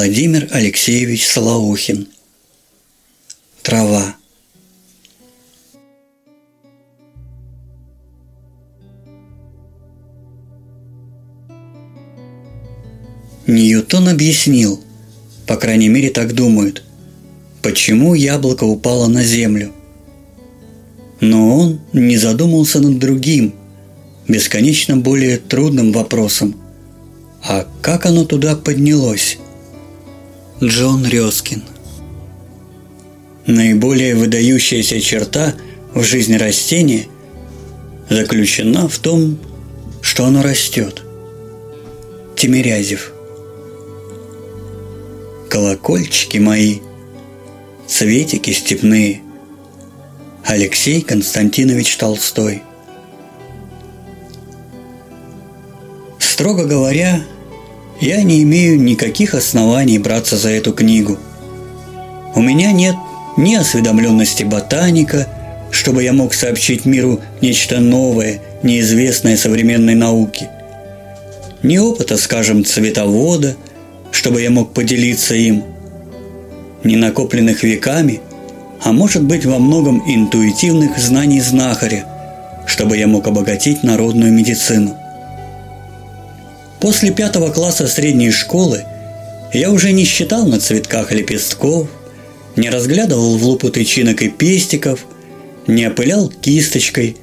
Владимир Алексеевич Солоухин Трава Ньютон объяснил, по крайней мере так думают, почему яблоко упало на землю. Но он не задумался над другим, бесконечно более трудным вопросом. А как оно туда поднялось? Джон Рёскин Наиболее выдающаяся черта в жизни растения заключена в том, что оно растет. Тимирязев Колокольчики мои, цветики степные. Алексей Константинович Толстой Строго говоря, я не имею никаких оснований браться за эту книгу. У меня нет ни осведомленности ботаника, чтобы я мог сообщить миру нечто новое, неизвестное современной науке, ни опыта, скажем, цветовода, чтобы я мог поделиться им, ни накопленных веками, а может быть во многом интуитивных знаний знахаря, чтобы я мог обогатить народную медицину. После пятого класса средней школы я уже не считал на цветках лепестков, не разглядывал в лупу тычинок и пестиков, не опылял кисточкой,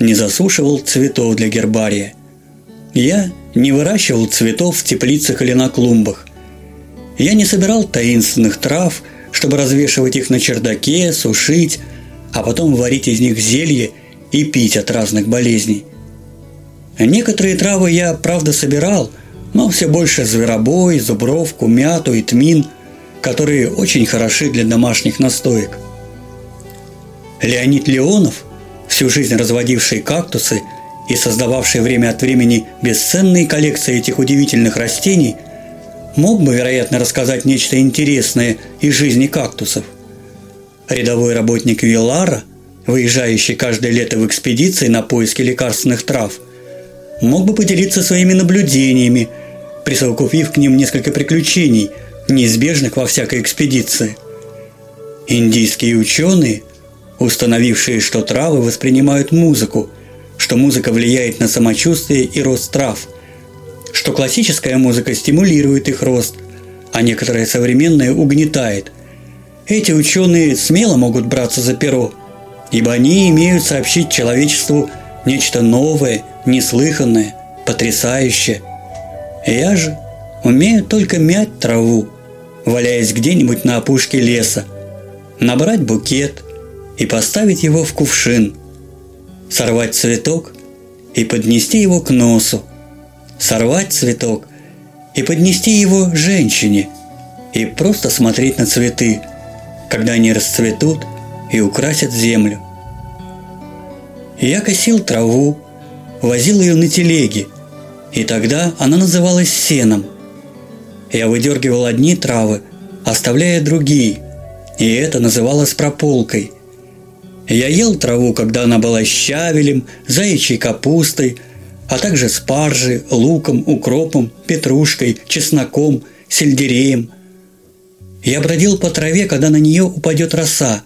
не засушивал цветов для гербария. Я не выращивал цветов в теплицах или на клумбах. Я не собирал таинственных трав, чтобы развешивать их на чердаке, сушить, а потом варить из них зелье и пить от разных болезней – Некоторые травы я, правда, собирал, но все больше зверобой, зубровку, мяту и тмин, которые очень хороши для домашних настоек. Леонид Леонов, всю жизнь разводивший кактусы и создававший время от времени бесценные коллекции этих удивительных растений, мог бы, вероятно, рассказать нечто интересное из жизни кактусов. Рядовой работник Вилара, выезжающий каждое лето в экспедиции на поиски лекарственных трав – мог бы поделиться своими наблюдениями, присовокупив к ним несколько приключений, неизбежных во всякой экспедиции. Индийские ученые, установившие, что травы воспринимают музыку, что музыка влияет на самочувствие и рост трав, что классическая музыка стимулирует их рост, а некоторая современная угнетает. Эти ученые смело могут браться за перо, ибо они имеют сообщить человечеству нечто новое – неслыханное, потрясающее. Я же умею только мять траву, валяясь где-нибудь на опушке леса, набрать букет и поставить его в кувшин, сорвать цветок и поднести его к носу, сорвать цветок и поднести его женщине и просто смотреть на цветы, когда они расцветут и украсят землю. Я косил траву, возил ее на телеге, и тогда она называлась сеном. Я выдергивал одни травы, оставляя другие, и это называлось прополкой. Я ел траву, когда она была щавелем, заячьей капустой, а также спаржей, луком, укропом, петрушкой, чесноком, сельдереем. Я бродил по траве, когда на нее упадет роса.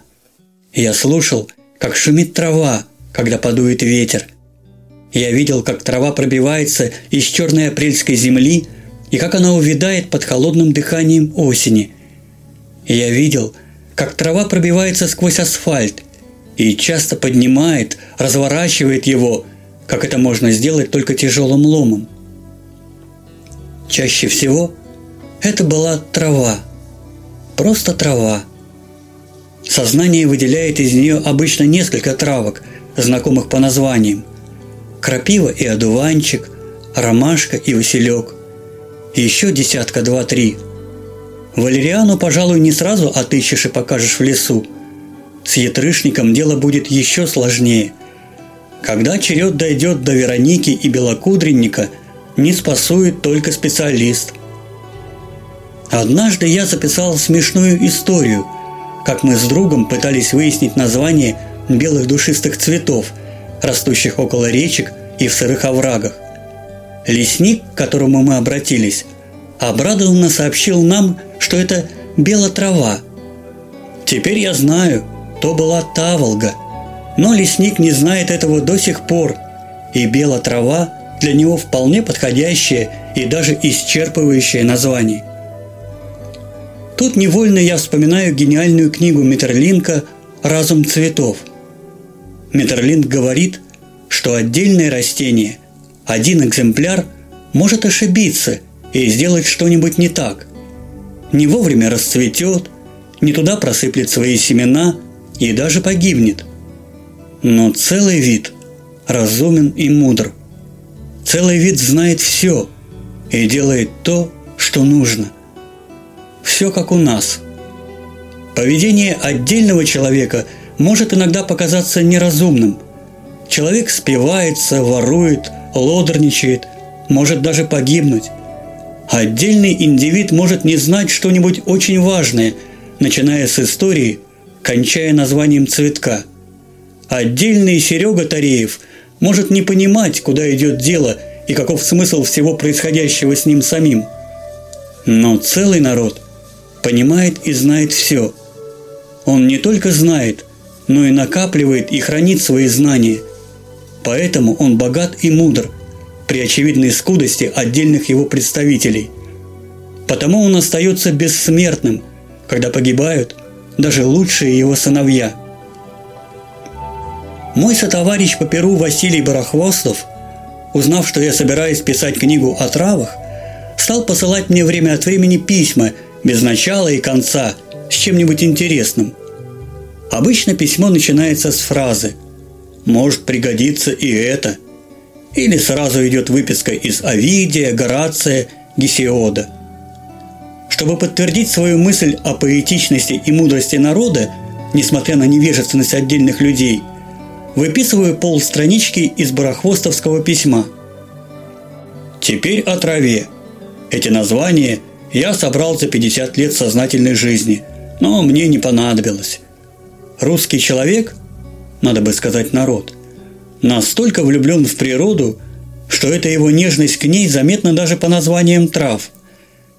Я слушал, как шумит трава, когда подует ветер – я видел, как трава пробивается из черной апрельской земли и как она увядает под холодным дыханием осени. Я видел, как трава пробивается сквозь асфальт и часто поднимает, разворачивает его, как это можно сделать только тяжелым ломом. Чаще всего это была трава. Просто трава. Сознание выделяет из нее обычно несколько травок, знакомых по названиям крапива и одуванчик, ромашка и василек. И еще десятка два-три. Валериану, пожалуй, не сразу отыщешь и покажешь в лесу. С ятрышником дело будет еще сложнее. Когда черед дойдет до Вероники и Белокудренника, не спасует только специалист. Однажды я записал смешную историю, как мы с другом пытались выяснить название белых душистых цветов – растущих около речек и в сырых оврагах. Лесник, к которому мы обратились, обрадованно сообщил нам, что это белотрава. Теперь я знаю, то была таволга, но лесник не знает этого до сих пор, и белотрава для него вполне подходящее и даже исчерпывающее название. Тут невольно я вспоминаю гениальную книгу Метерлинка «Разум цветов». Метерлинк говорит, что отдельное растение, один экземпляр может ошибиться и сделать что-нибудь не так. Не вовремя расцветет, не туда просыплет свои семена и даже погибнет. Но целый вид разумен и мудр. Целый вид знает все и делает то, что нужно – все как у нас. Поведение отдельного человека может иногда показаться неразумным. Человек спивается, ворует, лодорничает, может даже погибнуть. Отдельный индивид может не знать что-нибудь очень важное, начиная с истории, кончая названием цветка. Отдельный Серега Тареев может не понимать, куда идет дело и каков смысл всего происходящего с ним самим. Но целый народ – понимает и знает все. Он не только знает, но и накапливает и хранит свои знания. Поэтому он богат и мудр при очевидной скудости отдельных его представителей. Потому он остается бессмертным, когда погибают даже лучшие его сыновья. Мой сотоварищ по Перу Василий Барахвостов, узнав, что я собираюсь писать книгу о травах, стал посылать мне время от времени письма – без начала и конца, с чем-нибудь интересным. Обычно письмо начинается с фразы «Может пригодиться и это», или сразу идет выписка из Овидия, Горация, Гесиода. Чтобы подтвердить свою мысль о поэтичности и мудрости народа, несмотря на невежественность отдельных людей, выписываю полстранички из барахвостовского письма. Теперь о траве. Эти названия – я собрал за 50 лет сознательной жизни, но мне не понадобилось. Русский человек, надо бы сказать народ, настолько влюблен в природу, что эта его нежность к ней заметна даже по названиям трав.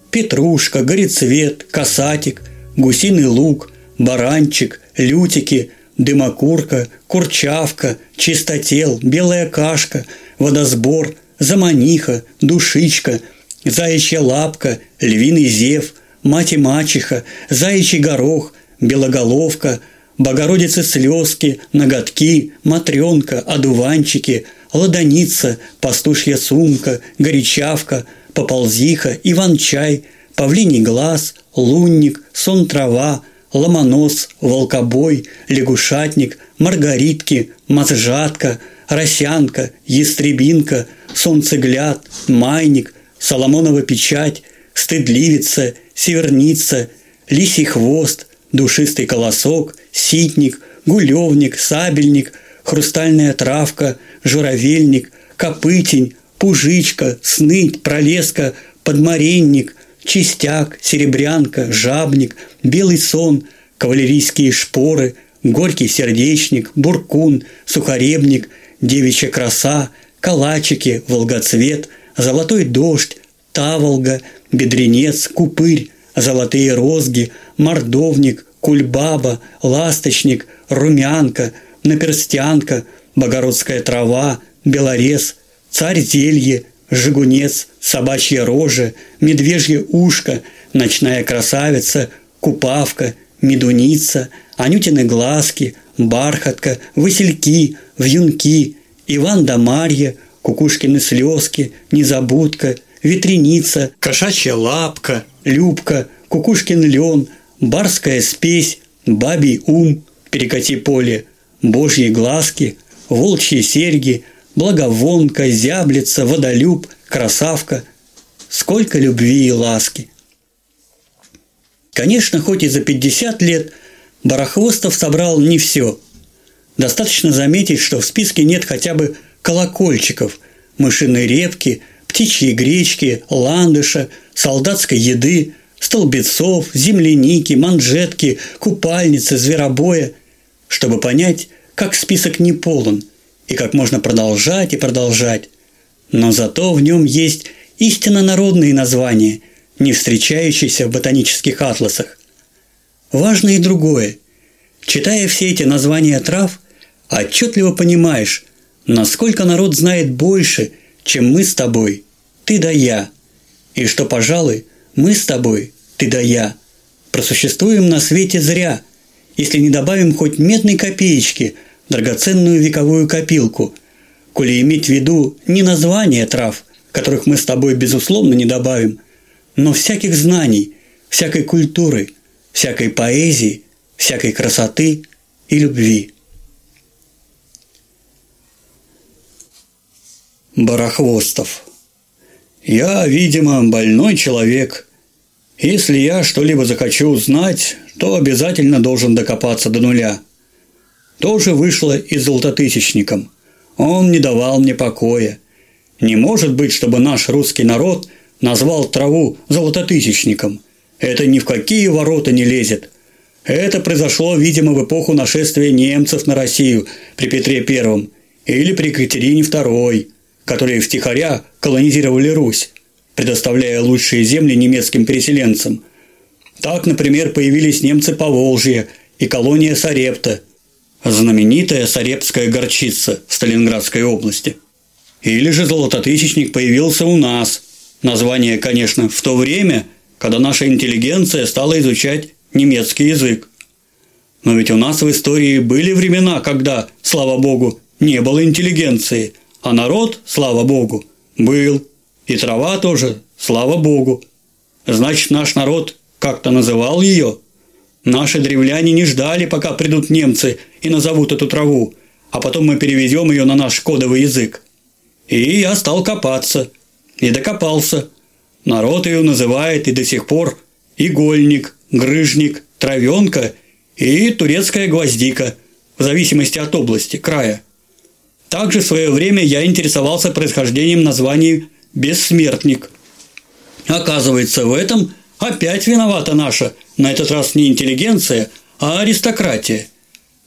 Петрушка, горецвет, касатик, гусиный лук, баранчик, лютики, дымокурка, курчавка, чистотел, белая кашка, водосбор, заманиха, душичка – заячья лапка, львиный зев, мать и мачеха, заячий горох, белоголовка, богородицы слезки, ноготки, матренка, одуванчики, ладоница, пастушья сумка, горячавка, поползиха, иван-чай, павлиний глаз, лунник, сон трава, ломонос, волкобой, лягушатник, маргаритки, мазжатка, росянка, ястребинка, солнцегляд, майник – Соломонова печать, стыдливица, северница, лисий хвост, душистый колосок, ситник, гулевник, сабельник, хрустальная травка, журавельник, копытень, пужичка, сныть, пролеска, подмаренник, чистяк, серебрянка, жабник, белый сон, кавалерийские шпоры, горький сердечник, буркун, сухаребник, девичья краса, калачики, волгоцвет – золотой дождь, таволга, бедренец, купырь, золотые розги, мордовник, кульбаба, ласточник, румянка, наперстянка, богородская трава, белорез, царь зелье, жигунец, собачья рожа, медвежье ушко, ночная красавица, купавка, медуница, анютины глазки, бархатка, васильки, вьюнки, Иван да Марья, Кукушкины слезки, Незабудка, Ветреница, Кошачья лапка, Любка, Кукушкин лен, Барская спесь, Бабий ум, Перекати поле, Божьи глазки, Волчьи серьги, Благовонка, Зяблица, Водолюб, Красавка. Сколько любви и ласки. Конечно, хоть и за 50 лет Барахвостов собрал не все. Достаточно заметить, что в списке нет хотя бы колокольчиков, мышиной репки, птичьей гречки, ландыша, солдатской еды, столбецов, земляники, манжетки, купальницы, зверобоя, чтобы понять, как список не полон и как можно продолжать и продолжать. Но зато в нем есть истинно народные названия, не встречающийся в ботанических атласах. Важно и другое. Читая все эти названия трав, отчетливо понимаешь, насколько народ знает больше, чем мы с тобой, ты да я, и что, пожалуй, мы с тобой, ты да я, просуществуем на свете зря, если не добавим хоть медной копеечки в драгоценную вековую копилку, коли иметь в виду не название трав, которых мы с тобой безусловно не добавим, но всяких знаний, всякой культуры, всякой поэзии, всякой красоты и любви. Барахвостов Я, видимо, больной человек. Если я что-либо захочу узнать, то обязательно должен докопаться до нуля. Тоже вышло и с золототысячником. Он не давал мне покоя. Не может быть, чтобы наш русский народ назвал траву золототысячником. Это ни в какие ворота не лезет. Это произошло, видимо, в эпоху нашествия немцев на Россию при Петре I или при Екатерине II, которые втихаря колонизировали Русь, предоставляя лучшие земли немецким переселенцам. Так, например, появились немцы по Волжье и колония Сарепта, знаменитая Сарепская горчица в Сталинградской области. Или же золототысячник появился у нас. Название, конечно, в то время, когда наша интеллигенция стала изучать немецкий язык. Но ведь у нас в истории были времена, когда, слава богу, не было интеллигенции, а народ, слава богу, был. И трава тоже, слава богу. Значит, наш народ как-то называл ее. Наши древляне не ждали, пока придут немцы и назовут эту траву, а потом мы переведем ее на наш кодовый язык. И я стал копаться. И докопался. Народ ее называет и до сих пор игольник, грыжник, травенка и турецкая гвоздика, в зависимости от области, края. Также в свое время я интересовался происхождением названий «бессмертник». Оказывается, в этом опять виновата наша, на этот раз не интеллигенция, а аристократия.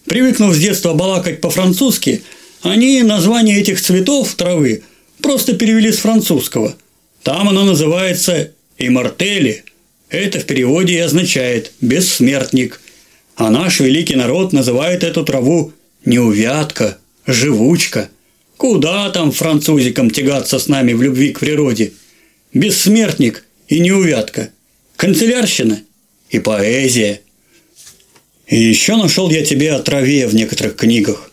Привыкнув с детства балакать по-французски, они название этих цветов травы просто перевели с французского. Там оно называется «имартели», это в переводе и означает «бессмертник». А наш великий народ называет эту траву «неувядка», «живучка». Куда там французикам тягаться с нами в любви к природе? Бессмертник и неувядка. Канцелярщина и поэзия. И еще нашел я тебе о траве в некоторых книгах.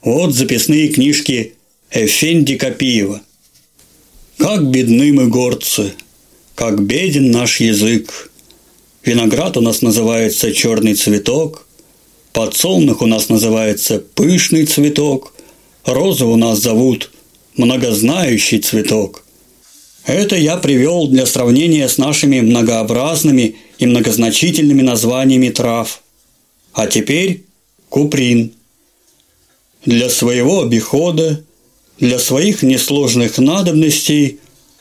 Вот записные книжки Эфенди Копиева. Как бедны мы горцы, как беден наш язык. Виноград у нас называется черный цветок, подсолнух у нас называется пышный цветок, розу у нас зовут многознающий цветок. Это я привел для сравнения с нашими многообразными и многозначительными названиями трав. А теперь куприн. Для своего обихода, для своих несложных надобностей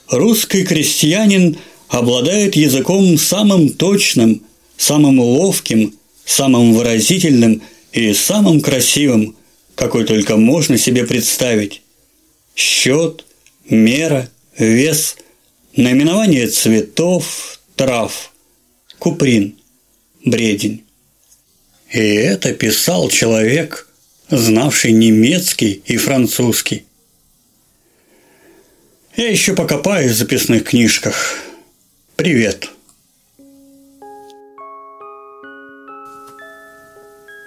русский крестьянин обладает языком самым точным, самым ловким, самым выразительным и самым красивым, какой только можно себе представить. Счет, мера, вес, наименование цветов, трав, куприн, бредень. И это писал человек, знавший немецкий и французский. Я еще покопаюсь в записных книжках. Привет.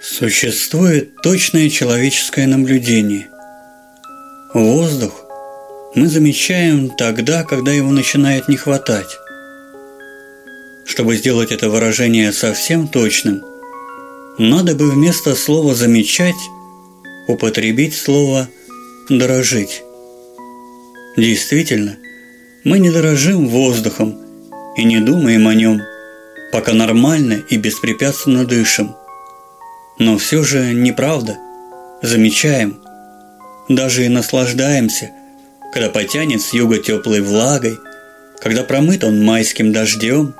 Существует точное человеческое наблюдение. Воздух мы замечаем тогда, когда его начинает не хватать. Чтобы сделать это выражение совсем точным, надо бы вместо слова «замечать» употребить слово «дорожить». Действительно, мы не дорожим воздухом и не думаем о нем, пока нормально и беспрепятственно дышим. Но все же неправда. Замечаем, даже и наслаждаемся, когда потянет с юга теплой влагой, когда промыт он майским дождем,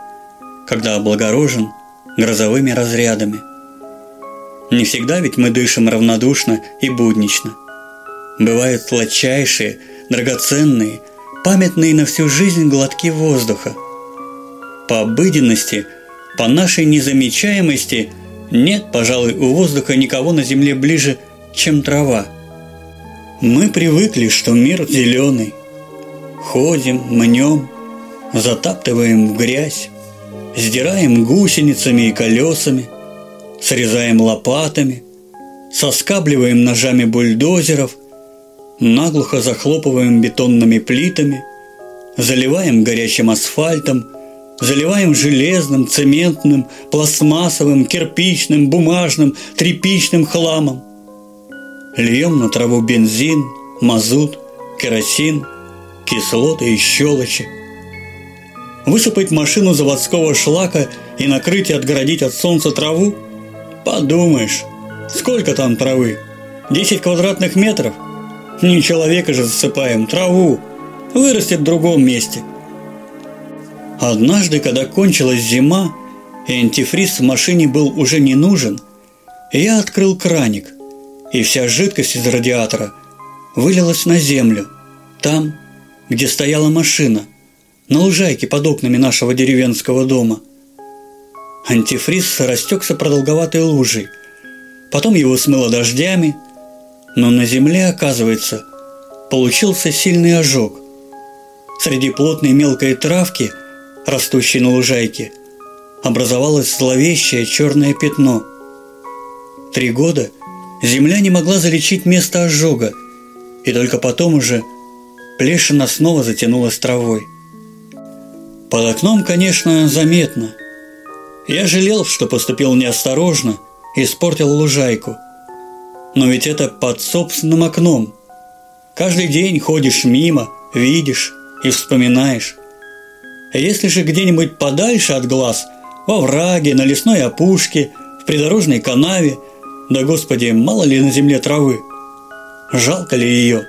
когда облагорожен грозовыми разрядами. Не всегда ведь мы дышим равнодушно и буднично. Бывают сладчайшие – драгоценные, памятные на всю жизнь глотки воздуха. По обыденности, по нашей незамечаемости нет, пожалуй, у воздуха никого на земле ближе, чем трава. Мы привыкли, что мир зеленый. Ходим, мнем, затаптываем в грязь, сдираем гусеницами и колесами, срезаем лопатами, соскабливаем ножами бульдозеров, наглухо захлопываем бетонными плитами, заливаем горячим асфальтом, заливаем железным, цементным, пластмассовым, кирпичным, бумажным, тряпичным хламом. Льем на траву бензин, мазут, керосин, кислоты и щелочи. Высыпать машину заводского шлака и накрыть и отгородить от солнца траву? Подумаешь, сколько там травы? 10 квадратных метров? Не человека же засыпаем, траву. Вырастет в другом месте. Однажды, когда кончилась зима, и антифриз в машине был уже не нужен, я открыл краник – и вся жидкость из радиатора вылилась на землю, там, где стояла машина, на лужайке под окнами нашего деревенского дома. Антифриз растекся продолговатой лужей, потом его смыло дождями, но на земле, оказывается, получился сильный ожог. Среди плотной мелкой травки, растущей на лужайке, образовалось зловещее черное пятно. Три года – Земля не могла залечить место ожога, и только потом уже плешина снова затянулась травой. Под окном, конечно, заметно. Я жалел, что поступил неосторожно и испортил лужайку. Но ведь это под собственным окном. Каждый день ходишь мимо, видишь и вспоминаешь. Если же где-нибудь подальше от глаз, во враге, на лесной опушке, в придорожной канаве – да господи, мало ли на земле травы. Жалко ли ее?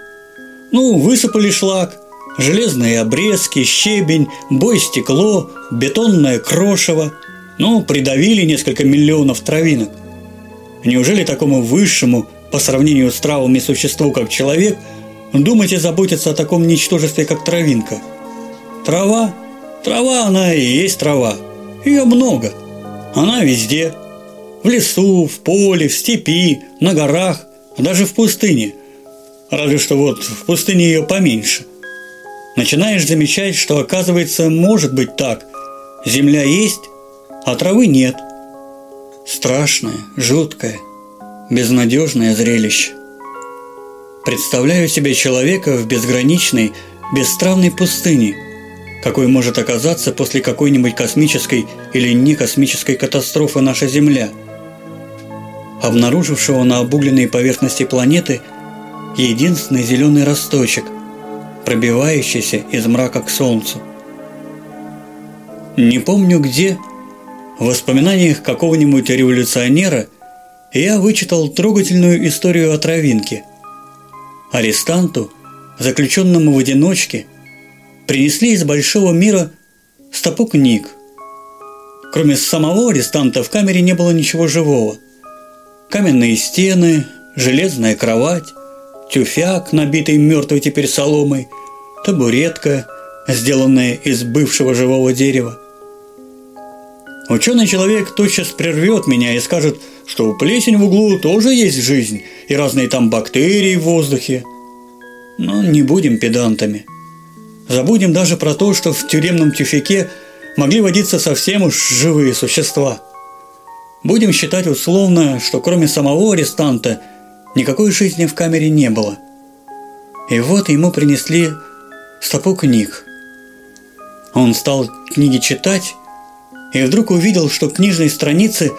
Ну, высыпали шлак, железные обрезки, щебень, бой стекло, бетонное крошево. Ну, придавили несколько миллионов травинок. Неужели такому высшему, по сравнению с травами существу, как человек, думать и заботиться о таком ничтожестве, как травинка? Трава? Трава она и есть трава. Ее много. Она везде – в лесу, в поле, в степи, на горах, даже в пустыне. Разве что вот в пустыне ее поменьше. Начинаешь замечать, что оказывается может быть так. Земля есть, а травы нет. Страшное, жуткое, безнадежное зрелище. Представляю себе человека в безграничной, бесстравной пустыне, какой может оказаться после какой-нибудь космической или некосмической катастрофы наша Земля – обнаружившего на обугленной поверхности планеты единственный зеленый росточек, пробивающийся из мрака к Солнцу. Не помню где, в воспоминаниях какого-нибудь революционера я вычитал трогательную историю о травинке. Арестанту, заключенному в одиночке, принесли из большого мира стопу книг. Кроме самого арестанта в камере не было ничего живого – каменные стены, железная кровать, тюфяк, набитый мертвой теперь соломой, табуретка, сделанная из бывшего живого дерева. Ученый человек тотчас прервет меня и скажет, что у плесень в углу тоже есть жизнь и разные там бактерии в воздухе. Но не будем педантами. Забудем даже про то, что в тюремном тюфяке могли водиться совсем уж живые существа – Будем считать условно, что кроме самого арестанта никакой жизни в камере не было. И вот ему принесли стопу книг. Он стал книги читать и вдруг увидел, что к книжной странице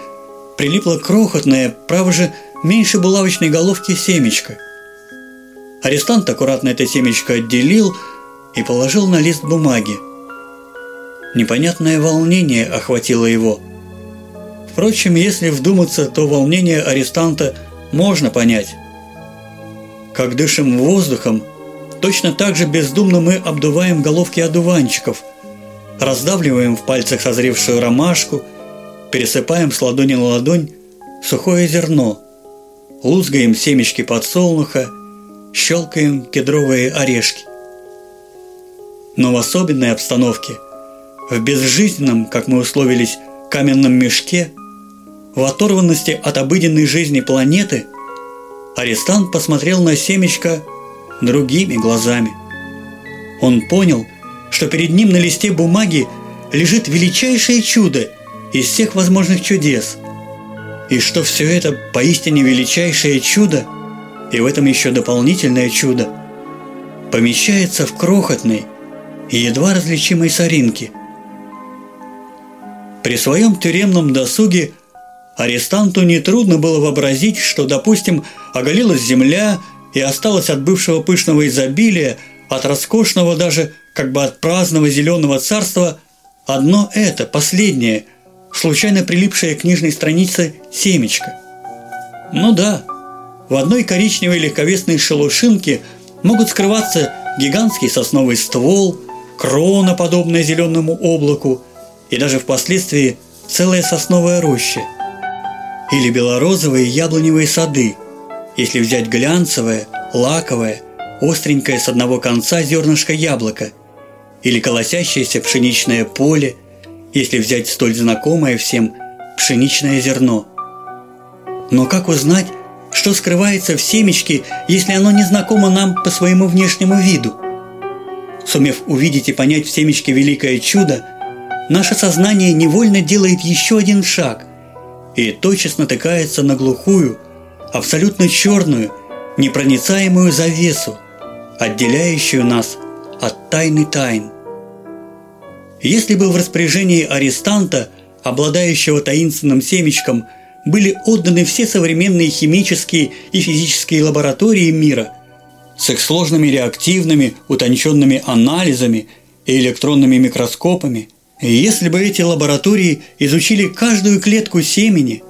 прилипла крохотная, право же, меньше булавочной головки семечко. Арестант аккуратно это семечко отделил и положил на лист бумаги. Непонятное волнение охватило его – Впрочем, если вдуматься, то волнение арестанта можно понять. Как дышим воздухом, точно так же бездумно мы обдуваем головки одуванчиков, раздавливаем в пальцах созревшую ромашку, пересыпаем с ладони на ладонь сухое зерно, лузгаем семечки подсолнуха, щелкаем кедровые орешки. Но в особенной обстановке, в безжизненном, как мы условились, каменном мешке, в оторванности от обыденной жизни планеты, арестант посмотрел на семечко другими глазами. Он понял, что перед ним на листе бумаги лежит величайшее чудо из всех возможных чудес, и что все это поистине величайшее чудо, и в этом еще дополнительное чудо, помещается в крохотной и едва различимой соринке. При своем тюремном досуге арестанту нетрудно было вообразить, что, допустим, оголилась земля и осталась от бывшего пышного изобилия, от роскошного даже как бы от праздного зеленого царства, одно это, последнее, случайно прилипшее к нижней странице семечко. Ну да, в одной коричневой легковесной шелушинке могут скрываться гигантский сосновый ствол, крона, подобная зеленому облаку, и даже впоследствии целая сосновая роща. Или белорозовые яблоневые сады, если взять глянцевое, лаковое, остренькое с одного конца зернышко яблока, или колосящееся пшеничное поле, если взять столь знакомое всем пшеничное зерно. Но как узнать, что скрывается в семечке, если оно не знакомо нам по своему внешнему виду? Сумев увидеть и понять в семечке великое чудо, наше сознание невольно делает еще один шаг и тотчас натыкается на глухую, абсолютно черную, непроницаемую завесу, отделяющую нас от тайны тайн. Если бы в распоряжении арестанта, обладающего таинственным семечком, были отданы все современные химические и физические лаборатории мира с их сложными реактивными, утонченными анализами и электронными микроскопами, и если бы эти лаборатории изучили каждую клетку семени,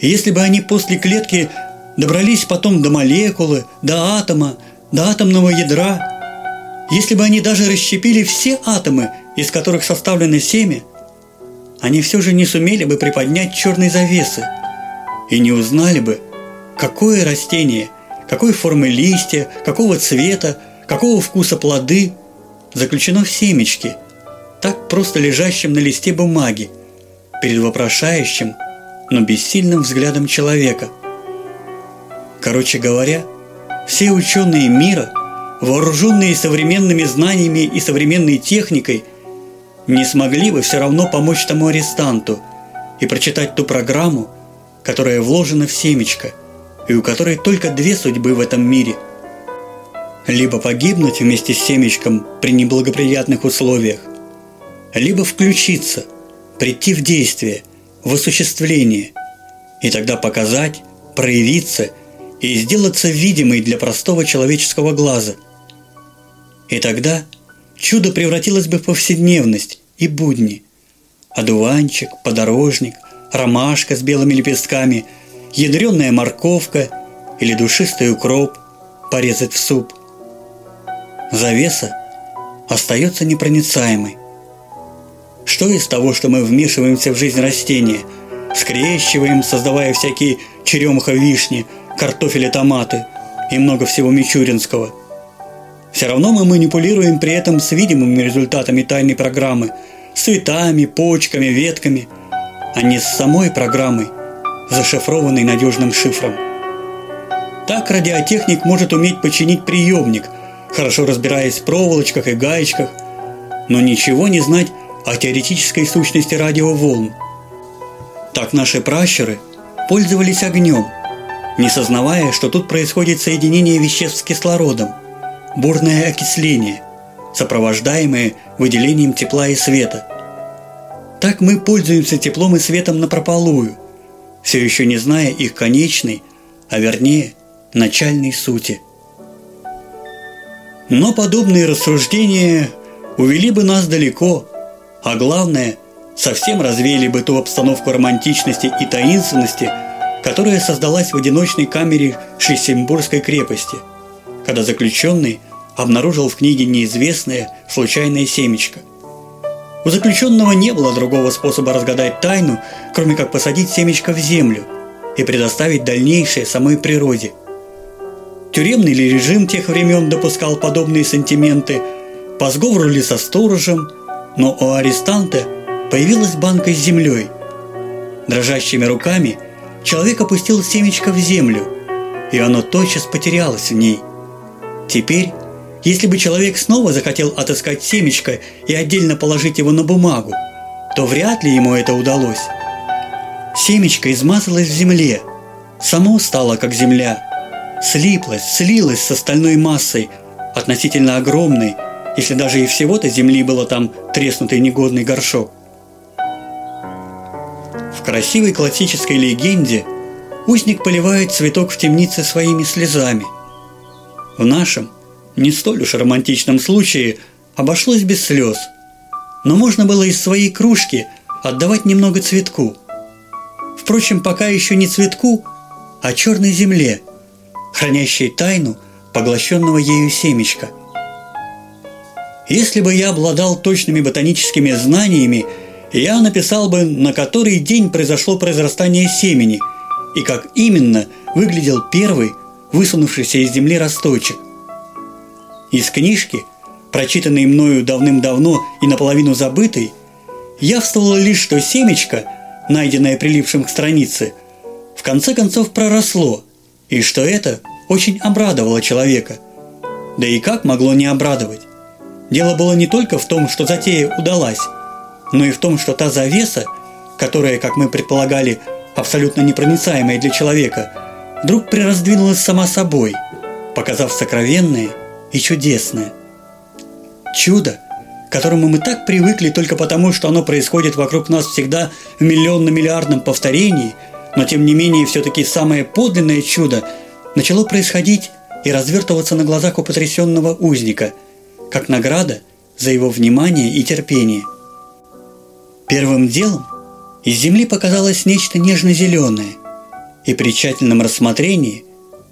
и если бы они после клетки добрались потом до молекулы, до атома, до атомного ядра, если бы они даже расщепили все атомы, из которых составлено семя, они все же не сумели бы приподнять черной завесы и не узнали бы, какое растение, какой формы листья, какого цвета, какого вкуса плоды заключено в семечке, так просто лежащем на листе бумаги, перед вопрошающим, но бессильным взглядом человека. Короче говоря, все ученые мира, вооруженные современными знаниями и современной техникой, не смогли бы все равно помочь тому арестанту и прочитать ту программу, которая вложена в семечко, и у которой только две судьбы в этом мире. Либо погибнуть вместе с семечком при неблагоприятных условиях, либо включиться, прийти в действие, в осуществление, и тогда показать, проявиться – и сделаться видимой для простого человеческого глаза. И тогда чудо превратилось бы в повседневность и будни. Одуванчик, подорожник, ромашка с белыми лепестками, ядреная морковка или душистый укроп порезать в суп. Завеса остается непроницаемой. Что из того, что мы вмешиваемся в жизнь растения, скрещиваем, создавая всякие черемха-вишни – картофель и томаты и много всего мичуринского. Все равно мы манипулируем при этом с видимыми результатами тайной программы, цветами, почками, ветками, а не с самой программой, зашифрованной надежным шифром. Так радиотехник может уметь починить приемник, хорошо разбираясь в проволочках и гаечках, но ничего не знать о теоретической сущности радиоволн. Так наши пращуры пользовались огнем, не сознавая, что тут происходит соединение веществ с кислородом, бурное окисление, сопровождаемое выделением тепла и света. Так мы пользуемся теплом и светом напропалую, все еще не зная их конечной, а вернее начальной сути. Но подобные рассуждения увели бы нас далеко, а главное, совсем развеяли бы ту обстановку романтичности и таинственности – которая создалась в одиночной камере Шлиссельбургской крепости, когда заключенный обнаружил в книге неизвестное случайное семечко. У заключенного не было другого способа разгадать тайну, кроме как посадить семечко в землю и предоставить дальнейшее самой природе. Тюремный ли режим тех времен допускал подобные сантименты, по сговору ли со сторожем, но у арестанта появилась банка с землей. Дрожащими руками человек опустил семечко в землю, и оно тотчас потерялось в ней. Теперь, если бы человек снова захотел отыскать семечко и отдельно положить его на бумагу, то вряд ли ему это удалось. Семечко измазалось в земле, само стало как земля, слиплось, слилось с остальной массой, относительно огромной, если даже и всего-то земли было там треснутый негодный горшок. В красивой классической легенде узник поливает цветок в темнице своими слезами. В нашем, не столь уж романтичном случае, обошлось без слез. Но можно было из своей кружки отдавать немного цветку. Впрочем, пока еще не цветку, а черной земле, хранящей тайну поглощенного ею семечка – если бы я обладал точными ботаническими знаниями, я написал бы, на который день произошло произрастание семени и как именно выглядел первый высунувшийся из земли росточек. Из книжки, прочитанной мною давным-давно и наполовину забытой, явствовало лишь, что семечко, найденное прилипшим к странице, в конце концов проросло, и что это очень обрадовало человека. Да и как могло не обрадовать? Дело было не только в том, что затея удалась, но и в том, что та завеса, которая, как мы предполагали, абсолютно непроницаемая для человека, вдруг прираздвинулась сама собой, показав сокровенное и чудесное. Чудо, к которому мы так привыкли только потому, что оно происходит вокруг нас всегда в миллионно-миллиардном повторении, но тем не менее все-таки самое подлинное чудо начало происходить и развертываться на глазах у потрясенного узника – как награда за его внимание и терпение. Первым делом из земли показалось нечто нежно-зеленое, и при тщательном рассмотрении,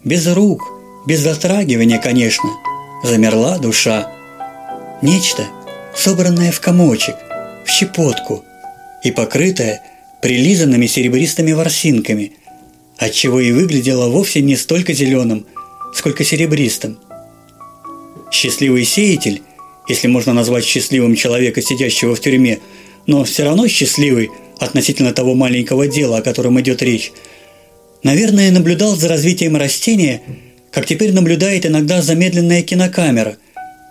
без рук, без затрагивания, конечно, замерла душа. Нечто, собранное в комочек, в щепотку и покрытое прилизанными серебристыми ворсинками, отчего и выглядело вовсе не столько зеленым, сколько серебристым – Счастливый сеятель, если можно назвать счастливым человека, сидящего в тюрьме, но все равно счастливый относительно того маленького дела, о котором идет речь, наверное, наблюдал за развитием растения, как теперь наблюдает иногда замедленная кинокамера,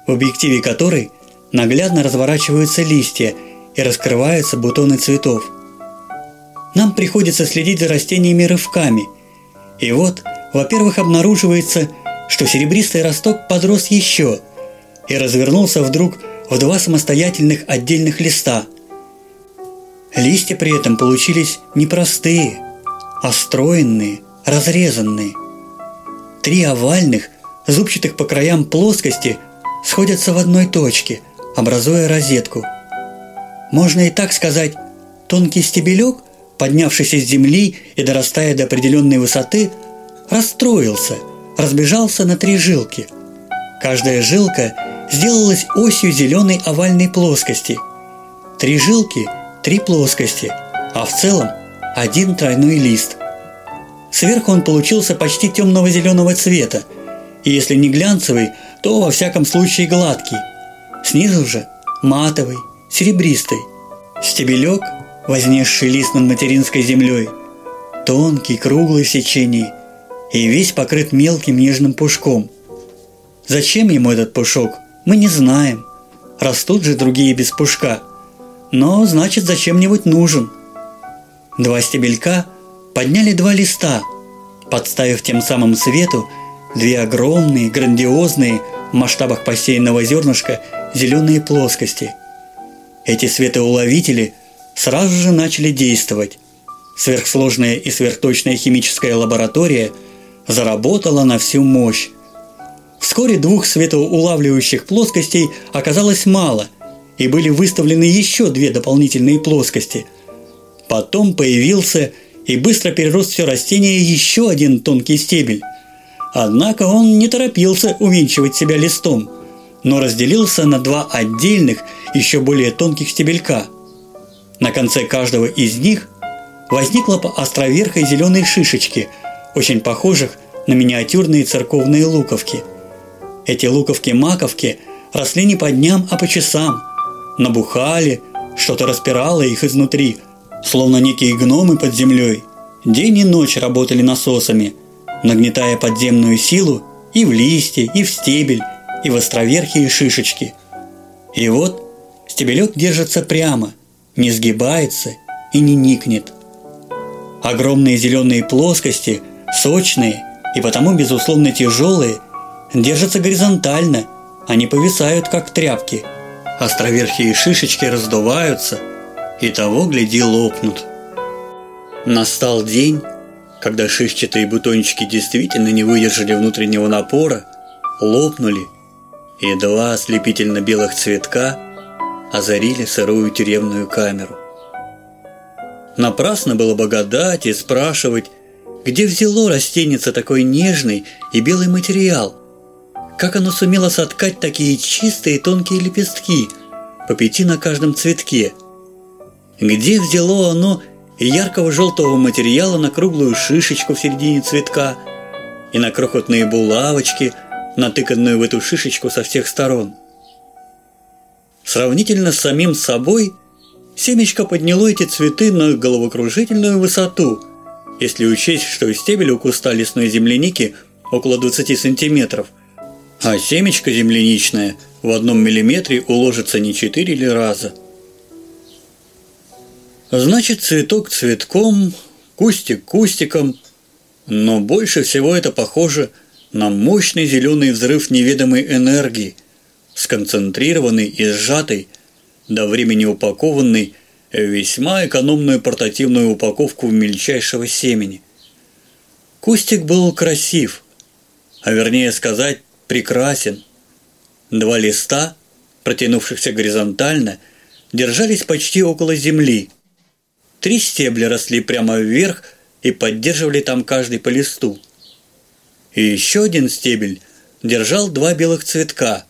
в объективе которой наглядно разворачиваются листья и раскрываются бутоны цветов. Нам приходится следить за растениями рывками. И вот, во-первых, обнаруживается – что серебристый росток подрос еще и развернулся вдруг в два самостоятельных отдельных листа. Листья при этом получились не простые, а стройные, разрезанные. Три овальных, зубчатых по краям плоскости сходятся в одной точке, образуя розетку. Можно и так сказать, тонкий стебелек, поднявшийся с земли и дорастая до определенной высоты, расстроился – разбежался на три жилки. Каждая жилка сделалась осью зеленой овальной плоскости. Три жилки – три плоскости, а в целом один тройной лист. Сверху он получился почти темного зеленого цвета, и если не глянцевый, то во всяком случае гладкий. Снизу же матовый, серебристый. Стебелек, вознесший лист над материнской землей, тонкий, круглый в сечении – и весь покрыт мелким нежным пушком. Зачем ему этот пушок, мы не знаем. Растут же другие без пушка. Но, значит, зачем-нибудь нужен. Два стебелька подняли два листа, подставив тем самым свету две огромные, грандиозные, в масштабах посеянного зернышка, зеленые плоскости. Эти светоуловители сразу же начали действовать. Сверхсложная и сверхточная химическая лаборатория – заработала на всю мощь. Вскоре двух светоулавливающих плоскостей оказалось мало, и были выставлены еще две дополнительные плоскости. Потом появился и быстро перерос все растение еще один тонкий стебель. Однако он не торопился увенчивать себя листом, но разделился на два отдельных, еще более тонких стебелька. На конце каждого из них возникла по островерхой зеленой шишечки – очень похожих на миниатюрные церковные луковки. Эти луковки-маковки росли не по дням, а по часам, набухали, что-то распирало их изнутри, словно некие гномы под землей. День и ночь работали насосами, нагнетая подземную силу и в листья, и в стебель, и в островерхие шишечки. И вот стебелек держится прямо, не сгибается и не никнет. Огромные зеленые плоскости, сочные и потому безусловно тяжелые, держатся горизонтально, они повисают как тряпки. Островерхие шишечки раздуваются и того гляди лопнут. Настал день, когда шишчатые бутончики действительно не выдержали внутреннего напора, лопнули, и два ослепительно белых цветка озарили сырую тюремную камеру. Напрасно было бы гадать и спрашивать, где взяло растеница такой нежный и белый материал? Как оно сумело соткать такие чистые тонкие лепестки, по пяти на каждом цветке? Где взяло оно яркого желтого материала на круглую шишечку в середине цветка и на крохотные булавочки, натыканную в эту шишечку со всех сторон? Сравнительно с самим собой, семечко подняло эти цветы на головокружительную высоту – если учесть, что стебель у куста лесной земляники около 20 сантиметров, а семечко земляничное в одном миллиметре уложится не четыре ли раза. Значит, цветок цветком, кустик кустиком, но больше всего это похоже на мощный зеленый взрыв неведомой энергии, сконцентрированный и сжатый, до времени упакованный весьма экономную портативную упаковку мельчайшего семени. Кустик был красив, а вернее сказать, прекрасен. Два листа, протянувшихся горизонтально, держались почти около земли. Три стебля росли прямо вверх и поддерживали там каждый по листу. И еще один стебель держал два белых цветка.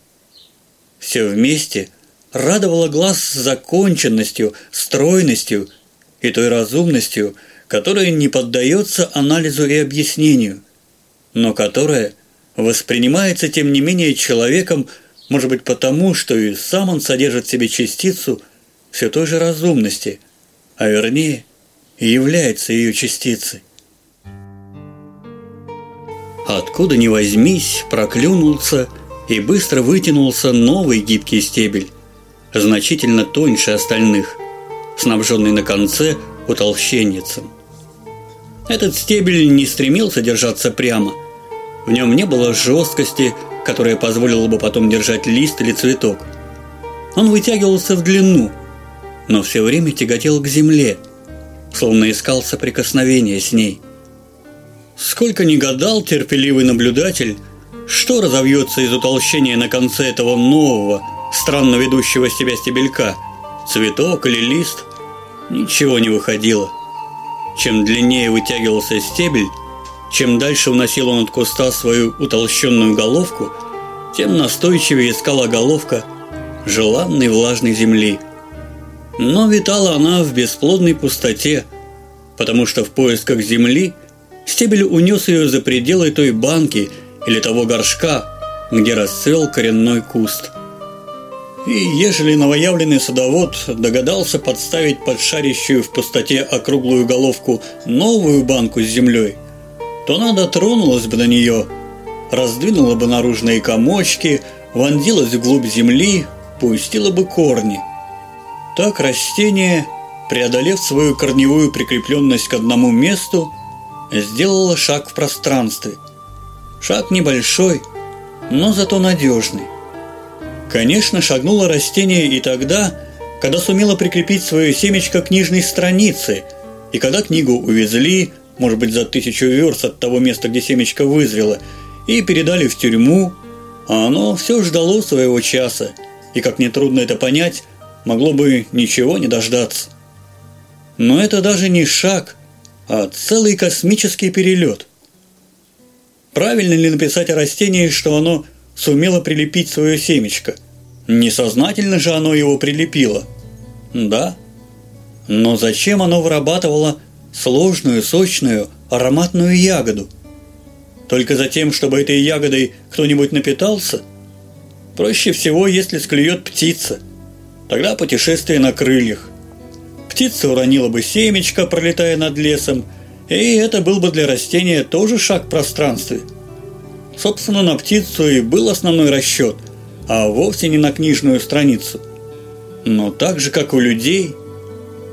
Все вместе – радовала глаз законченностью, стройностью и той разумностью, которая не поддается анализу и объяснению, но которая воспринимается тем не менее человеком, может быть потому, что и сам он содержит в себе частицу все той же разумности, а вернее является ее частицей. Откуда ни возьмись, проклюнулся и быстро вытянулся новый гибкий стебель – значительно тоньше остальных, снабженный на конце утолщенницем. Этот стебель не стремился держаться прямо. В нем не было жесткости, которая позволила бы потом держать лист или цветок. Он вытягивался в длину, но все время тяготел к земле, словно искал соприкосновения с ней. Сколько ни гадал терпеливый наблюдатель, что разовьется из утолщения на конце этого нового, странно ведущего себя стебелька, цветок или лист, ничего не выходило. Чем длиннее вытягивался стебель, чем дальше уносил он от куста свою утолщенную головку, тем настойчивее искала головка желанной влажной земли. Но витала она в бесплодной пустоте, потому что в поисках земли стебель унес ее за пределы той банки или того горшка, где расцвел коренной куст – и ежели новоявленный садовод догадался подставить под шарящую в пустоте округлую головку новую банку с землей, то она дотронулась бы до нее, раздвинула бы наружные комочки, вонзилась вглубь земли, пустила бы корни. Так растение, преодолев свою корневую прикрепленность к одному месту, сделало шаг в пространстве. Шаг небольшой, но зато надежный. Конечно, шагнуло растение и тогда, когда сумело прикрепить свое семечко к книжной странице, и когда книгу увезли, может быть, за тысячу верст от того места, где семечко вызрело, и передали в тюрьму, а оно все ждало своего часа, и, как нетрудно это понять, могло бы ничего не дождаться. Но это даже не шаг, а целый космический перелет. Правильно ли написать о растении, что оно сумело прилепить свое семечко? Несознательно же оно его прилепило. Да. Но зачем оно вырабатывало сложную, сочную, ароматную ягоду? Только за тем, чтобы этой ягодой кто-нибудь напитался? Проще всего, если склюет птица. Тогда путешествие на крыльях. Птица уронила бы семечко, пролетая над лесом, и это был бы для растения тоже шаг в пространстве. Собственно, на птицу и был основной расчет, а вовсе не на книжную страницу. Но так же, как у людей,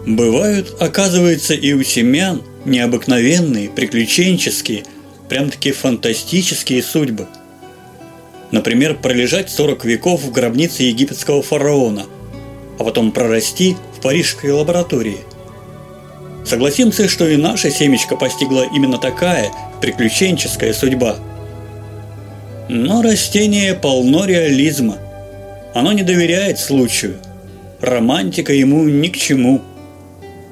бывают, оказывается, и у семян необыкновенные, приключенческие, прям-таки фантастические судьбы. Например, пролежать 40 веков в гробнице египетского фараона, а потом прорасти в парижской лаборатории. Согласимся, что и наша семечко постигла именно такая приключенческая судьба. Но растение полно реализма. Оно не доверяет случаю. Романтика ему ни к чему.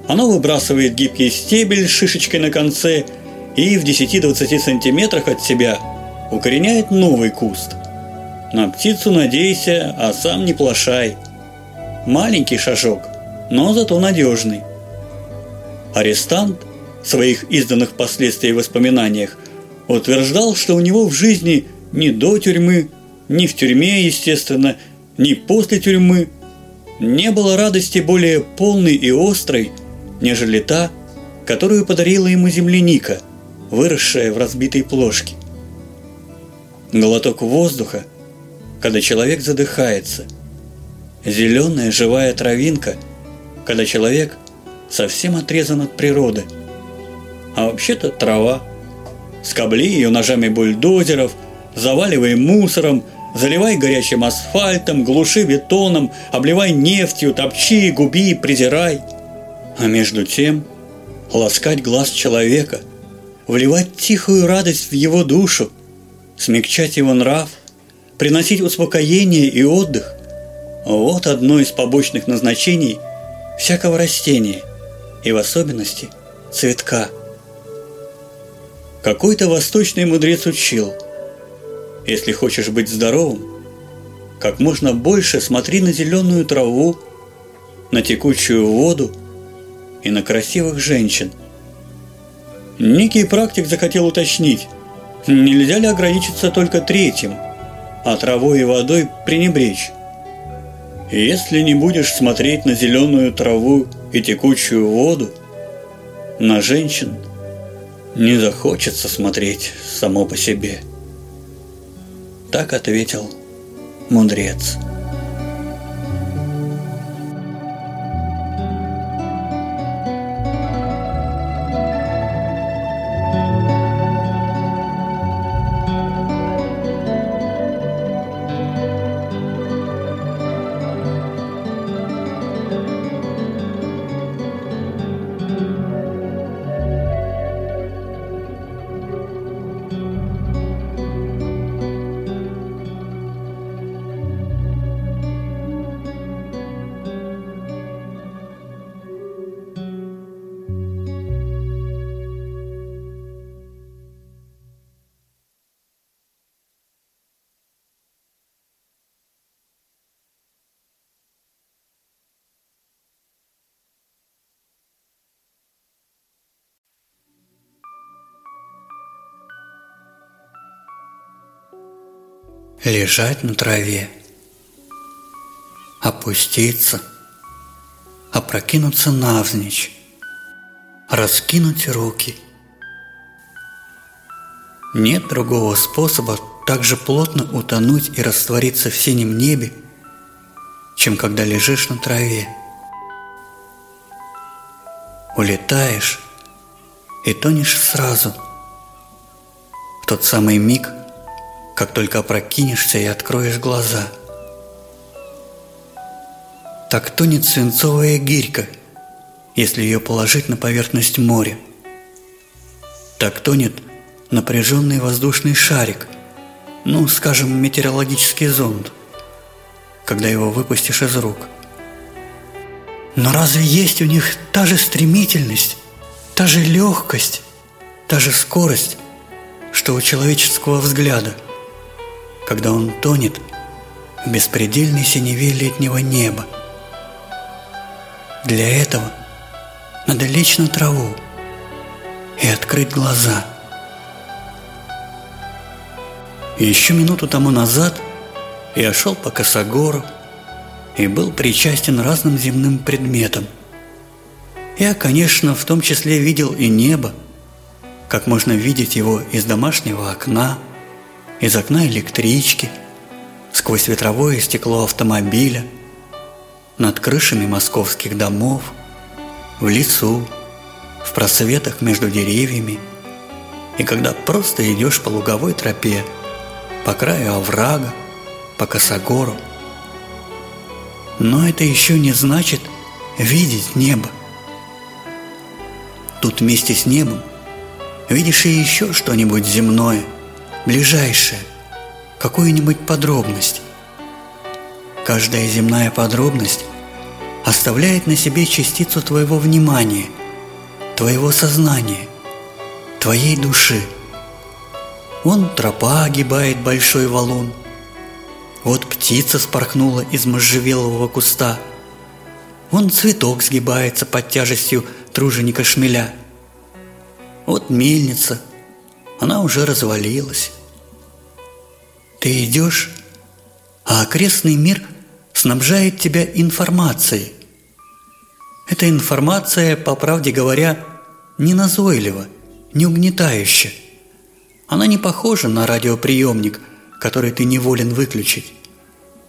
Оно выбрасывает гибкий стебель с шишечкой на конце и в 10-20 сантиметрах от себя укореняет новый куст. На птицу надейся, а сам не плашай. Маленький шажок, но зато надежный. Арестант в своих изданных впоследствии воспоминаниях утверждал, что у него в жизни ни до тюрьмы, ни в тюрьме, естественно, ни после тюрьмы не было радости более полной и острой, нежели та, которую подарила ему земляника, выросшая в разбитой плошке. Глоток воздуха, когда человек задыхается – зеленая живая травинка, когда человек совсем отрезан от природы. А вообще-то трава. Скобли ее ножами бульдозеров, заваливай мусором, заливай горячим асфальтом, глуши бетоном, обливай нефтью, топчи, губи, презирай. А между тем ласкать глаз человека, вливать тихую радость в его душу, смягчать его нрав, приносить успокоение и отдых, вот одно из побочных назначений всякого растения, и в особенности цветка. Какой-то восточный мудрец учил, если хочешь быть здоровым, как можно больше смотри на зеленую траву, на текучую воду и на красивых женщин. Некий практик захотел уточнить, нельзя ли ограничиться только третьим, а травой и водой пренебречь. Если не будешь смотреть на зеленую траву и текучую воду, на женщин не захочется смотреть само по себе. Так ответил мудрец. Лежать на траве, опуститься, опрокинуться навзничь, раскинуть руки. Нет другого способа так же плотно утонуть и раствориться в синем небе, чем когда лежишь на траве. Улетаешь и тонешь сразу, в тот самый миг, как только опрокинешься и откроешь глаза. Так тонет свинцовая гирька, если ее положить на поверхность моря. Так тонет напряженный воздушный шарик, ну, скажем, метеорологический зонд, когда его выпустишь из рук. Но разве есть у них та же стремительность, та же легкость, та же скорость, что у человеческого взгляда – когда он тонет в беспредельной синеве летнего неба. Для этого надо лечь на траву и открыть глаза. Еще минуту тому назад я шел по косогору и был причастен разным земным предметам. Я, конечно, в том числе видел и небо, как можно видеть его из домашнего окна, из окна электрички, сквозь ветровое стекло автомобиля, над крышами московских домов, в лесу, в просветах между деревьями, и когда просто идешь по луговой тропе, по краю оврага, по косогору. Но это еще не значит видеть небо. Тут вместе с небом видишь и еще что-нибудь земное, ближайшее, какую-нибудь подробность. Каждая земная подробность оставляет на себе частицу твоего внимания, твоего сознания, твоей души. Вон тропа огибает большой валун. Вот птица спорхнула из можжевелового куста. Вон цветок сгибается под тяжестью труженика шмеля. Вот мельница, она уже развалилась. Ты идешь, а окрестный мир снабжает тебя информацией. Эта информация, по правде говоря, не назойлива, не угнетающая. Она не похожа на радиоприемник, который ты неволен выключить,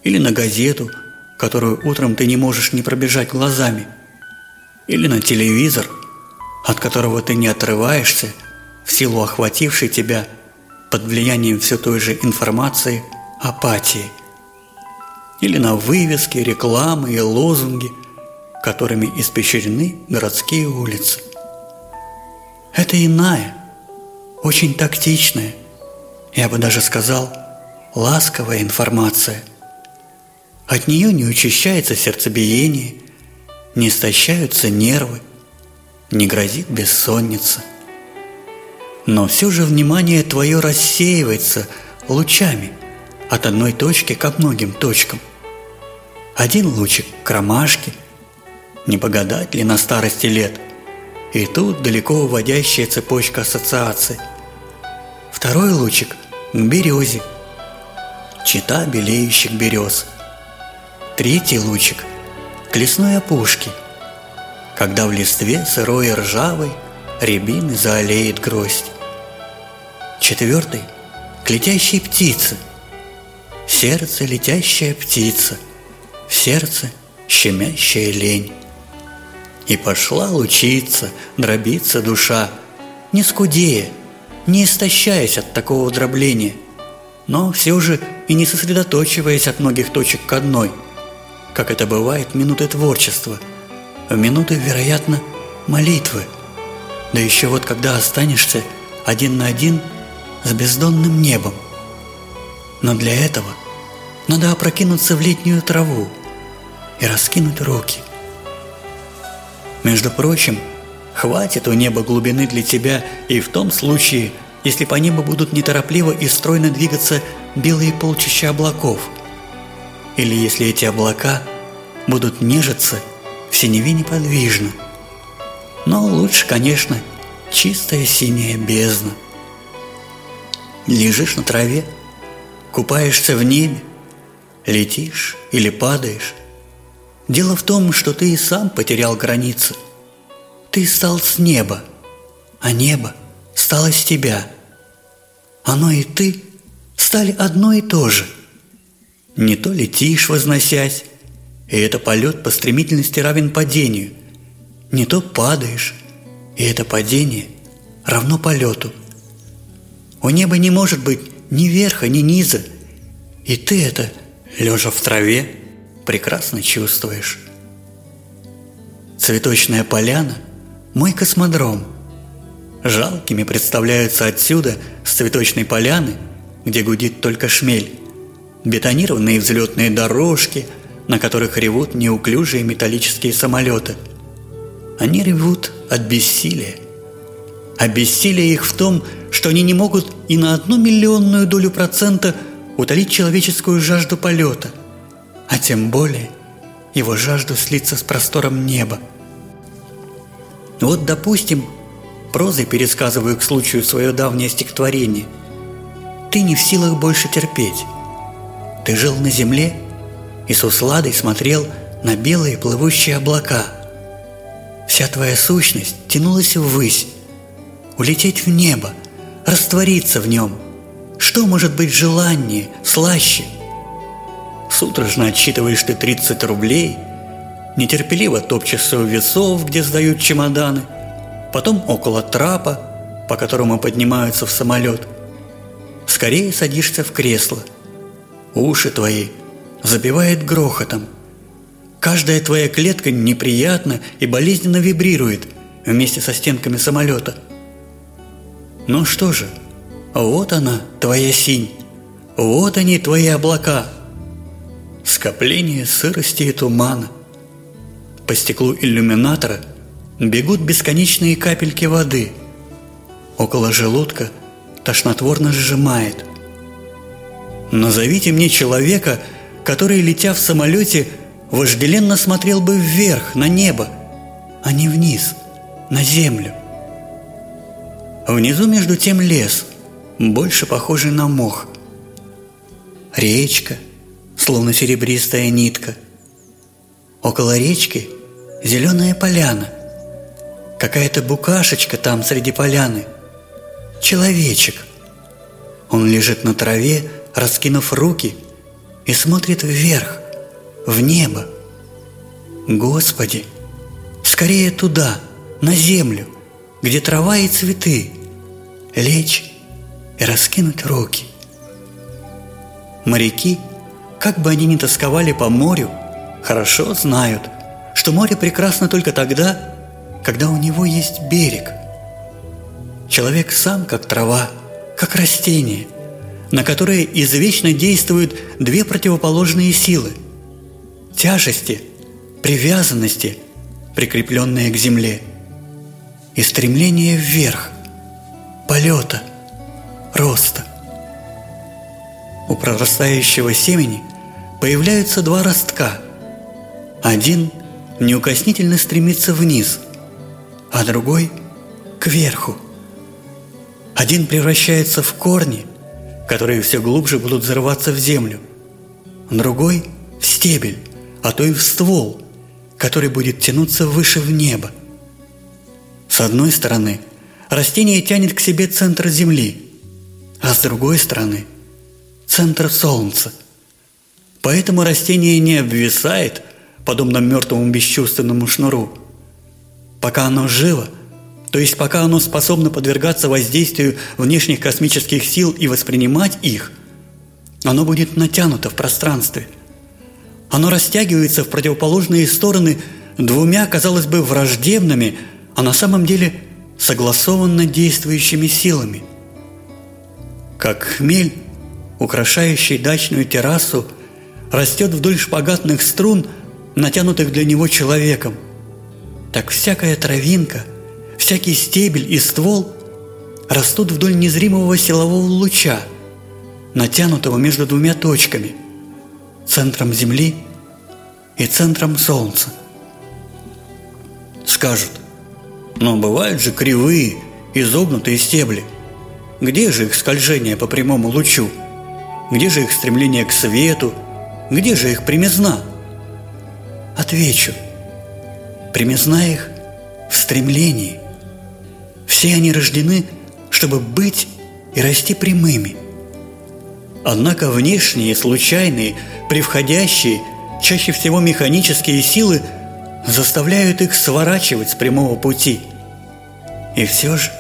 или на газету, которую утром ты не можешь не пробежать глазами, или на телевизор, от которого ты не отрываешься в силу охватившей тебя под влиянием все той же информации апатии, или на вывески, рекламы и лозунги, которыми испещрены городские улицы. Это иная, очень тактичная, я бы даже сказал, ласковая информация. От нее не учащается сердцебиение, не истощаются нервы, не грозит бессонница. Но все же внимание твое рассеивается лучами от одной точки ко многим точкам. Один лучик к ромашке, не погадать ли на старости лет – и тут далеко уводящая цепочка ассоциаций. Второй лучик к березе. Чита белеющих берез. Третий лучик к лесной опушке. Когда в листве сырой и ржавой рябины заолеет гроздь. Четвертый к летящей птице. Сердце летящая птица. В сердце щемящая лень. И пошла лучиться, дробиться душа, не скудея, не истощаясь от такого дробления, но все же и не сосредоточиваясь от многих точек к одной, как это бывает в минуты творчества, в минуты, вероятно, молитвы. Да еще вот когда останешься один на один с бездонным небом. Но для этого надо опрокинуться в летнюю траву и раскинуть руки – между прочим, хватит у неба глубины для тебя и в том случае, если по небу будут неторопливо и стройно двигаться белые полчища облаков. Или если эти облака будут нежиться в синеве неподвижно. Но лучше, конечно, чистая синяя бездна. Лежишь на траве, купаешься в небе, летишь или падаешь, Дело в том, что ты и сам потерял границы. Ты стал с неба, а небо стало с тебя. Оно и ты стали одно и то же. Не то летишь, возносясь, и это полет по стремительности равен падению, не то падаешь, и это падение равно полету. У неба не может быть ни верха, ни низа, и ты это, лежа в траве, прекрасно чувствуешь. Цветочная поляна – мой космодром. Жалкими представляются отсюда, с цветочной поляны, где гудит только шмель, бетонированные взлетные дорожки, на которых ревут неуклюжие металлические самолеты. Они ревут от бессилия. А бессилие их в том, что они не могут и на одну миллионную долю процента утолить человеческую жажду полета – а тем более его жажду слиться с простором неба. Вот, допустим, прозой пересказываю к случаю свое давнее стихотворение. Ты не в силах больше терпеть. Ты жил на земле и с усладой смотрел на белые плывущие облака. Вся твоя сущность тянулась ввысь, улететь в небо, раствориться в нем. Что может быть желаннее, слаще? Судорожно отсчитываешь ты 30 рублей, нетерпеливо топчешься у весов, где сдают чемоданы, потом около трапа, по которому поднимаются в самолет. Скорее садишься в кресло. Уши твои забивает грохотом. Каждая твоя клетка неприятно и болезненно вибрирует вместе со стенками самолета – ну что же, вот она, твоя синь, вот они, твои облака. Скопление сырости и тумана. По стеклу иллюминатора бегут бесконечные капельки воды. Около желудка тошнотворно сжимает. Назовите мне человека, который, летя в самолете, вожделенно смотрел бы вверх, на небо, а не вниз, на землю. Внизу между тем лес, больше похожий на мох. Речка, словно серебристая нитка. Около речки зеленая поляна. Какая-то букашечка там среди поляны. Человечек. Он лежит на траве, раскинув руки, и смотрит вверх, в небо. Господи, скорее туда, на землю, где трава и цветы, лечь и раскинуть руки. Моряки, как бы они ни тосковали по морю, хорошо знают, что море прекрасно только тогда, когда у него есть берег. Человек сам как трава, как растение, на которое извечно действуют две противоположные силы – тяжести, привязанности, прикрепленные к земле, и стремление вверх – полета, роста. У прорастающего семени появляются два ростка. Один неукоснительно стремится вниз, а другой – кверху. Один превращается в корни, которые все глубже будут взрываться в землю. Другой – в стебель, а то и в ствол, который будет тянуться выше в небо. С одной стороны – растение тянет к себе центр Земли, а с другой стороны – центр Солнца. Поэтому растение не обвисает, подобно мертвому бесчувственному шнуру. Пока оно живо, то есть пока оно способно подвергаться воздействию внешних космических сил и воспринимать их, оно будет натянуто в пространстве. Оно растягивается в противоположные стороны двумя, казалось бы, враждебными, а на самом деле – согласованно действующими силами. Как хмель, украшающий дачную террасу, растет вдоль шпагатных струн, натянутых для него человеком, так всякая травинка, всякий стебель и ствол растут вдоль незримого силового луча, натянутого между двумя точками – центром Земли и центром Солнца. Скажут, но бывают же кривые, изогнутые стебли. Где же их скольжение по прямому лучу? Где же их стремление к свету? Где же их примизна? Отвечу. Примизна их в стремлении. Все они рождены, чтобы быть и расти прямыми. Однако внешние, случайные, превходящие, чаще всего механические силы заставляют их сворачивать с прямого пути – и все же,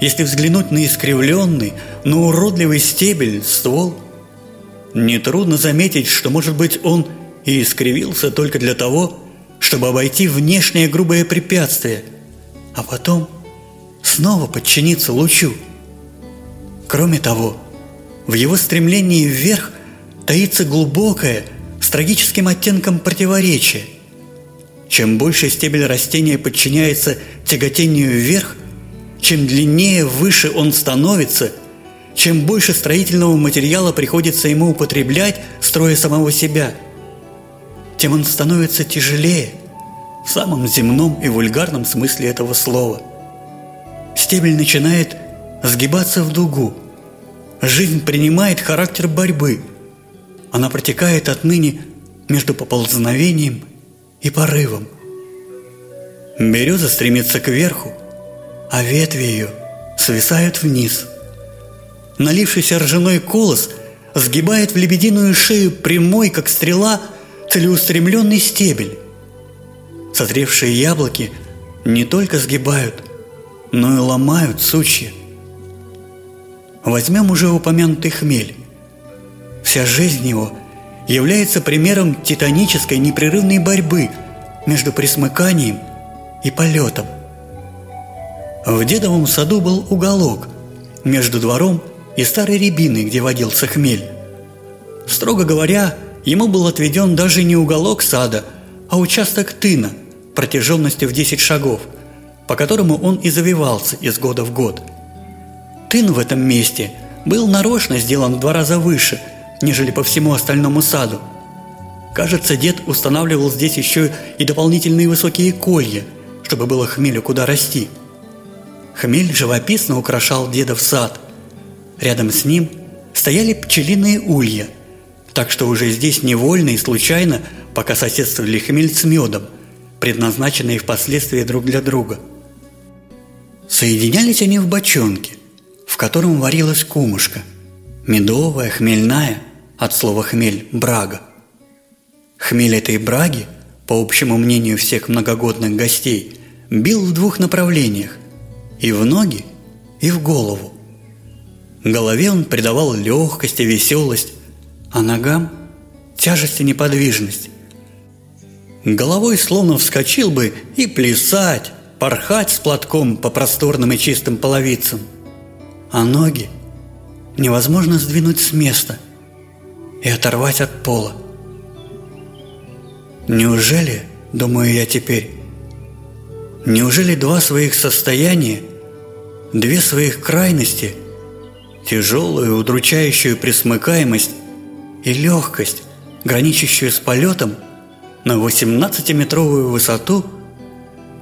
если взглянуть на искривленный, но уродливый стебель, ствол, нетрудно заметить, что, может быть, он и искривился только для того, чтобы обойти внешнее грубое препятствие, а потом снова подчиниться лучу. Кроме того, в его стремлении вверх таится глубокое, с трагическим оттенком противоречие. Чем больше стебель растения подчиняется тяготению вверх, чем длиннее, выше он становится, чем больше строительного материала приходится ему употреблять, строя самого себя, тем он становится тяжелее, в самом земном и вульгарном смысле этого слова. Стебель начинает сгибаться в дугу. Жизнь принимает характер борьбы. Она протекает отныне между поползновением и порывом. Береза стремится кверху, а ветви ее свисают вниз. Налившийся ржаной колос сгибает в лебединую шею прямой, как стрела, целеустремленный стебель. Созревшие яблоки не только сгибают, но и ломают сучья. Возьмем уже упомянутый хмель. Вся жизнь его является примером титанической непрерывной борьбы между присмыканием и полетом. В дедовом саду был уголок между двором и старой рябиной, где водился хмель. Строго говоря, ему был отведен даже не уголок сада, а участок тына протяженностью в 10 шагов, по которому он и завивался из года в год. Тын в этом месте был нарочно сделан в два раза выше, нежели по всему остальному саду. Кажется, дед устанавливал здесь еще и дополнительные высокие колья, чтобы было хмелю куда расти. Хмель живописно украшал дедов сад. Рядом с ним стояли пчелиные улья, так что уже здесь невольно и случайно пока соседствовали хмель с медом, предназначенные впоследствии друг для друга. Соединялись они в бочонке, в котором варилась кумушка, медовая, хмельная, от слова «хмель» – брага. Хмель этой браги, по общему мнению всех многогодных гостей, бил в двух направлениях – и в ноги, и в голову. Голове он придавал легкость и веселость, а ногам – тяжесть и неподвижность. Головой словно вскочил бы и плясать, порхать с платком по просторным и чистым половицам. А ноги невозможно сдвинуть с места и оторвать от пола. Неужели, думаю я теперь, Неужели два своих состояния, две своих крайности, тяжелую, удручающую присмыкаемость и легкость, граничащую с полетом на 18-метровую высоту,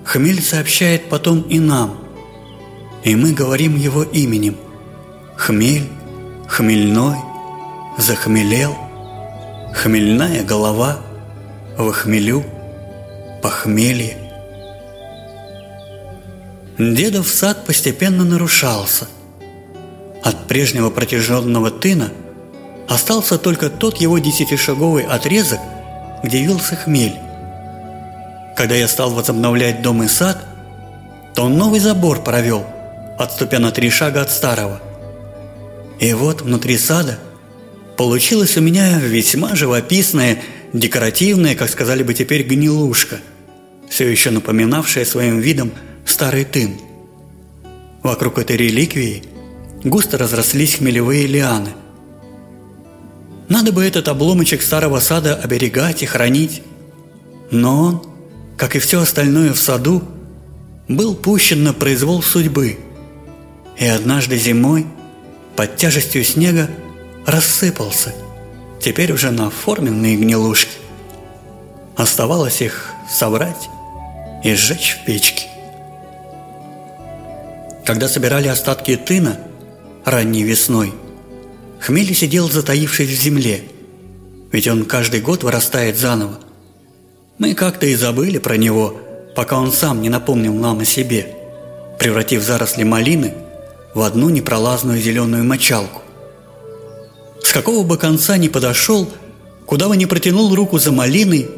хмель сообщает потом и нам, и мы говорим его именем. Хмель, хмельной, захмелел, хмельная голова, в хмелю, похмелье – Дедов сад постепенно нарушался. От прежнего протяженного тына остался только тот его десятишаговый отрезок, где вился хмель. Когда я стал возобновлять дом и сад, то он новый забор провел, отступя на три шага от старого. И вот внутри сада получилась у меня весьма живописная, декоративная, как сказали бы теперь, гнилушка, все еще напоминавшая своим видом старый тын. Вокруг этой реликвии густо разрослись хмелевые лианы. Надо бы этот обломочек старого сада оберегать и хранить. Но он, как и все остальное в саду, был пущен на произвол судьбы. И однажды зимой, под тяжестью снега, рассыпался, теперь уже на форменные гнилушки. Оставалось их собрать и сжечь в печке. Когда собирали остатки тына ранней весной, Хмель сидел затаившись в земле, ведь он каждый год вырастает заново. Мы как-то и забыли про него, пока он сам не напомнил нам о себе, превратив заросли малины в одну непролазную зеленую мочалку. С какого бы конца ни подошел, куда бы ни протянул руку за малиной,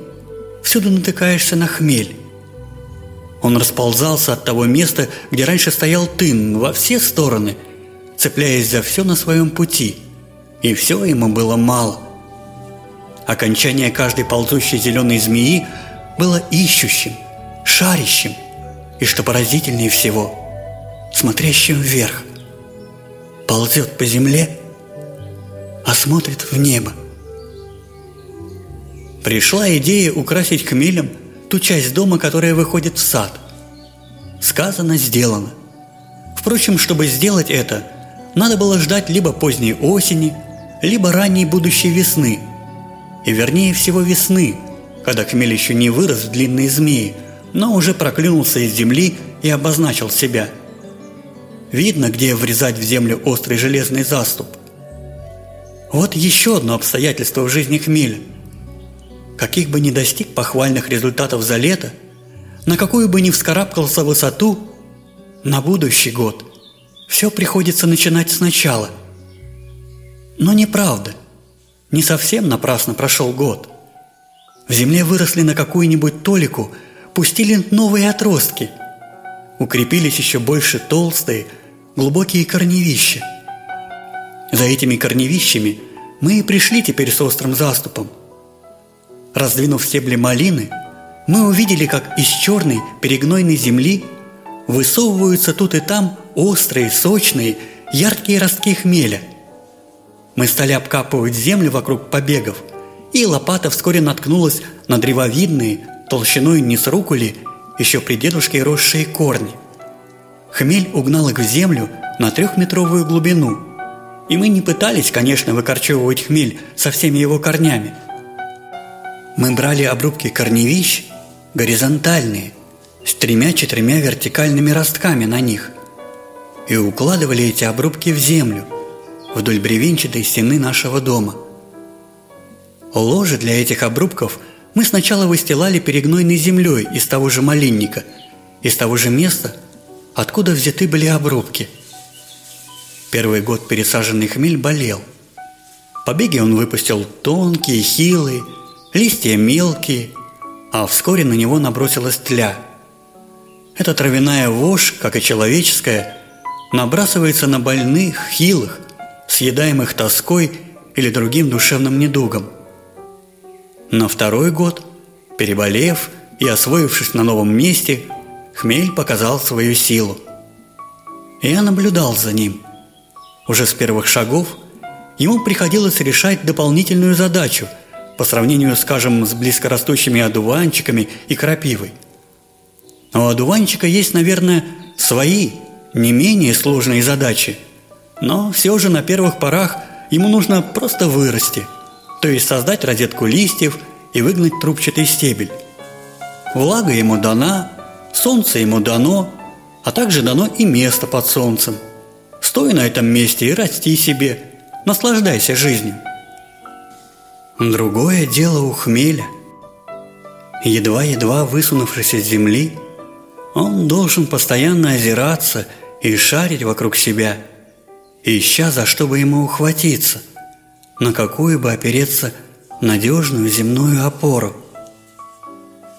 всюду натыкаешься на хмель. Он расползался от того места, где раньше стоял тын, во все стороны, цепляясь за все на своем пути. И все ему было мало. Окончание каждой ползущей зеленой змеи было ищущим, шарящим и, что поразительнее всего, смотрящим вверх. Ползет по земле, а смотрит в небо. Пришла идея украсить хмелем – ту часть дома, которая выходит в сад. Сказано, сделано. Впрочем, чтобы сделать это, надо было ждать либо поздней осени, либо ранней будущей весны. И вернее всего весны, когда хмель еще не вырос в длинные змеи, но уже проклюнулся из земли и обозначил себя. Видно, где врезать в землю острый железный заступ. Вот еще одно обстоятельство в жизни хмеля. каких бы ни достиг похвальных результатов за лето, на какую бы ни вскарабкался высоту, на будущий год все приходится начинать сначала. Но неправда. Не совсем напрасно прошел год. В земле выросли на какую-нибудь толику, пустили новые отростки. Укрепились еще больше толстые, глубокие корневища. За этими корневищами мы и пришли теперь с острым заступом. Раздвинув стебли малины, мы увидели, как из черной перегнойной земли высовываются тут и там острые, сочные, яркие ростки хмеля. Мы стали обкапывать землю вокруг побегов, и лопата вскоре наткнулась на древовидные, толщиной не с руку ли, еще при дедушке росшие корни. Хмель угнал их в землю на трехметровую глубину, и мы не пытались, конечно, выкорчевывать хмель со всеми его корнями. Мы брали обрубки корневищ, горизонтальные, с тремя-четырьмя вертикальными ростками на них, и укладывали эти обрубки в землю, вдоль бревенчатой стены нашего дома. Ложе для этих обрубков мы сначала выстилали перегнойной землей из того же малинника, из того же места, откуда взяты были обрубки. Первый год пересаженный хмель болел. Побеги он выпустил тонкие, хилые, листья мелкие, а вскоре на него набросилась тля. Эта травяная вошь, как и человеческая, набрасывается на больных, хилых, съедаемых тоской или другим душевным недугом. На второй год, переболев и освоившись на новом месте, хмель показал свою силу. Я наблюдал за ним. Уже с первых шагов ему приходилось решать дополнительную задачу по сравнению, скажем, с близкорастущими одуванчиками и крапивой. У одуванчика есть, наверное, свои не менее сложные задачи, но все же на первых порах ему нужно просто вырасти, то есть создать розетку листьев и выгнать трубчатый стебель. Влага ему дана, солнце ему дано, а также дано и место под солнцем. Стой на этом месте и расти себе, наслаждайся жизнью. Другое дело у хмеля. Едва-едва высунувшись из земли, он должен постоянно озираться и шарить вокруг себя, ища за что бы ему ухватиться, на какую бы опереться надежную земную опору.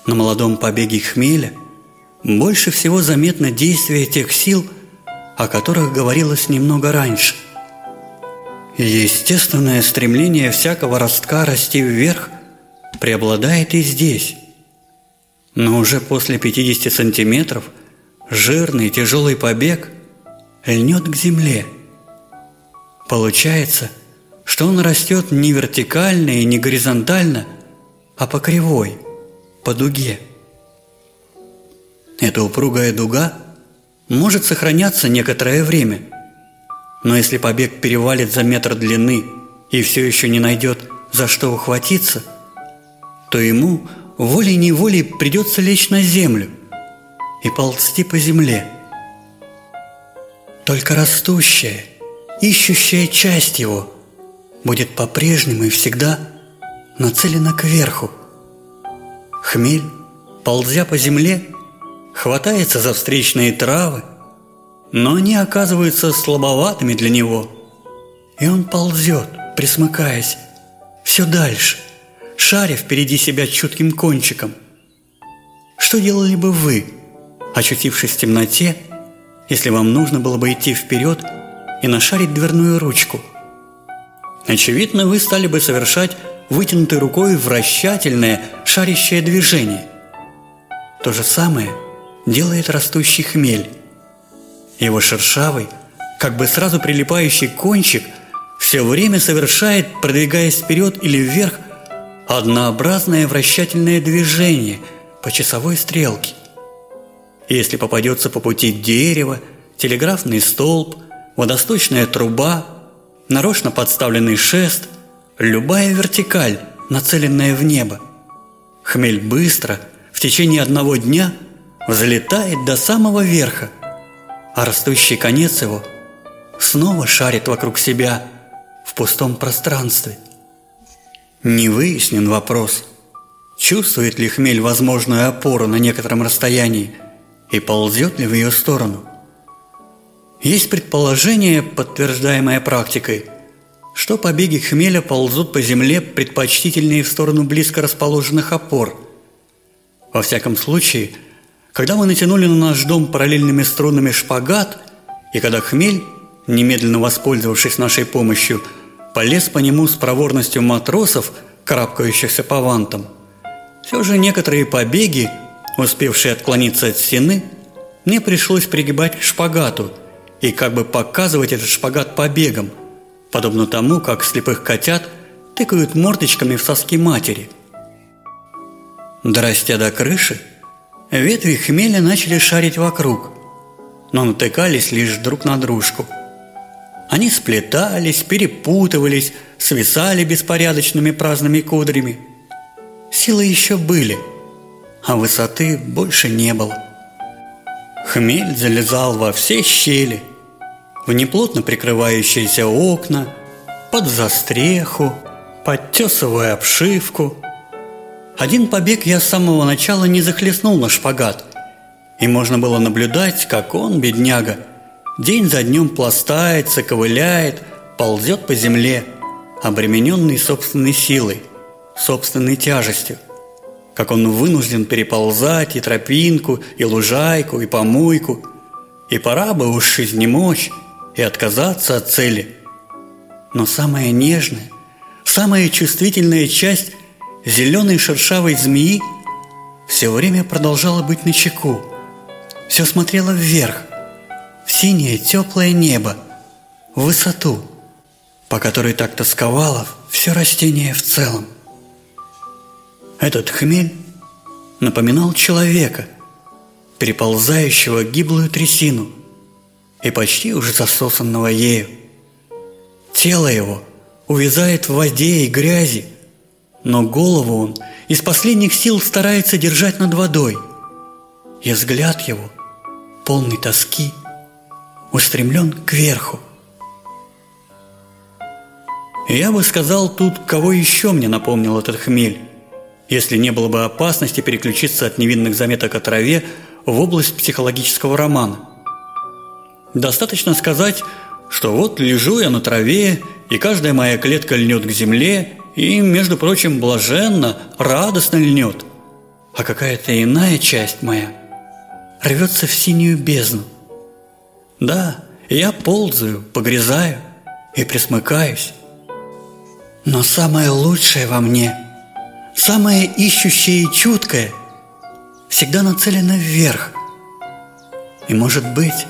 На молодом побеге хмеля больше всего заметно действие тех сил, о которых говорилось немного раньше. Естественное стремление всякого ростка расти вверх преобладает и здесь. Но уже после 50 сантиметров – жирный тяжелый побег льнет к земле. Получается, что он растет не вертикально и не горизонтально, а по кривой, по дуге. Эта упругая дуга может сохраняться некоторое время, но если побег перевалит за метр длины и все еще не найдет за что ухватиться, то ему волей-неволей придется лечь на землю – и ползти по земле. Только растущая, ищущая часть его будет по-прежнему и всегда нацелена кверху. Хмель, ползя по земле, хватается за встречные травы, но они оказываются слабоватыми для него. И он ползет, присмыкаясь, все дальше, шаря впереди себя чутким кончиком. Что делали бы вы – очутившись в темноте, если вам нужно было бы идти вперед и нашарить дверную ручку. Очевидно, вы стали бы совершать вытянутой рукой вращательное, шарящее движение. То же самое делает растущий хмель. Его шершавый, как бы сразу прилипающий кончик все время совершает, продвигаясь вперед или вверх, однообразное вращательное движение по часовой стрелке. Если попадется по пути дерево, телеграфный столб, водосточная труба, нарочно подставленный шест, любая вертикаль, нацеленная в небо. Хмель быстро, в течение одного дня, взлетает до самого верха, а растущий конец его снова шарит вокруг себя в пустом пространстве. Не выяснен вопрос, чувствует ли хмель возможную опору на некотором расстоянии и ползет ли в ее сторону. Есть предположение, подтверждаемое практикой, что побеги хмеля ползут по земле предпочтительнее в сторону близко расположенных опор. Во всяком случае, когда мы натянули на наш дом параллельными струнами шпагат, и когда хмель, немедленно воспользовавшись нашей помощью, полез по нему с проворностью матросов, карабкающихся по вантам, все же некоторые побеги, успевшие отклониться от стены, мне пришлось пригибать к шпагату – и как бы показывать этот шпагат побегом, подобно тому, как слепых котят тыкают мордочками в соски матери. Дорастя до крыши, ветви хмеля начали шарить вокруг, но натыкались лишь друг на дружку. Они сплетались, перепутывались, свисали беспорядочными праздными кудрями. Силы еще были, а высоты больше не было. Хмель залезал во все щели, в неплотно прикрывающиеся окна, под застреху, под тесовую обшивку. Один побег я с самого начала не захлестнул на шпагат, и можно было наблюдать, как он, бедняга, день за днем пластается, ковыляет, ползет по земле, обремененный собственной силой, собственной тяжестью как он вынужден переползать и тропинку, и лужайку, и помойку. И пора бы уж изнемочь и отказаться от цели. Но самая нежная, самая чувствительная часть зеленой шершавой змеи все время продолжала быть на чеку, все смотрела вверх, в синее теплое небо, в высоту, по которой так тосковало все растение в целом. Этот хмель напоминал человека, переползающего гиблую трясину и почти уже засосанного ею. Тело его увязает в воде и грязи, но голову он из последних сил старается держать над водой, и взгляд его, полный тоски, устремлен кверху. Я бы сказал тут, кого еще мне напомнил этот хмель если не было бы опасности переключиться от невинных заметок о траве в область психологического романа. Достаточно сказать, что вот лежу я на траве, и каждая моя клетка льнет к земле, и, между прочим, блаженно, радостно льнет. А какая-то иная часть моя рвется в синюю бездну. Да, я ползаю, погрязаю и присмыкаюсь. Но самое лучшее во мне – самое ищущее и чуткое всегда нацелено вверх. И может быть,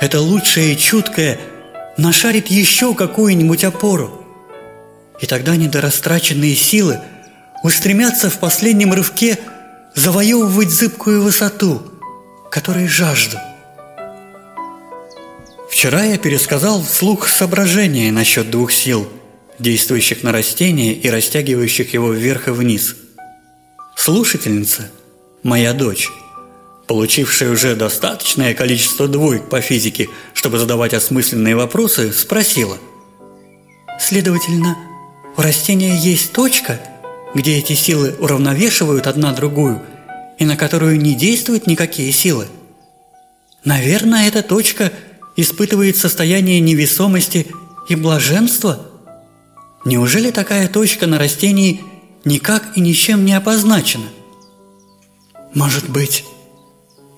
это лучшее и чуткое нашарит еще какую-нибудь опору. И тогда недорастраченные силы устремятся в последнем рывке завоевывать зыбкую высоту, которой жажду. Вчера я пересказал вслух соображения насчет двух сил – действующих на растение и растягивающих его вверх и вниз. Слушательница, моя дочь, получившая уже достаточное количество двоек по физике, чтобы задавать осмысленные вопросы, спросила. Следовательно, у растения есть точка, где эти силы уравновешивают одна другую и на которую не действуют никакие силы. Наверное, эта точка испытывает состояние невесомости и блаженства – Неужели такая точка на растении никак и ничем не обозначена? Может быть,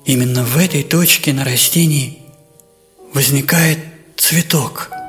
именно в этой точке на растении возникает цветок –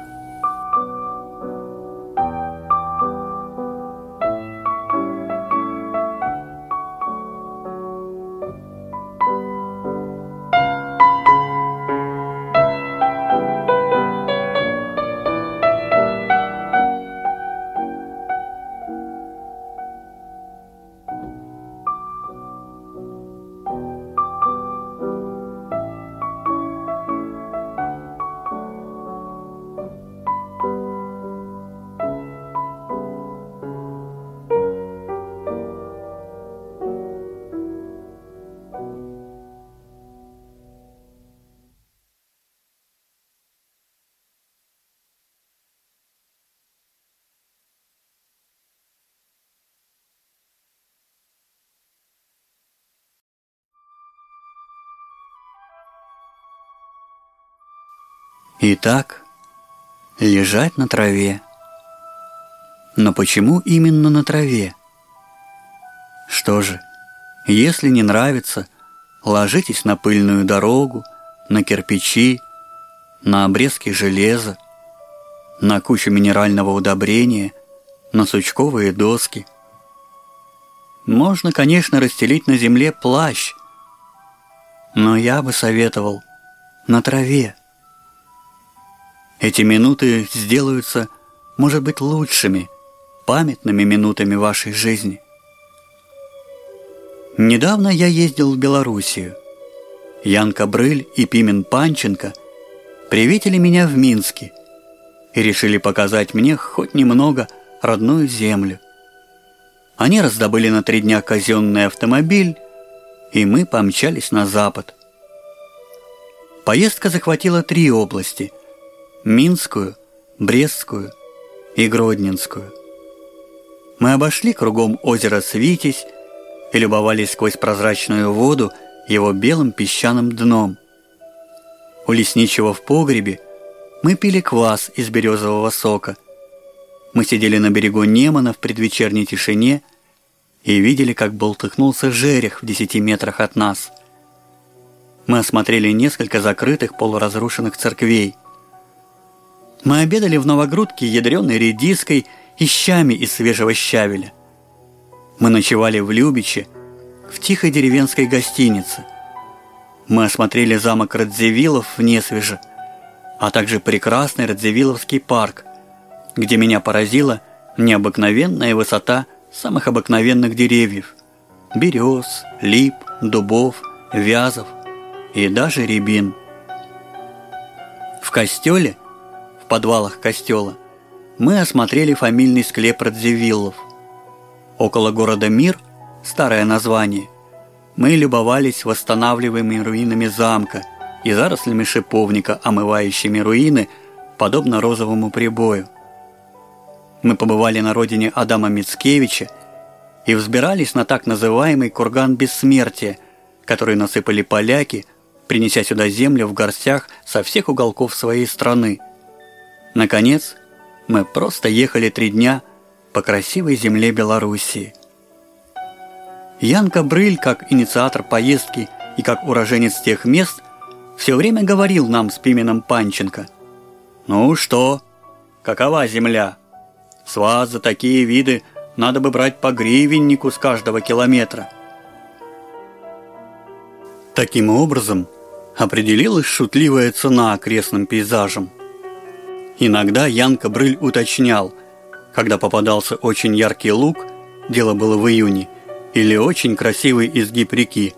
Итак, лежать на траве. Но почему именно на траве? Что же, если не нравится, ложитесь на пыльную дорогу, на кирпичи, на обрезки железа, на кучу минерального удобрения, на сучковые доски. Можно, конечно, расстелить на земле плащ, но я бы советовал на траве. Эти минуты сделаются, может быть, лучшими, памятными минутами вашей жизни. Недавно я ездил в Белоруссию. Ян Кабрыль и Пимен Панченко приветили меня в Минске и решили показать мне хоть немного родную землю. Они раздобыли на три дня казенный автомобиль, и мы помчались на запад. Поездка захватила три области – Минскую, Брестскую и Гродненскую. Мы обошли кругом озеро Свитязь и любовались сквозь прозрачную воду его белым песчаным дном. У лесничего в погребе мы пили квас из березового сока. Мы сидели на берегу Немана в предвечерней тишине и видели, как болтыхнулся жерех в десяти метрах от нас. Мы осмотрели несколько закрытых полуразрушенных церквей – мы обедали в Новогрудке ядреной редиской и щами из свежего щавеля. Мы ночевали в Любиче, в тихой деревенской гостинице. Мы осмотрели замок Радзивиллов в Несвеже, а также прекрасный Радзивилловский парк, где меня поразила необыкновенная высота самых обыкновенных деревьев – берез, лип, дубов, вязов и даже рябин. В костеле подвалах костела, мы осмотрели фамильный склеп Радзивиллов. Около города Мир, старое название, мы любовались восстанавливаемыми руинами замка и зарослями шиповника, омывающими руины, подобно розовому прибою. Мы побывали на родине Адама Мицкевича и взбирались на так называемый курган бессмертия, который насыпали поляки, принеся сюда землю в горстях со всех уголков своей страны – Наконец, мы просто ехали три дня по красивой земле Белоруссии. Янка Брыль, как инициатор поездки и как уроженец тех мест, все время говорил нам с Пименом Панченко. «Ну что, какова земля? С вас за такие виды надо бы брать по гривеннику с каждого километра». Таким образом, определилась шутливая цена окрестным пейзажам – Иногда Янка Брыль уточнял, когда попадался очень яркий лук, дело было в июне, или очень красивый изгиб реки.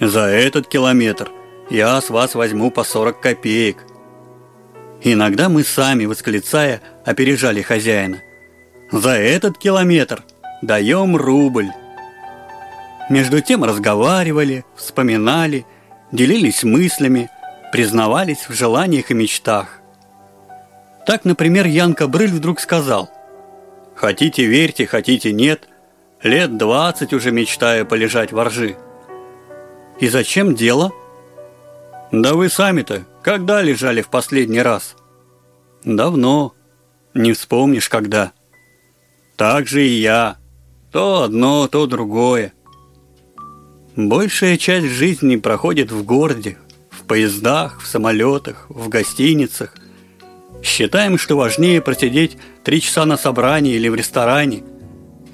«За этот километр я с вас возьму по 40 копеек». Иногда мы сами, восклицая, опережали хозяина. «За этот километр даем рубль». Между тем разговаривали, вспоминали, делились мыслями, признавались в желаниях и мечтах. Так, например, Янка Брыль вдруг сказал «Хотите верьте, хотите нет, лет двадцать уже мечтаю полежать во ржи». «И зачем дело?» «Да вы сами-то когда лежали в последний раз?» «Давно. Не вспомнишь, когда». «Так же и я. То одно, то другое». Большая часть жизни проходит в городе, в поездах, в самолетах, в гостиницах, Считаем, что важнее просидеть три часа на собрании или в ресторане,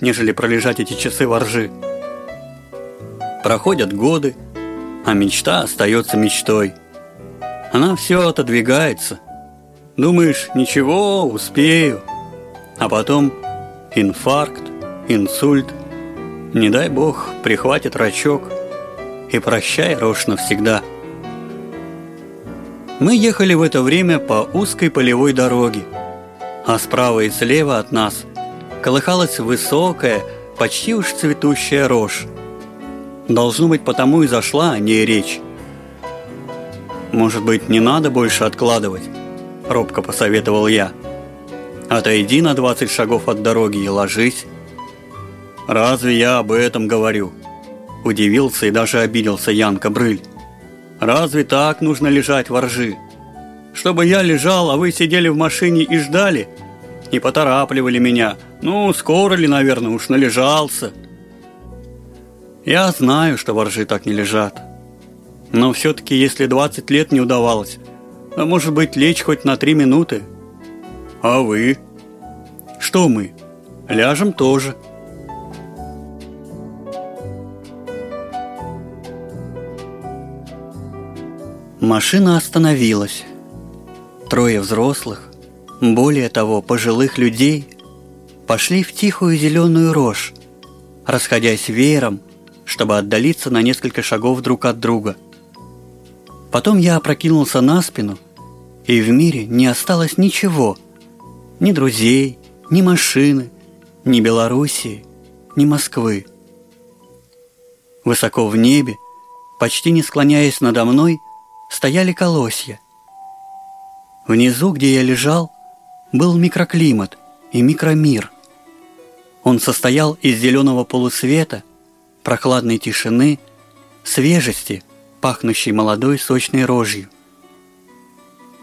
нежели пролежать эти часы во ржи. Проходят годы, а мечта остается мечтой. Она все отодвигается. Думаешь, ничего, успею. А потом инфаркт, инсульт. Не дай бог, прихватит рачок. И прощай, рожь навсегда. Мы ехали в это время по узкой полевой дороге, а справа и слева от нас колыхалась высокая, почти уж цветущая рожь. Должно быть, потому и зашла о ней речь. «Может быть, не надо больше откладывать?» – робко посоветовал я. «Отойди на 20 шагов от дороги и ложись». «Разве я об этом говорю?» – удивился и даже обиделся Янка Брыль. Разве так нужно лежать во ржи? Чтобы я лежал, а вы сидели в машине и ждали? Не поторапливали меня. Ну, скоро ли, наверное, уж належался. Я знаю, что воржи так не лежат. Но все-таки, если 20 лет не удавалось, а может быть, лечь хоть на три минуты? А вы? Что мы? Ляжем тоже. Машина остановилась. Трое взрослых, более того, пожилых людей, пошли в тихую зеленую рожь, расходясь веером, чтобы отдалиться на несколько шагов друг от друга. Потом я опрокинулся на спину, и в мире не осталось ничего. Ни друзей, ни машины, ни Белоруссии, ни Москвы. Высоко в небе, почти не склоняясь надо мной, стояли колосья. Внизу, где я лежал, был микроклимат и микромир. Он состоял из зеленого полусвета, прохладной тишины, свежести, пахнущей молодой сочной рожью.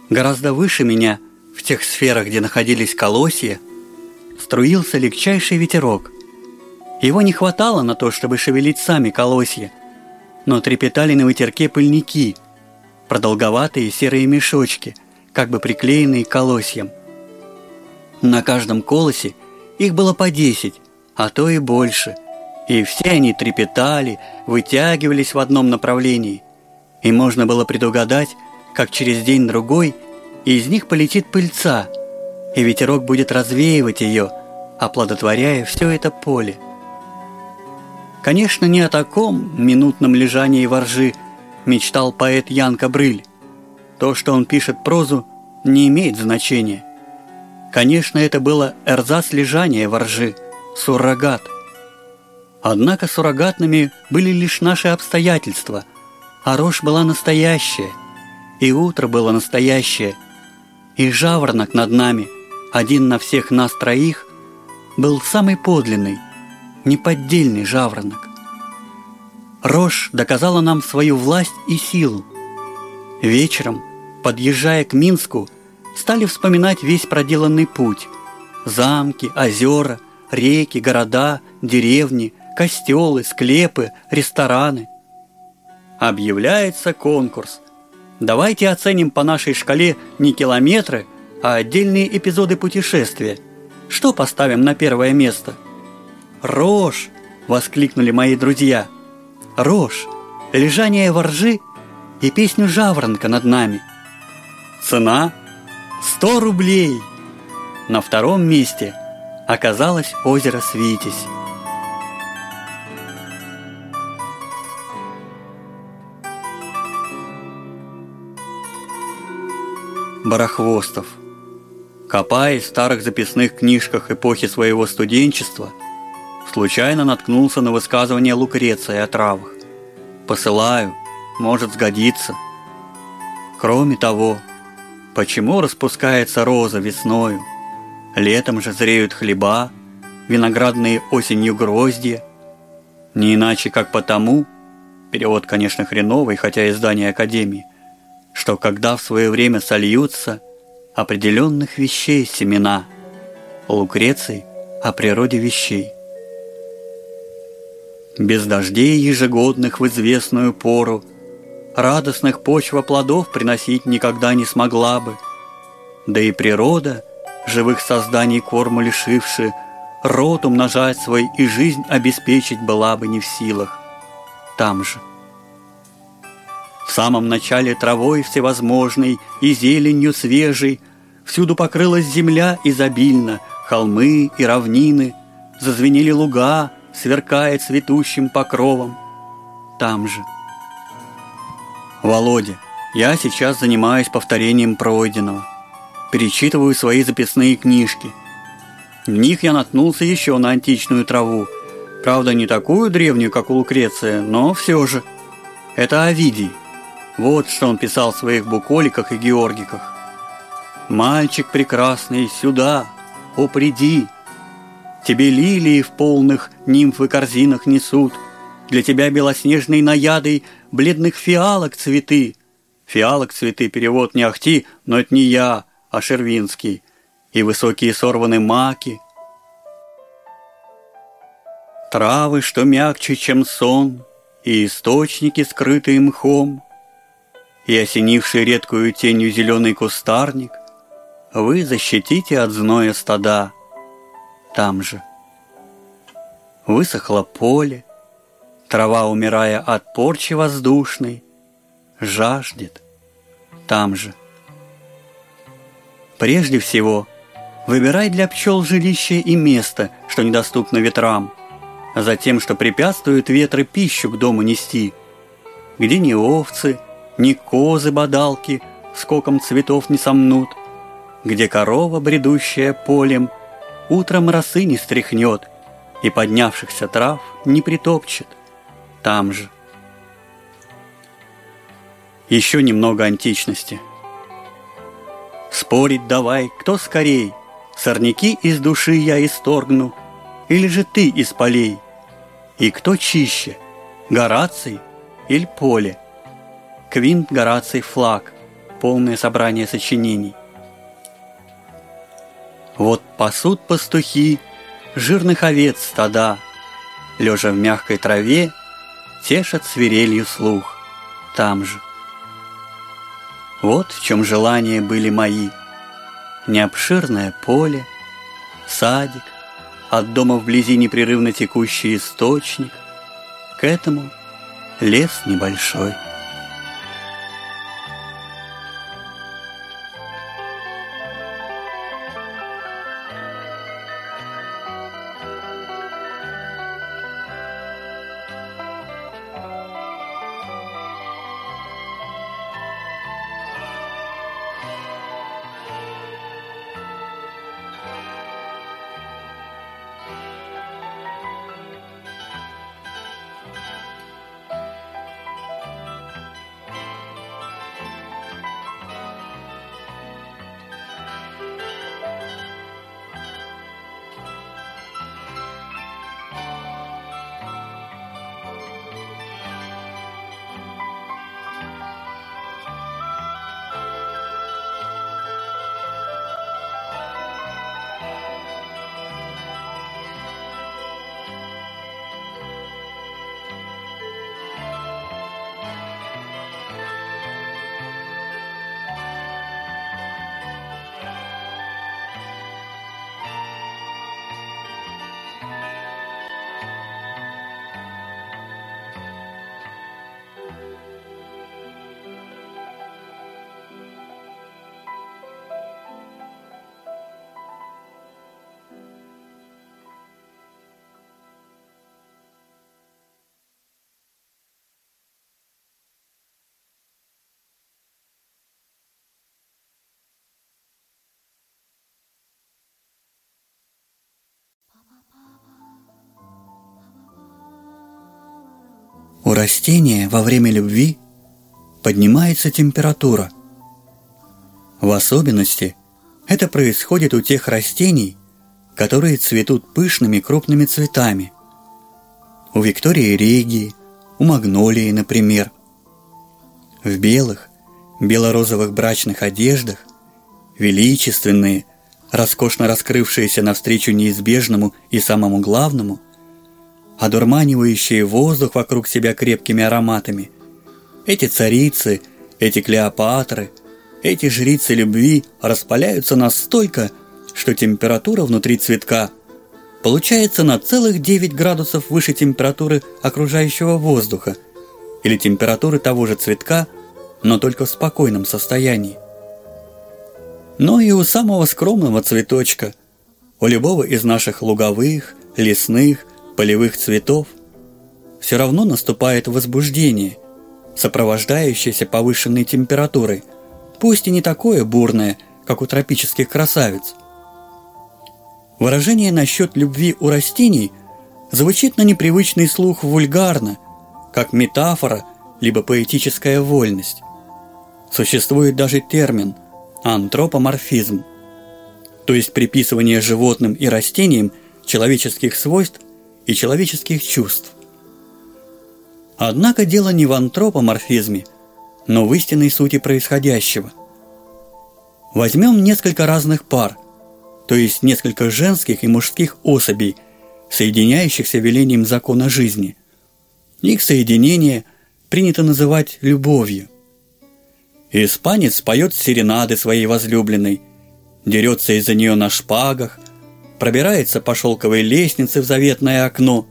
Гораздо выше меня, в тех сферах, где находились колосья, струился легчайший ветерок. Его не хватало на то, чтобы шевелить сами колосья, но трепетали на ветерке пыльники, продолговатые серые мешочки, как бы приклеенные к колосьям. На каждом колосе их было по десять, а то и больше – и все они трепетали, вытягивались в одном направлении. И можно было предугадать, как через день-другой из них полетит пыльца, и ветерок будет развеивать ее, оплодотворяя все это поле. Конечно, не о таком минутном лежании воржи мечтал поэт Янка Брыль. То, что он пишет прозу, не имеет значения. Конечно, это было эрзац лежания воржи, суррогат – Однако суррогатными были лишь наши обстоятельства, а рожь была настоящая, и утро было настоящее, и жаворонок над нами, один на всех нас троих, был самый подлинный, неподдельный жаворонок. Рожь доказала нам свою власть и силу. Вечером, подъезжая к Минску, стали вспоминать весь проделанный путь. Замки, озера, реки, города, деревни, костелы, склепы, рестораны. Объявляется конкурс. Давайте оценим по нашей шкале не километры, а отдельные эпизоды путешествия. Что поставим на первое место? «Рожь!» – воскликнули мои друзья. «Рожь! Лежание воржи и песню жаворонка над нами!» Цена – 100 рублей! На втором месте оказалось озеро Свитязь. Барахвостов. Копаясь в старых записных книжках эпохи своего студенчества, случайно наткнулся на высказывание Лукреция о травах. «Посылаю, может сгодиться». Кроме того, почему распускается роза весною, летом же зреют хлеба, виноградные осенью гроздья, не иначе как потому, перевод, конечно, хреновый, хотя издание Академии – что когда в свое время сольются определенных вещей семена, Лукреций о природе вещей. Без дождей ежегодных в известную пору Радостных почва плодов приносить никогда не смогла бы. Да и природа, живых созданий корму лишивши, Род умножать свой и жизнь обеспечить была бы не в силах. Там же. В самом начале травой всевозможной и зеленью свежей Всюду покрылась земля изобильно, холмы и равнины, Зазвенели луга, сверкая цветущим покровом. Там же. Володя, я сейчас занимаюсь повторением пройденного. Перечитываю свои записные книжки. В них я наткнулся еще на античную траву. Правда, не такую древнюю, как у Лукреция, но все же. Это Овидий – вот что он писал в своих буколиках и георгиках. «Мальчик прекрасный, сюда, о! Тебе лилии в полных нимфы корзинах несут, Для тебя белоснежной наядой бледных фиалок цветы, Фиалок цветы перевод не ахти, но это не я, а Шервинский. И высокие сорваны маки. Травы, что мягче, чем сон, И источники, скрытые мхом, И осенивший редкую тенью зеленый кустарник, Вы защитите от зноя стада. Там же. Высохло поле, Трава, умирая от порчи воздушной, жаждет там же. Прежде всего, выбирай для пчел жилище и место, что недоступно ветрам, а затем, что препятствует ветры пищу к дому нести, где ни овцы, ни козы-бодалки скоком цветов не сомнут, где корова, бредущая полем, утром росы не стряхнет и поднявшихся трав не притопчет там же. Еще немного античности. Спорить давай, кто скорей, Сорняки из души я исторгну, Или же ты из полей? И кто чище, Гораций или поле? Квинт Гораций флаг, полное собрание сочинений. Вот пасут пастухи жирных овец стада, Лежа в мягкой траве, тешат свирелью слух там же. Вот в чем желания были мои. Необширное поле, садик, от дома вблизи непрерывно текущий источник, к этому лес небольшой. Во время любви поднимается температура. В особенности это происходит у тех растений, которые цветут пышными крупными цветами. У Виктории Регии, у Магнолии, например. В белых, бело-розовых брачных одеждах, величественные, роскошно раскрывшиеся навстречу неизбежному и самому главному – одурманивающие воздух вокруг себя крепкими ароматами. Эти царицы, эти Клеопатры, эти жрицы любви распаляются настолько, что температура внутри цветка получается на целых 9 градусов выше температуры окружающего воздуха или температуры того же цветка, но только в спокойном состоянии. Но и у самого скромного цветочка, у любого из наших луговых, лесных, полевых цветов, все равно наступает возбуждение, сопровождающееся повышенной температурой, пусть и не такое бурное, как у тропических красавиц. Выражение насчет любви у растений звучит на непривычный слух вульгарно, как метафора либо поэтическая вольность. Существует даже термин антропоморфизм, то есть приписывание животным и растениям человеческих свойств и человеческих чувств. Однако дело не в антропоморфизме, но в истинной сути происходящего. Возьмем несколько разных пар, то есть несколько женских и мужских особей, соединяющихся велением закона жизни. Их соединение принято называть любовью. Испанец поет серенады своей возлюбленной, дерется из-за нее на шпагах, пробирается по шелковой лестнице в заветное окно.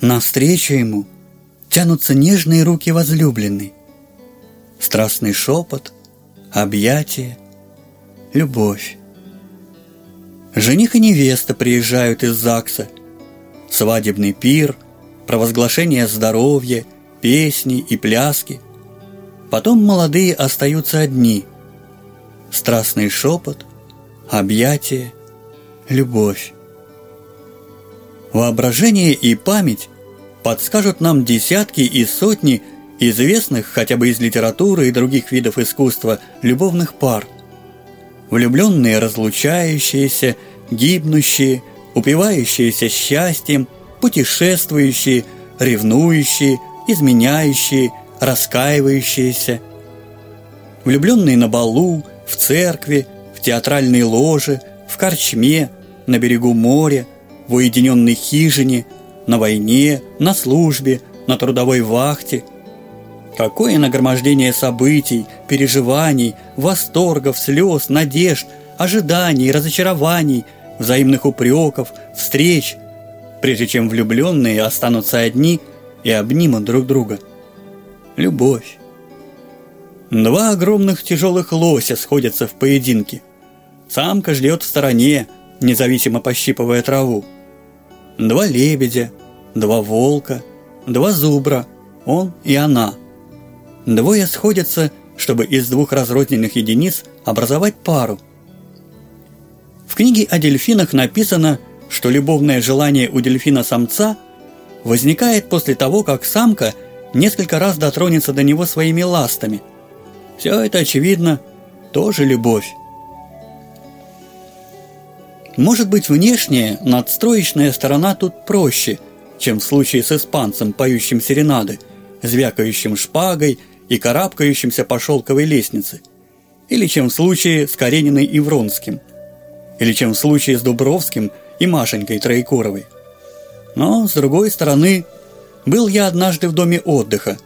Навстречу ему тянутся нежные руки возлюбленной. Страстный шепот, объятие, любовь. Жених и невеста приезжают из ЗАГСа. Свадебный пир, провозглашение здоровья, песни и пляски. Потом молодые остаются одни. Страстный шепот, объятие, любовь. Воображение и память подскажут нам десятки и сотни известных хотя бы из литературы и других видов искусства любовных пар. Влюбленные разлучающиеся, гибнущие, упивающиеся счастьем, путешествующие, ревнующие, изменяющие, раскаивающиеся. Влюбленные на балу, в церкви, в театральной ложе, в корчме, на берегу моря, в уединенной хижине, на войне, на службе, на трудовой вахте. Какое нагромождение событий, переживаний, восторгов, слез, надежд, ожиданий, разочарований, взаимных упреков, встреч, прежде чем влюбленные останутся одни и обнимут друг друга. Любовь. Два огромных тяжелых лося сходятся в поединке. Самка ждет в стороне, независимо пощипывая траву. Два лебедя, два волка, два зубра, он и она. Двое сходятся, чтобы из двух разрозненных единиц образовать пару. В книге о дельфинах написано, что любовное желание у дельфина-самца возникает после того, как самка несколько раз дотронется до него своими ластами. Все это, очевидно, тоже любовь. Может быть, внешняя, надстроечная сторона тут проще, чем в случае с испанцем, поющим серенады, звякающим шпагой и карабкающимся по шелковой лестнице, или чем в случае с Карениной и Вронским, или чем в случае с Дубровским и Машенькой Троекуровой. Но, с другой стороны, был я однажды в доме отдыха.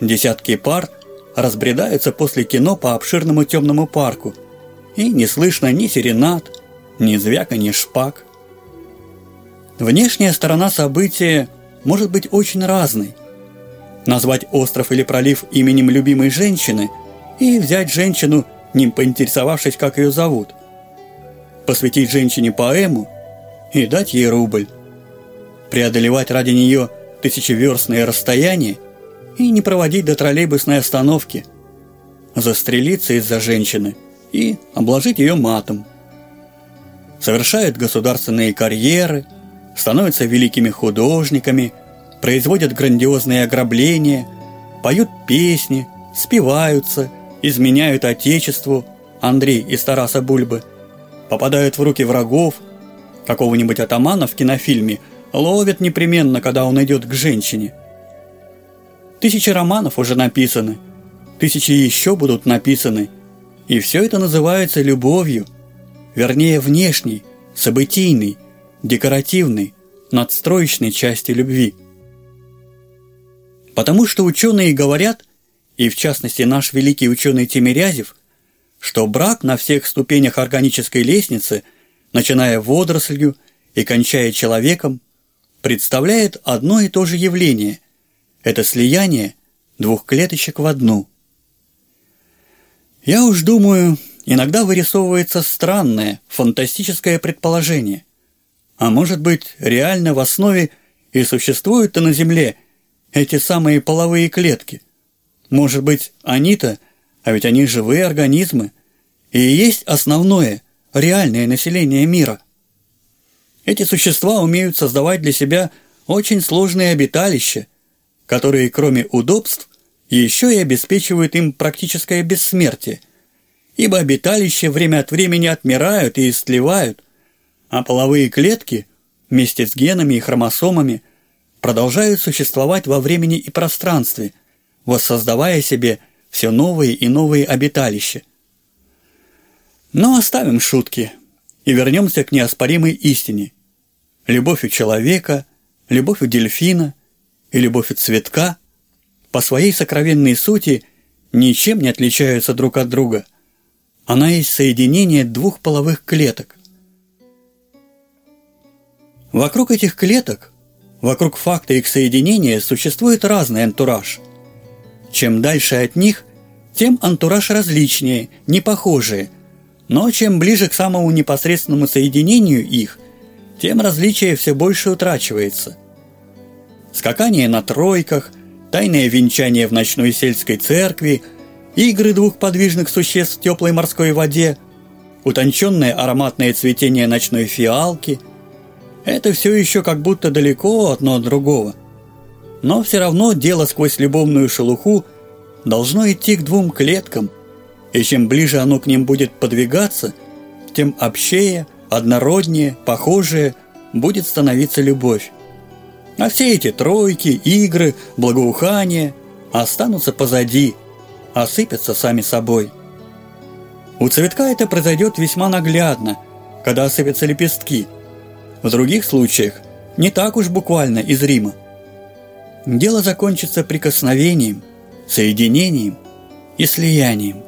Десятки пар разбредаются после кино по обширному темному парку, и не слышно ни серенад, ни звяка, ни шпаг. Внешняя сторона события может быть очень разной. Назвать остров или пролив именем любимой женщины и взять женщину, не поинтересовавшись, как ее зовут. Посвятить женщине поэму и дать ей рубль. Преодолевать ради нее тысячеверстные расстояния и не проводить до троллейбусной остановки. Застрелиться из-за женщины и обложить ее матом совершают государственные карьеры, становятся великими художниками, производят грандиозные ограбления, поют песни, спиваются, изменяют Отечеству, Андрей из Тараса Бульбы, попадают в руки врагов, какого-нибудь атамана в кинофильме ловят непременно, когда он идет к женщине. Тысячи романов уже написаны, тысячи еще будут написаны, и все это называется любовью – вернее внешней, событийной, декоративной, надстроечной части любви. Потому что ученые говорят, и в частности наш великий ученый Тимирязев, что брак на всех ступенях органической лестницы, начиная водорослью и кончая человеком, представляет одно и то же явление – это слияние двух клеточек в одну. Я уж думаю, иногда вырисовывается странное, фантастическое предположение. А может быть, реально в основе и существуют-то на Земле эти самые половые клетки? Может быть, они-то, а ведь они живые организмы, и есть основное, реальное население мира. Эти существа умеют создавать для себя очень сложные обиталища, которые, кроме удобств, еще и обеспечивают им практическое бессмертие – ибо обиталища время от времени отмирают и истлевают, а половые клетки вместе с генами и хромосомами продолжают существовать во времени и пространстве, воссоздавая себе все новые и новые обиталища. Но оставим шутки и вернемся к неоспоримой истине. Любовь у человека, любовь у дельфина и любовь у цветка по своей сокровенной сути ничем не отличаются друг от друга. Она есть соединение двух половых клеток. Вокруг этих клеток, вокруг факта их соединения существует разный антураж. Чем дальше от них, тем антураж различнее, не похожие, но чем ближе к самому непосредственному соединению их, тем различие все больше утрачивается. Скакание на тройках, тайное венчание в ночной сельской церкви, игры двух подвижных существ в теплой морской воде, утонченное ароматное цветение ночной фиалки – это все еще как будто далеко одно от другого. Но все равно дело сквозь любовную шелуху должно идти к двум клеткам, и чем ближе оно к ним будет подвигаться, тем общее, однороднее, похожее будет становиться любовь. А все эти тройки, игры, благоухания останутся позади, осыпятся сами собой. У цветка это произойдет весьма наглядно, когда осыпятся лепестки – в других случаях не так уж буквально из Рима. Дело закончится прикосновением, соединением и слиянием.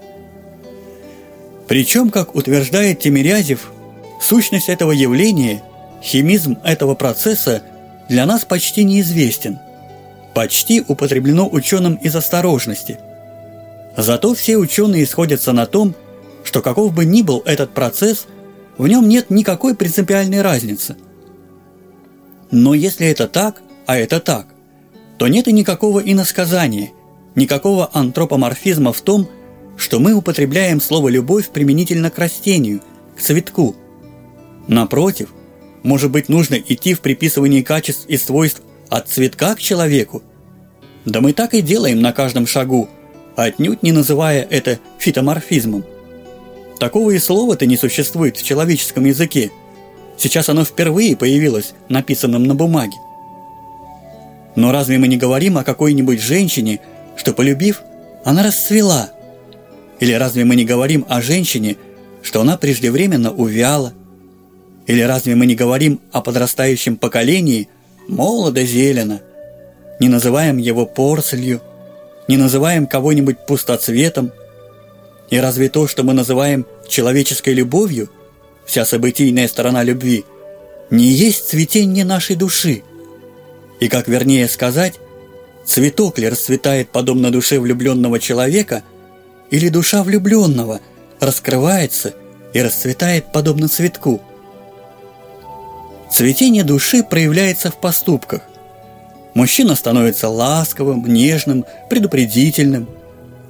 Причем, как утверждает Тимирязев, сущность этого явления, химизм этого процесса для нас почти неизвестен. Почти употреблено ученым из осторожности. Зато все ученые сходятся на том, что каков бы ни был этот процесс, в нем нет никакой принципиальной разницы – но если это так, а это так, то нет и никакого иносказания, никакого антропоморфизма в том, что мы употребляем слово «любовь» применительно к растению, к цветку. Напротив, может быть, нужно идти в приписывании качеств и свойств от цветка к человеку? Да мы так и делаем на каждом шагу, отнюдь не называя это фитоморфизмом. Такого и слова-то не существует в человеческом языке – Сейчас оно впервые появилось, написанным на бумаге. Но разве мы не говорим о какой-нибудь женщине, что, полюбив, она расцвела? Или разве мы не говорим о женщине, что она преждевременно увяла? Или разве мы не говорим о подрастающем поколении молодо-зелено? Не называем его порселью, не называем кого-нибудь пустоцветом? И разве то, что мы называем человеческой любовью – вся событийная сторона любви, не есть цветение нашей души. И как вернее сказать, цветок ли расцветает подобно душе влюбленного человека, или душа влюбленного раскрывается и расцветает подобно цветку. Цветение души проявляется в поступках. Мужчина становится ласковым, нежным, предупредительным.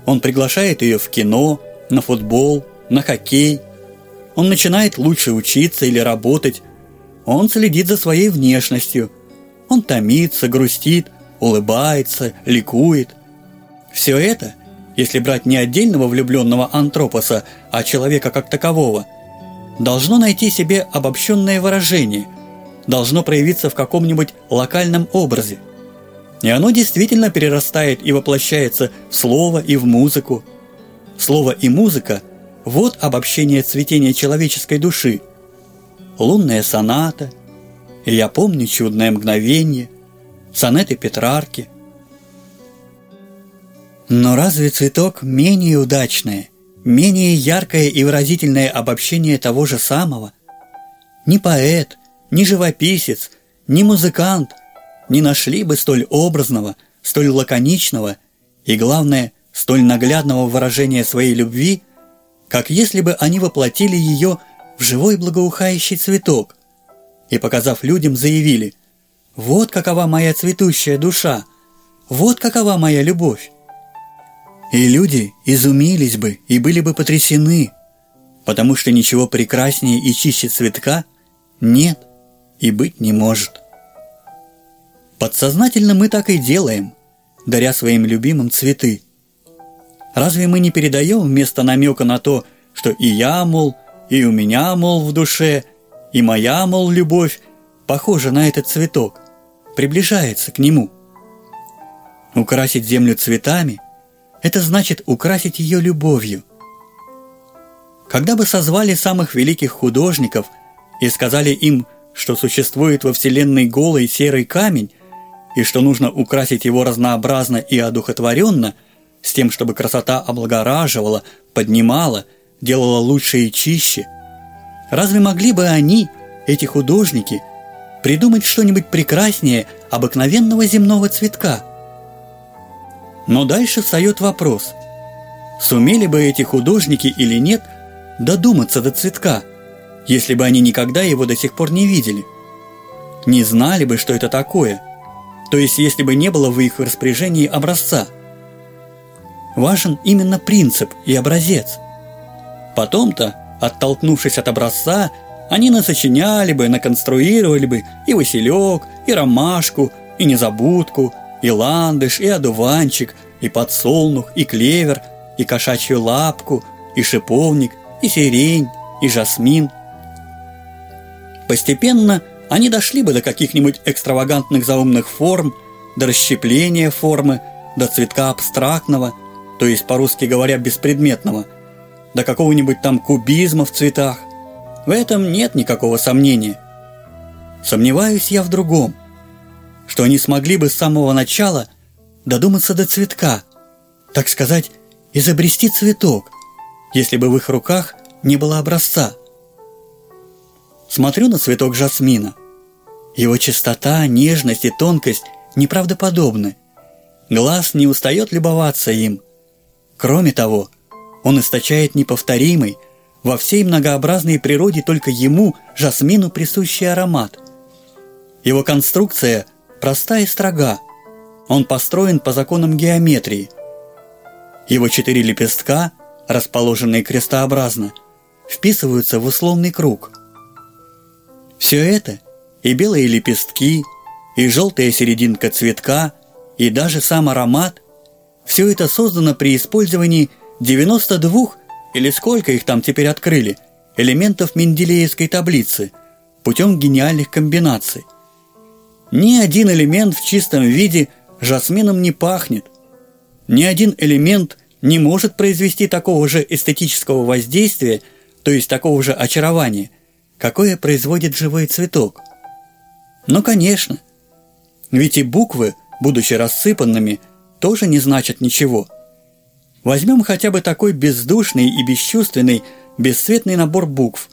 Он приглашает ее в кино, на футбол, на хоккей – он начинает лучше учиться или работать. Он следит за своей внешностью. Он томится, грустит, улыбается, ликует. Все это, если брать не отдельного влюбленного антропоса, а человека как такового, должно найти себе обобщенное выражение, должно проявиться в каком-нибудь локальном образе. И оно действительно перерастает и воплощается в слово и в музыку. Слово и музыка – вот обобщение цветения человеческой души. Лунная соната, я помню чудное мгновение, сонеты Петрарки. Но разве цветок менее удачное, менее яркое и выразительное обобщение того же самого? Ни поэт, ни живописец, ни музыкант не нашли бы столь образного, столь лаконичного и, главное, столь наглядного выражения своей любви – как если бы они воплотили ее в живой благоухающий цветок и, показав людям, заявили «Вот какова моя цветущая душа, вот какова моя любовь». И люди изумились бы и были бы потрясены, потому что ничего прекраснее и чище цветка нет и быть не может. Подсознательно мы так и делаем, даря своим любимым цветы – Разве мы не передаем вместо намека на то, что и я, мол, и у меня, мол, в душе, и моя, мол, любовь похожа на этот цветок, приближается к нему? Украсить землю цветами – это значит украсить ее любовью. Когда бы созвали самых великих художников и сказали им, что существует во Вселенной голый серый камень, и что нужно украсить его разнообразно и одухотворенно, с тем, чтобы красота облагораживала, поднимала, делала лучше и чище, разве могли бы они, эти художники, придумать что-нибудь прекраснее обыкновенного земного цветка? Но дальше встает вопрос, сумели бы эти художники или нет додуматься до цветка, если бы они никогда его до сих пор не видели? Не знали бы, что это такое, то есть если бы не было в их распоряжении образца. Важен именно принцип и образец. Потом-то, оттолкнувшись от образца, они насочиняли бы, наконструировали бы и василек, и ромашку, и незабудку, и ландыш, и одуванчик, и подсолнух, и клевер, и кошачью лапку, и шиповник, и сирень, и жасмин. Постепенно они дошли бы до каких-нибудь экстравагантных заумных форм, до расщепления формы, до цветка абстрактного, то есть, по-русски говоря, беспредметного, до какого-нибудь там кубизма в цветах. В этом нет никакого сомнения. Сомневаюсь я в другом – что они смогли бы с самого начала додуматься до цветка, так сказать, изобрести цветок, если бы в их руках не было образца. Смотрю на цветок жасмина. Его чистота, нежность и тонкость неправдоподобны. Глаз не устает любоваться им. Кроме того, он источает неповторимый, во всей многообразной природе только ему, жасмину, присущий аромат. Его конструкция – проста и строга. Он построен по законам геометрии. Его четыре лепестка, расположенные крестообразно, вписываются в условный круг. Все это и белые лепестки, и желтая серединка цветка, и даже сам аромат – все это создано при использовании 92 или сколько их там теперь открыли, элементов Менделеевской таблицы путем гениальных комбинаций – ни один элемент в чистом виде жасмином не пахнет. Ни один элемент не может произвести такого же эстетического воздействия, то есть такого же очарования, какое производит живой цветок. Ну, конечно. Ведь и буквы, будучи рассыпанными, тоже не значат ничего. Возьмем хотя бы такой бездушный и бесчувственный, бесцветный набор букв.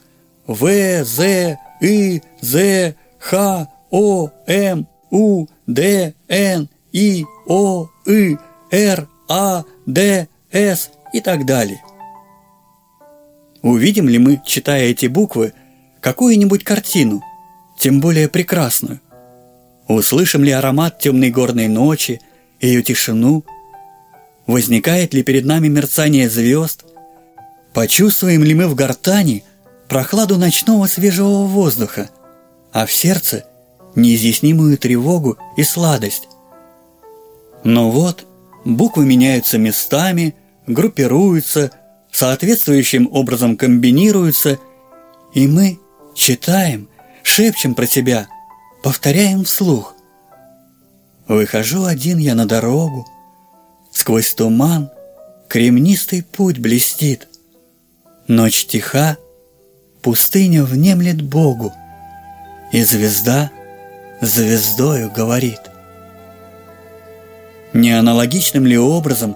В, З, И, З, Х, о, М, У, Д, Н, И, О, И, Р, А, Д, С и так далее. Увидим ли мы, читая эти буквы, какую-нибудь картину, тем более прекрасную? Услышим ли аромат темной горной ночи, ее тишину? Возникает ли перед нами мерцание звезд? Почувствуем ли мы в гортани прохладу ночного свежего воздуха, а в сердце – неизъяснимую тревогу и сладость. Но вот буквы меняются местами, группируются, соответствующим образом комбинируются, и мы читаем, шепчем про себя, повторяем вслух. Выхожу один я на дорогу, сквозь туман кремнистый путь блестит. Ночь тиха, пустыня внемлет Богу, и звезда — звездою говорит. Не аналогичным ли образом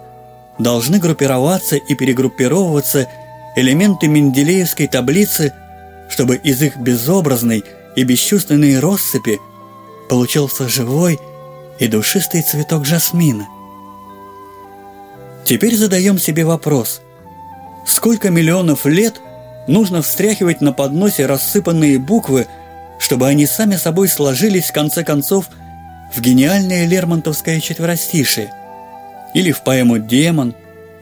должны группироваться и перегруппировываться элементы Менделеевской таблицы, чтобы из их безобразной и бесчувственной россыпи получился живой и душистый цветок жасмина. Теперь задаем себе вопрос, сколько миллионов лет нужно встряхивать на подносе рассыпанные буквы – чтобы они сами собой сложились в конце концов в гениальное лермонтовское четверостишие, или в поэму «Демон»,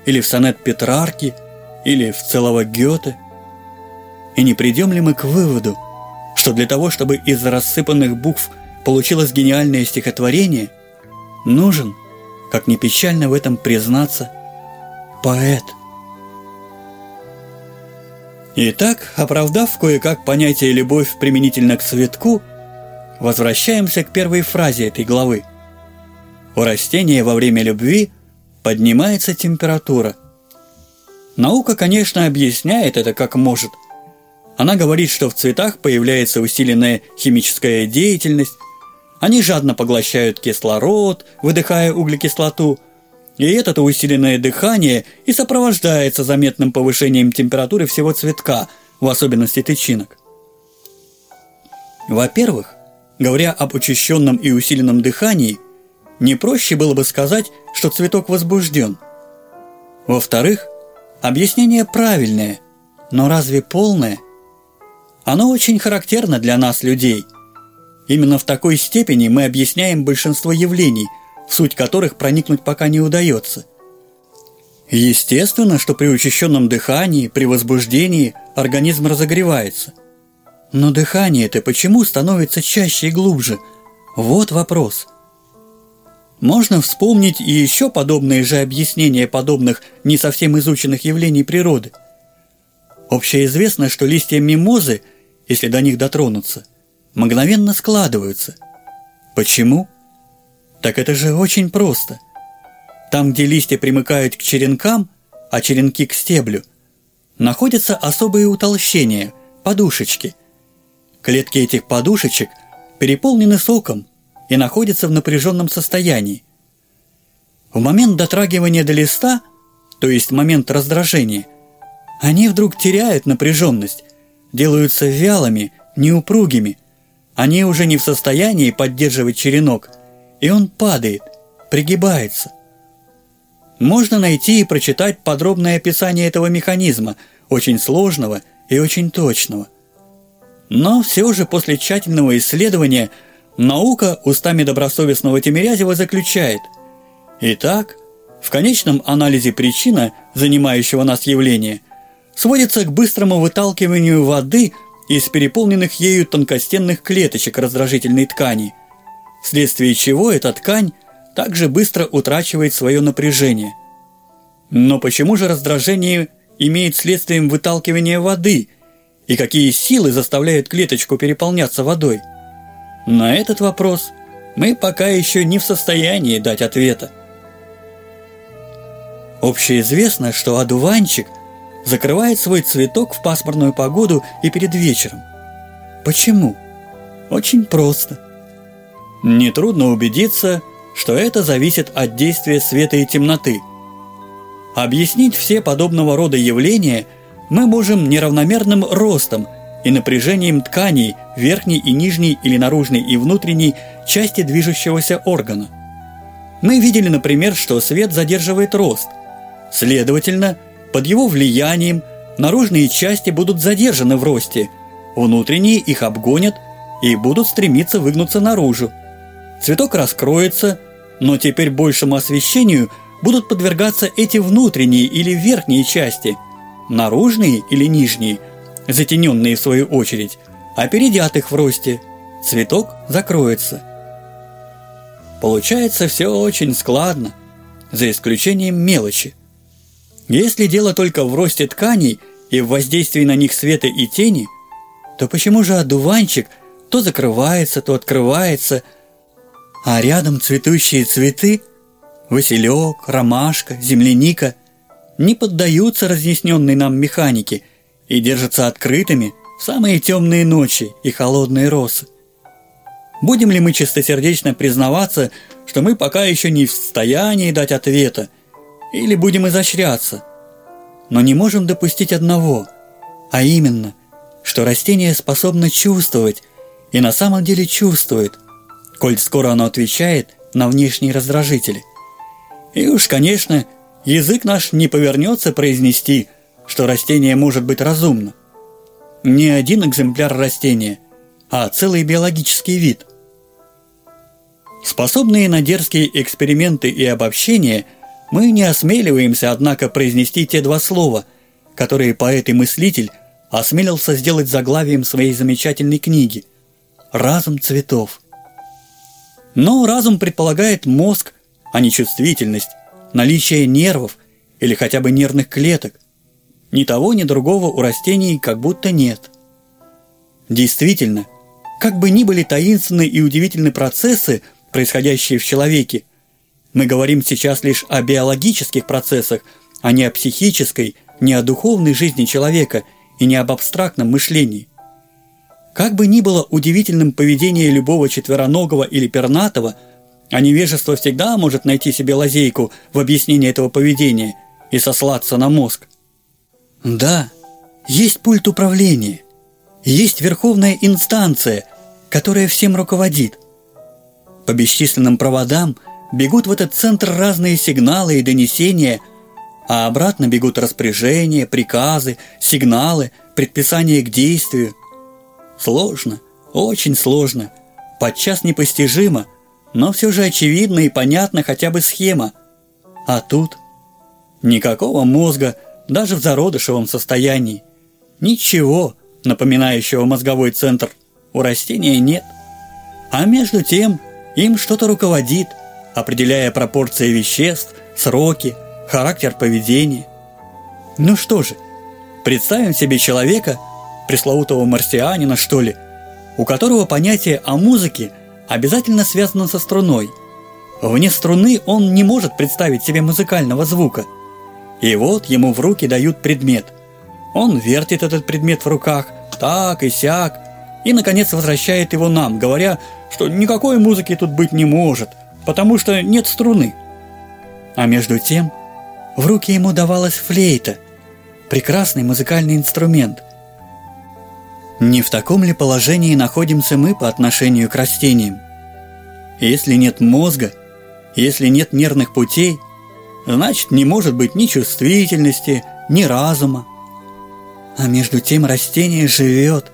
или в сонет Петрарки, или в целого Гёте. И не придем ли мы к выводу, что для того, чтобы из рассыпанных букв получилось гениальное стихотворение, нужен, как ни печально в этом признаться, поэт – Итак, оправдав кое-как понятие «любовь» применительно к цветку, возвращаемся к первой фразе этой главы. у растения во время любви поднимается температура. Наука, конечно, объясняет это как может. Она говорит, что в цветах появляется усиленная химическая деятельность, они жадно поглощают кислород, выдыхая углекислоту, и это усиленное дыхание и сопровождается заметным повышением температуры всего цветка, в особенности тычинок. Во-первых, говоря об учащенном и усиленном дыхании, не проще было бы сказать, что цветок возбужден. Во-вторых, объяснение правильное, но разве полное? Оно очень характерно для нас, людей. Именно в такой степени мы объясняем большинство явлений, в суть которых проникнуть пока не удается. Естественно, что при учащенном дыхании, при возбуждении организм разогревается. Но дыхание-то почему становится чаще и глубже? Вот вопрос – можно вспомнить и еще подобные же объяснения подобных не совсем изученных явлений природы. Общеизвестно, что листья мимозы, если до них дотронуться, мгновенно складываются. Почему? Так это же очень просто. Там, где листья примыкают к черенкам, а черенки к стеблю, находятся особые утолщения, подушечки. Клетки этих подушечек переполнены соком, и находится в напряженном состоянии. В момент дотрагивания до листа, то есть момент раздражения, они вдруг теряют напряженность, делаются вялыми, неупругими. Они уже не в состоянии поддерживать черенок, и он падает, пригибается. Можно найти и прочитать подробное описание этого механизма, очень сложного и очень точного. Но все же после тщательного исследования – Наука устами добросовестного Тимирязева заключает Итак, в конечном анализе причина, занимающего нас явления, сводится к быстрому выталкиванию воды из переполненных ею тонкостенных клеточек раздражительной ткани, вследствие чего эта ткань также быстро утрачивает свое напряжение. Но почему же раздражение имеет следствием выталкивания воды, и какие силы заставляют клеточку переполняться водой? На этот вопрос мы пока еще не в состоянии дать ответа. Общеизвестно, что одуванчик закрывает свой цветок в пасмурную погоду и перед вечером. Почему? Очень просто. Нетрудно убедиться, что это зависит от действия света и темноты. Объяснить все подобного рода явления мы можем неравномерным ростом и напряжением тканей верхней и нижней или наружной и внутренней части движущегося органа. Мы видели, например, что свет задерживает рост. Следовательно, под его влиянием наружные части будут задержаны в росте, внутренние их обгонят и будут стремиться выгнуться наружу. Цветок раскроется, но теперь большему освещению будут подвергаться эти внутренние или верхние части, наружные или нижние – затененные в свою очередь, опередят их в росте. Цветок закроется. Получается все очень складно, за исключением мелочи. Если дело только в росте тканей и в воздействии на них света и тени, то почему же одуванчик то закрывается, то открывается, а рядом цветущие цветы, василек, ромашка, земляника, не поддаются разъясненной нам механике – и держатся открытыми в самые темные ночи и холодные росы. Будем ли мы чистосердечно признаваться, что мы пока еще не в состоянии дать ответа, или будем изощряться? Но не можем допустить одного, а именно, что растение способно чувствовать и на самом деле чувствует, коль скоро оно отвечает на внешние раздражители. И уж, конечно, язык наш не повернется произнести – что растение может быть разумно. Не один экземпляр растения, а целый биологический вид. Способные на дерзкие эксперименты и обобщения, мы не осмеливаемся, однако, произнести те два слова, которые поэт и мыслитель осмелился сделать заглавием своей замечательной книги «Разум цветов». Но разум предполагает мозг, а не чувствительность, наличие нервов или хотя бы нервных клеток – ни того, ни другого у растений как будто нет. Действительно, как бы ни были таинственны и удивительны процессы, происходящие в человеке, Мы говорим сейчас лишь о биологических процессах, а не о психической, не о духовной жизни человека и не об абстрактном мышлении. Как бы ни было удивительным поведение любого четвероногого или пернатого, а невежество всегда может найти себе лазейку в объяснении этого поведения и сослаться на мозг. Да, есть пульт управления, есть верховная инстанция, которая всем руководит. По бесчисленным проводам бегут в этот центр разные сигналы и донесения, а обратно бегут распоряжения, приказы, сигналы, предписания к действию – Сложно, очень сложно, подчас непостижимо, но все же очевидно и понятна хотя бы схема. А тут никакого мозга даже в зародышевом состоянии. Ничего, напоминающего мозговой центр, у растения нет. А между тем им что-то руководит, определяя пропорции веществ, сроки, характер поведения. Ну что же, представим себе человека – пресловутого марсианина, что ли, у которого понятие о музыке обязательно связано со струной. Вне струны он не может представить себе музыкального звука. И вот ему в руки дают предмет. Он вертит этот предмет в руках, так и сяк, и, наконец, возвращает его нам, говоря, что никакой музыки тут быть не может, потому что нет струны. А между тем, в руки ему давалась флейта, прекрасный музыкальный инструмент, не в таком ли положении находимся мы по отношению к растениям? Если нет мозга, если нет нервных путей, значит не может быть ни чувствительности, ни разума. А между тем растение живет,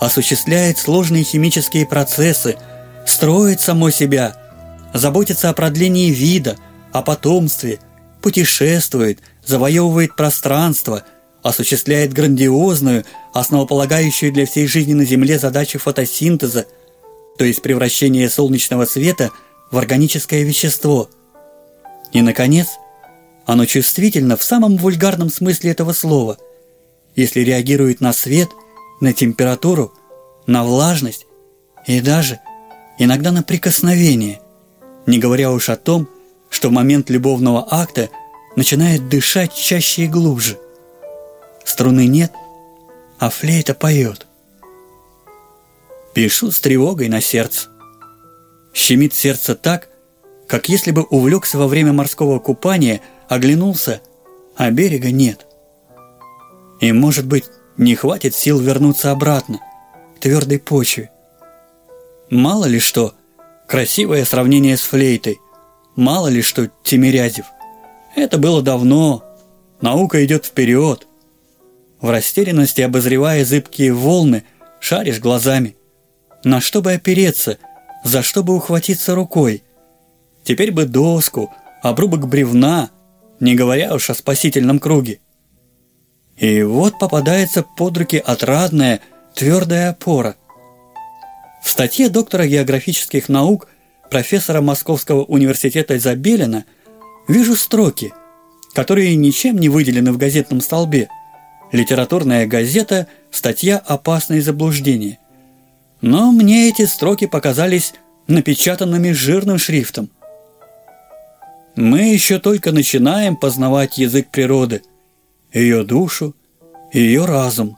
осуществляет сложные химические процессы, строит само себя, заботится о продлении вида, о потомстве, путешествует, завоевывает пространство – осуществляет грандиозную, основополагающую для всей жизни на Земле задачу фотосинтеза, то есть превращение солнечного света в органическое вещество. И, наконец, оно чувствительно в самом вульгарном смысле этого слова, если реагирует на свет, на температуру, на влажность и даже иногда на прикосновение, не говоря уж о том, что в момент любовного акта начинает дышать чаще и глубже – Струны нет, а флейта поет. Пишу с тревогой на сердце. Щемит сердце так, как если бы увлекся во время морского купания, оглянулся, а берега нет. И, может быть, не хватит сил вернуться обратно, к твердой почве. Мало ли что, красивое сравнение с флейтой, мало ли что Тимирязев. Это было давно, наука идет вперед, в растерянности обозревая зыбкие волны, шаришь глазами. На что бы опереться, за что бы ухватиться рукой? Теперь бы доску, обрубок бревна, не говоря уж о спасительном круге. И вот попадается под руки отрадная, твердая опора. В статье доктора географических наук профессора Московского университета Забелина вижу строки, которые ничем не выделены в газетном столбе – Литературная газета, статья «Опасные заблуждения». Но мне эти строки показались напечатанными жирным шрифтом. Мы еще только начинаем познавать язык природы, ее душу, ее разум.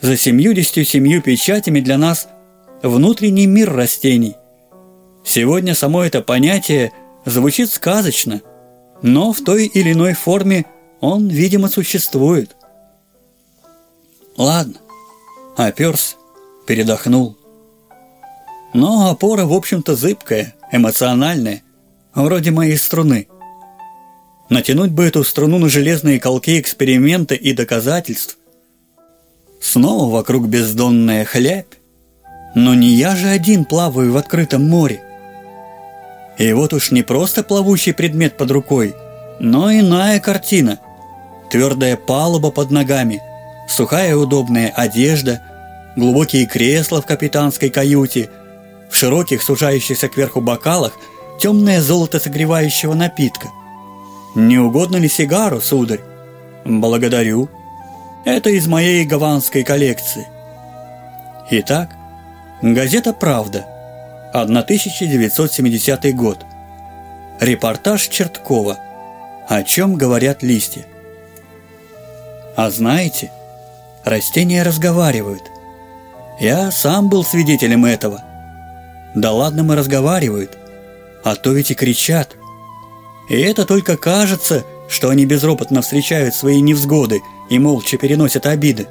За семьюдесятью семью печатями для нас внутренний мир растений. Сегодня само это понятие звучит сказочно, но в той или иной форме он, видимо, существует – Ладно, оперся, передохнул. Но опора, в общем-то, зыбкая, эмоциональная, вроде моей струны. Натянуть бы эту струну на железные колки эксперимента и доказательств. Снова вокруг бездонная хлябь. Но не я же один плаваю в открытом море. И вот уж не просто плавучий предмет под рукой, но иная картина. Твердая палуба под ногами – сухая удобная одежда, глубокие кресла в капитанской каюте, в широких, сужающихся кверху бокалах темное золото согревающего напитка. «Не угодно ли сигару, сударь?» «Благодарю. Это из моей гаванской коллекции». Итак, газета «Правда», 1970 год. Репортаж Черткова. О чем говорят листья. А знаете, растения разговаривают. Я сам был свидетелем этого. Да ладно мы разговаривают, а то ведь и кричат. И это только кажется, что они безропотно встречают свои невзгоды и молча переносят обиды.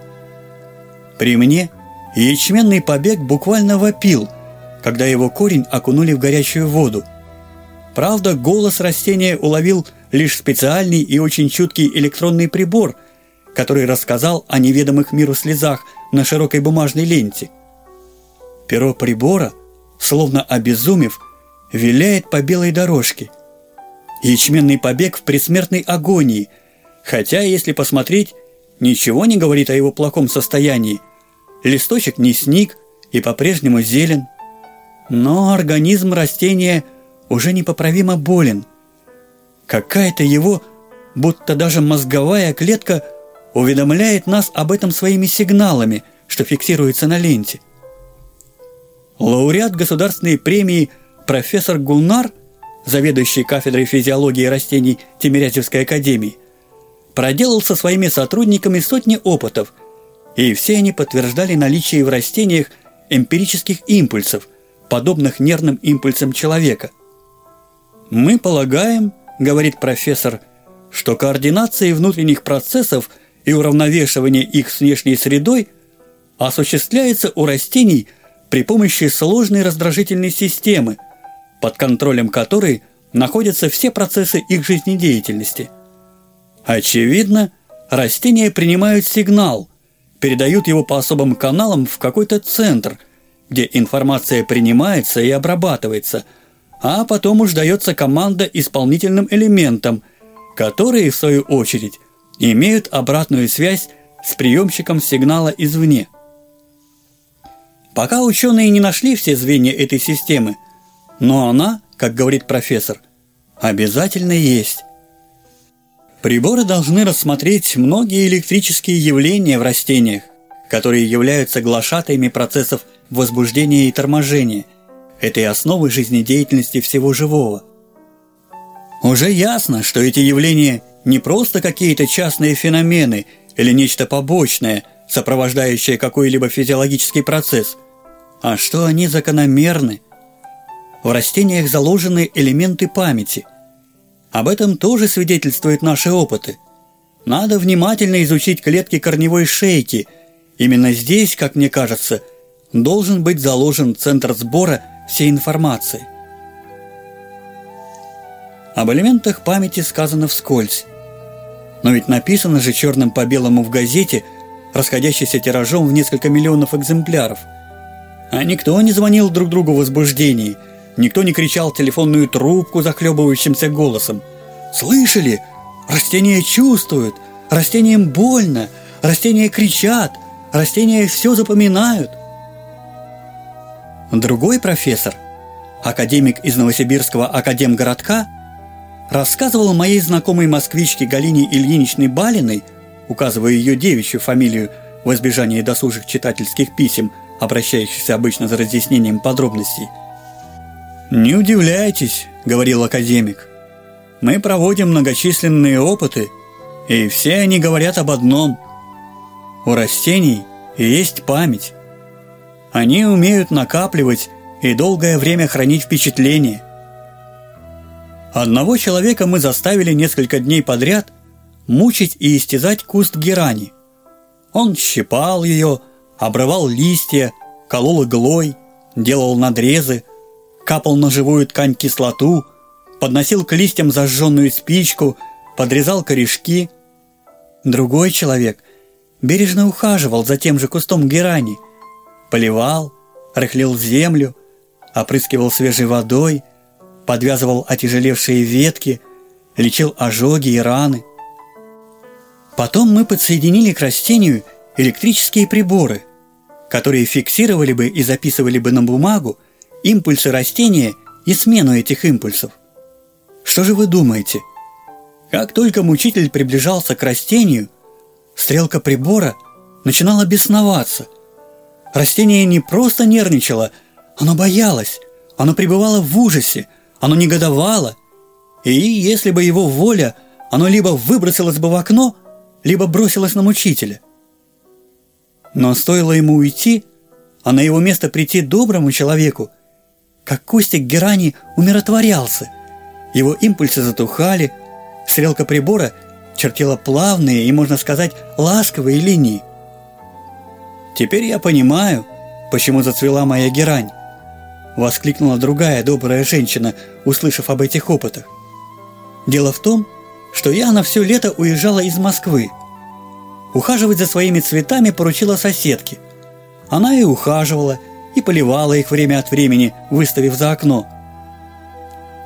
При мне ячменный побег буквально вопил, когда его корень окунули в горячую воду. Правда, голос растения уловил лишь специальный и очень чуткий электронный прибор, который рассказал о неведомых миру слезах на широкой бумажной ленте. Перо прибора, словно обезумев, виляет по белой дорожке. Ячменный побег в предсмертной агонии, хотя, если посмотреть, ничего не говорит о его плохом состоянии. Листочек не сник и по-прежнему зелен. Но организм растения – уже непоправимо болен. Какая-то его, будто даже мозговая клетка, уведомляет нас об этом своими сигналами, что фиксируется на ленте. Лауреат государственной премии профессор Гулнар, заведующий кафедрой физиологии растений Тимирязевской академии, проделал со своими сотрудниками сотни опытов, и все они подтверждали наличие в растениях эмпирических импульсов, подобных нервным импульсам человека – «Мы полагаем, — говорит профессор, — что координация внутренних процессов и уравновешивание их с внешней средой осуществляется у растений при помощи сложной раздражительной системы, под контролем которой находятся все процессы их жизнедеятельности. Очевидно, растения принимают сигнал, передают его по особым каналам в какой-то центр, где информация принимается и обрабатывается – а потом уж дается команда исполнительным элементам, которые, в свою очередь, имеют обратную связь с приемщиком сигнала извне. Пока ученые не нашли все звенья этой системы, но она, как говорит профессор, обязательно есть. Приборы должны рассмотреть многие электрические явления в растениях, которые являются глашатаями процессов возбуждения и торможения – этой основы жизнедеятельности всего живого. Уже ясно, что эти явления не просто какие-то частные феномены или нечто побочное, сопровождающее какой-либо физиологический процесс, а что они закономерны. В растениях заложены элементы памяти. Об этом тоже свидетельствуют наши опыты. Надо внимательно изучить клетки корневой шейки. Именно здесь, как мне кажется, должен быть заложен центр сбора всей информации. Об элементах памяти сказано вскользь. Но ведь написано же черным по белому в газете, расходящейся тиражом в несколько миллионов экземпляров. А никто не звонил друг другу в возбуждении, никто не кричал в телефонную трубку захлебывающимся голосом. «Слышали? Растения чувствуют, растениям больно, растения кричат, растения все запоминают». Другой профессор, академик из Новосибирского академгородка, рассказывал моей знакомой москвичке Галине Ильиничной Балиной, указывая ее девичью фамилию в избежании досужих читательских писем, обращающихся обычно за разъяснением подробностей. «Не удивляйтесь», — говорил академик. «Мы проводим многочисленные опыты, и все они говорят об одном. У растений есть память». Они умеют накапливать и долгое время хранить впечатления. Одного человека мы заставили несколько дней подряд мучить и истязать куст герани. Он щипал ее, обрывал листья, колол иглой, делал надрезы, капал на живую ткань кислоту, подносил к листьям зажженную спичку, подрезал корешки. Другой человек бережно ухаживал за тем же кустом герани – поливал, рыхлил землю, опрыскивал свежей водой, подвязывал отяжелевшие ветки, лечил ожоги и раны. Потом мы подсоединили к растению электрические приборы, которые фиксировали бы и записывали бы на бумагу импульсы растения и смену этих импульсов. Что же вы думаете? Как только мучитель приближался к растению, стрелка прибора начинала бесноваться – Растение не просто нервничало, оно боялось, оно пребывало в ужасе, оно негодовало. И если бы его воля, оно либо выбросилось бы в окно, либо бросилось на мучителя. Но стоило ему уйти, а на его место прийти доброму человеку, как Костик Герани умиротворялся. Его импульсы затухали, стрелка прибора чертила плавные и, можно сказать, ласковые линии. Теперь я понимаю, почему зацвела моя герань. Воскликнула другая добрая женщина, услышав об этих опытах. Дело в том, что я на все лето уезжала из Москвы. Ухаживать за своими цветами поручила соседке. Она и ухаживала, и поливала их время от времени, выставив за окно.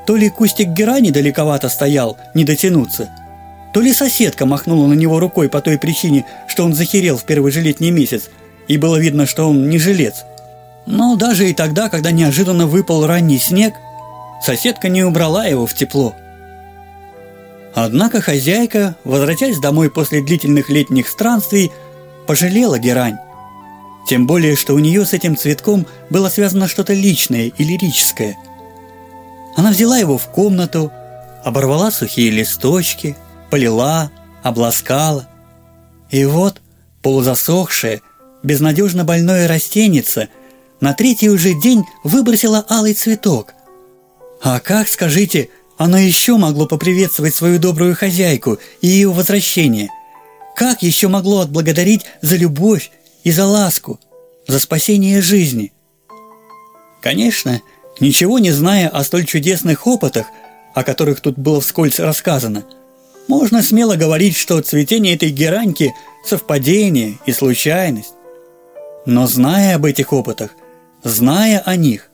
То ли кустик герани далековато стоял, не дотянуться, то ли соседка махнула на него рукой по той причине, что он захерел в первый же летний месяц, и было видно, что он не жилец. Но даже и тогда, когда неожиданно выпал ранний снег, соседка не убрала его в тепло. Однако хозяйка, возвратясь домой после длительных летних странствий, пожалела герань. Тем более, что у нее с этим цветком было связано что-то личное и лирическое. Она взяла его в комнату, оборвала сухие листочки, полила, обласкала. И вот полузасохшая, безнадежно больное растенице на третий уже день выбросила алый цветок. А как, скажите, оно еще могло поприветствовать свою добрую хозяйку и ее возвращение? Как еще могло отблагодарить за любовь и за ласку, за спасение жизни? Конечно, ничего не зная о столь чудесных опытах, о которых тут было вскользь рассказано, можно смело говорить, что цветение этой гераньки – совпадение и случайность. Но зная об этих опытах, зная о них,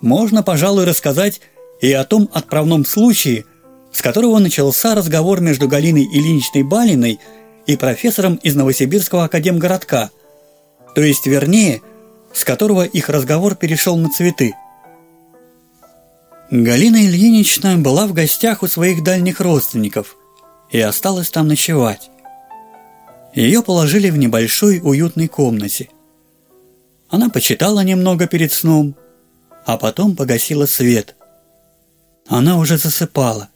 можно, пожалуй, рассказать и о том отправном случае, с которого начался разговор между Галиной Ильиничной Балиной и профессором из Новосибирского академгородка, то есть, вернее, с которого их разговор перешел на цветы. Галина Ильинична была в гостях у своих дальних родственников и осталась там ночевать. Ее положили в небольшой уютной комнате – она почитала немного перед сном, а потом погасила свет. Она уже засыпала.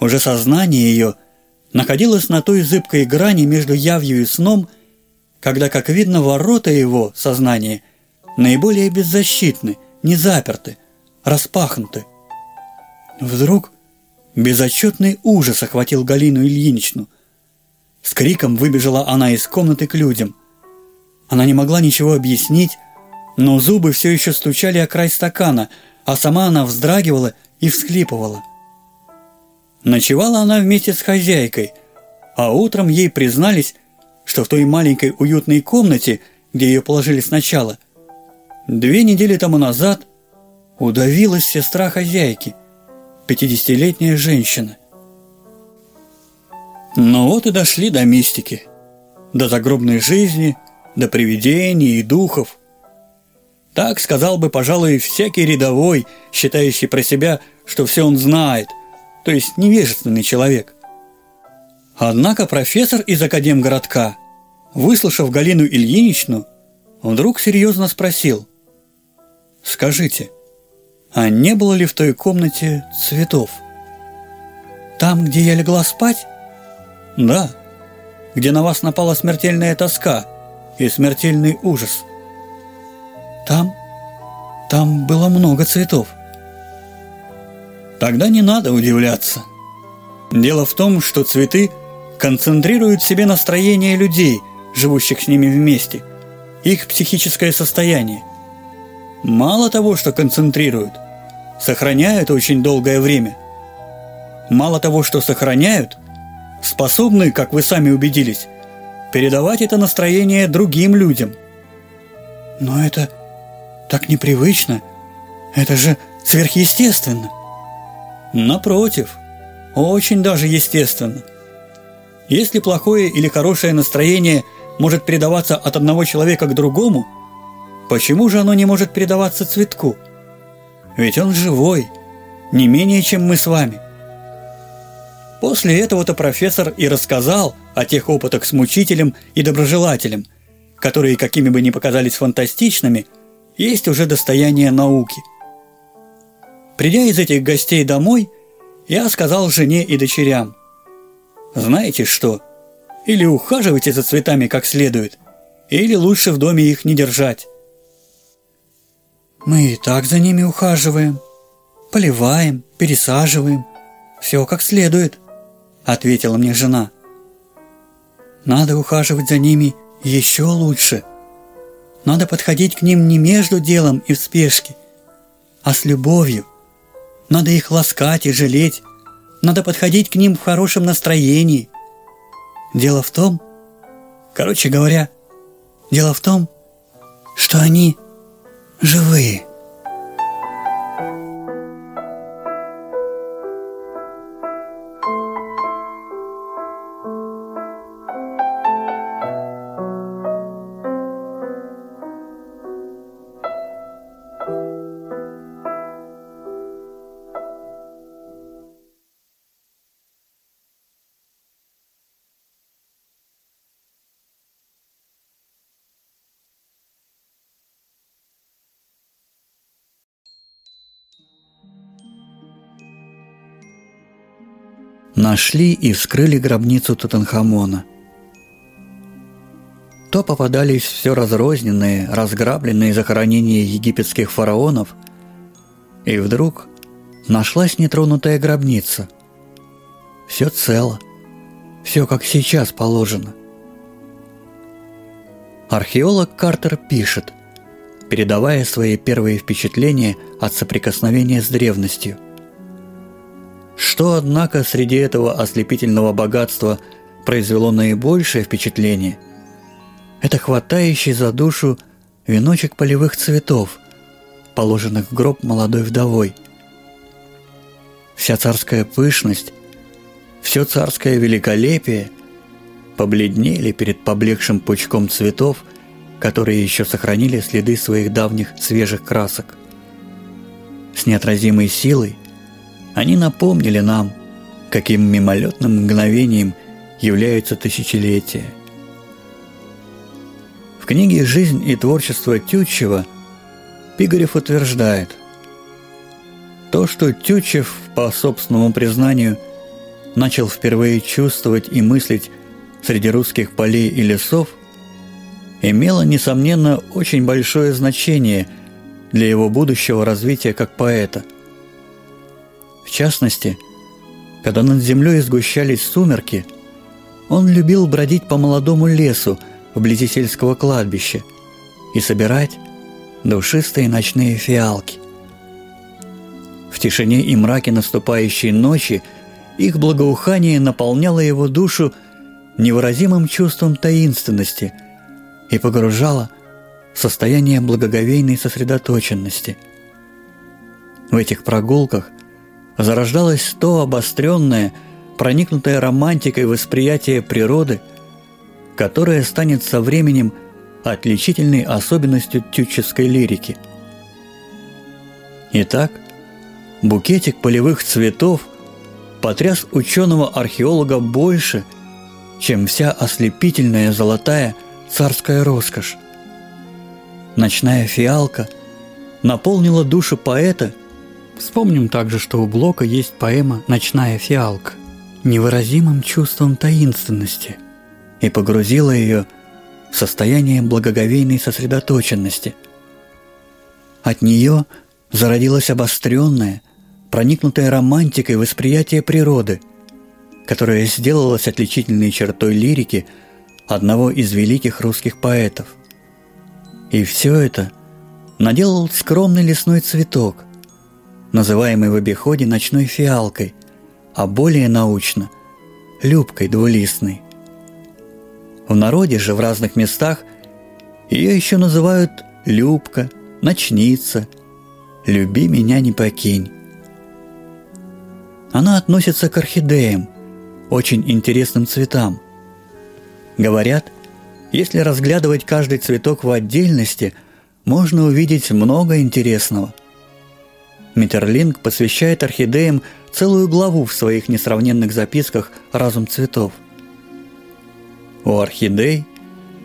Уже сознание ее находилось на той зыбкой грани между явью и сном, когда, как видно, ворота его сознания наиболее беззащитны, не заперты, распахнуты. Вдруг безотчетный ужас охватил Галину Ильиничну. С криком выбежала она из комнаты к людям – она не могла ничего объяснить, но зубы все еще стучали о край стакана, а сама она вздрагивала и всхлипывала. Ночевала она вместе с хозяйкой, а утром ей признались, что в той маленькой уютной комнате, где ее положили сначала, две недели тому назад удавилась сестра хозяйки, пятидесятилетняя женщина. Ну вот и дошли до мистики, до загробной жизни – до привидений и духов. Так сказал бы, пожалуй, всякий рядовой, считающий про себя, что все он знает, то есть невежественный человек. Однако профессор из Академгородка, выслушав Галину Ильиничну, вдруг серьезно спросил. «Скажите, а не было ли в той комнате цветов?» «Там, где я легла спать?» «Да, где на вас напала смертельная тоска», и смертельный ужас. Там, там было много цветов. Тогда не надо удивляться. Дело в том, что цветы концентрируют в себе настроение людей, живущих с ними вместе, их психическое состояние. Мало того, что концентрируют, сохраняют очень долгое время. Мало того, что сохраняют, способны, как вы сами убедились, передавать это настроение другим людям. Но это так непривычно. Это же сверхъестественно. Напротив, очень даже естественно. Если плохое или хорошее настроение может передаваться от одного человека к другому, почему же оно не может передаваться цветку? Ведь он живой, не менее, чем мы с вами. После этого-то профессор и рассказал о тех опытах с мучителем и доброжелателем, которые, какими бы ни показались фантастичными, есть уже достояние науки. Придя из этих гостей домой, я сказал жене и дочерям, знаете что, или ухаживайте за цветами как следует, или лучше в доме их не держать. Мы и так за ними ухаживаем, поливаем, пересаживаем, все как следует, ответила мне жена. Надо ухаживать за ними еще лучше. Надо подходить к ним не между делом и в спешке, а с любовью. Надо их ласкать и жалеть. Надо подходить к ним в хорошем настроении. Дело в том, короче говоря, дело в том, что они живые. Нашли и вскрыли гробницу Тутанхамона. То попадались все разрозненные, разграбленные захоронения египетских фараонов, и вдруг нашлась нетронутая гробница. Все цело, все как сейчас положено. Археолог Картер пишет, передавая свои первые впечатления от соприкосновения с древностью – что, однако, среди этого ослепительного богатства произвело наибольшее впечатление, это хватающий за душу веночек полевых цветов, положенных в гроб молодой вдовой. Вся царская пышность, все царское великолепие побледнели перед поблекшим пучком цветов, которые еще сохранили следы своих давних свежих красок. С неотразимой силой – они напомнили нам, каким мимолетным мгновением являются тысячелетия. В книге «Жизнь и творчество Тютчева» Пигарев утверждает, то, что Тютчев, по собственному признанию, начал впервые чувствовать и мыслить среди русских полей и лесов, имело, несомненно, очень большое значение для его будущего развития как поэта – в частности, когда над землей сгущались сумерки, он любил бродить по молодому лесу вблизи сельского кладбища и собирать душистые ночные фиалки. В тишине и мраке наступающей ночи их благоухание наполняло его душу невыразимым чувством таинственности и погружало в состояние благоговейной сосредоточенности. В этих прогулках зарождалось то обостренное, проникнутое романтикой восприятие природы, которое станет со временем отличительной особенностью тютческой лирики. Итак, букетик полевых цветов потряс ученого-археолога больше, чем вся ослепительная золотая царская роскошь. Ночная фиалка наполнила душу поэта – Вспомним также, что у Блока есть поэма «Ночная фиалка» невыразимым чувством таинственности и погрузила ее в состояние благоговейной сосредоточенности. От нее зародилось обостренное, проникнутое романтикой восприятие природы, которое сделалось отличительной чертой лирики одного из великих русских поэтов. И все это наделал скромный лесной цветок, называемый в обиходе ночной фиалкой, а более научно – любкой двулистной. В народе же в разных местах ее еще называют любка, ночница, люби меня не покинь. Она относится к орхидеям, очень интересным цветам. Говорят, если разглядывать каждый цветок в отдельности, можно увидеть много интересного – Миттерлинг посвящает орхидеям целую главу в своих несравненных записках «Разум цветов». У орхидей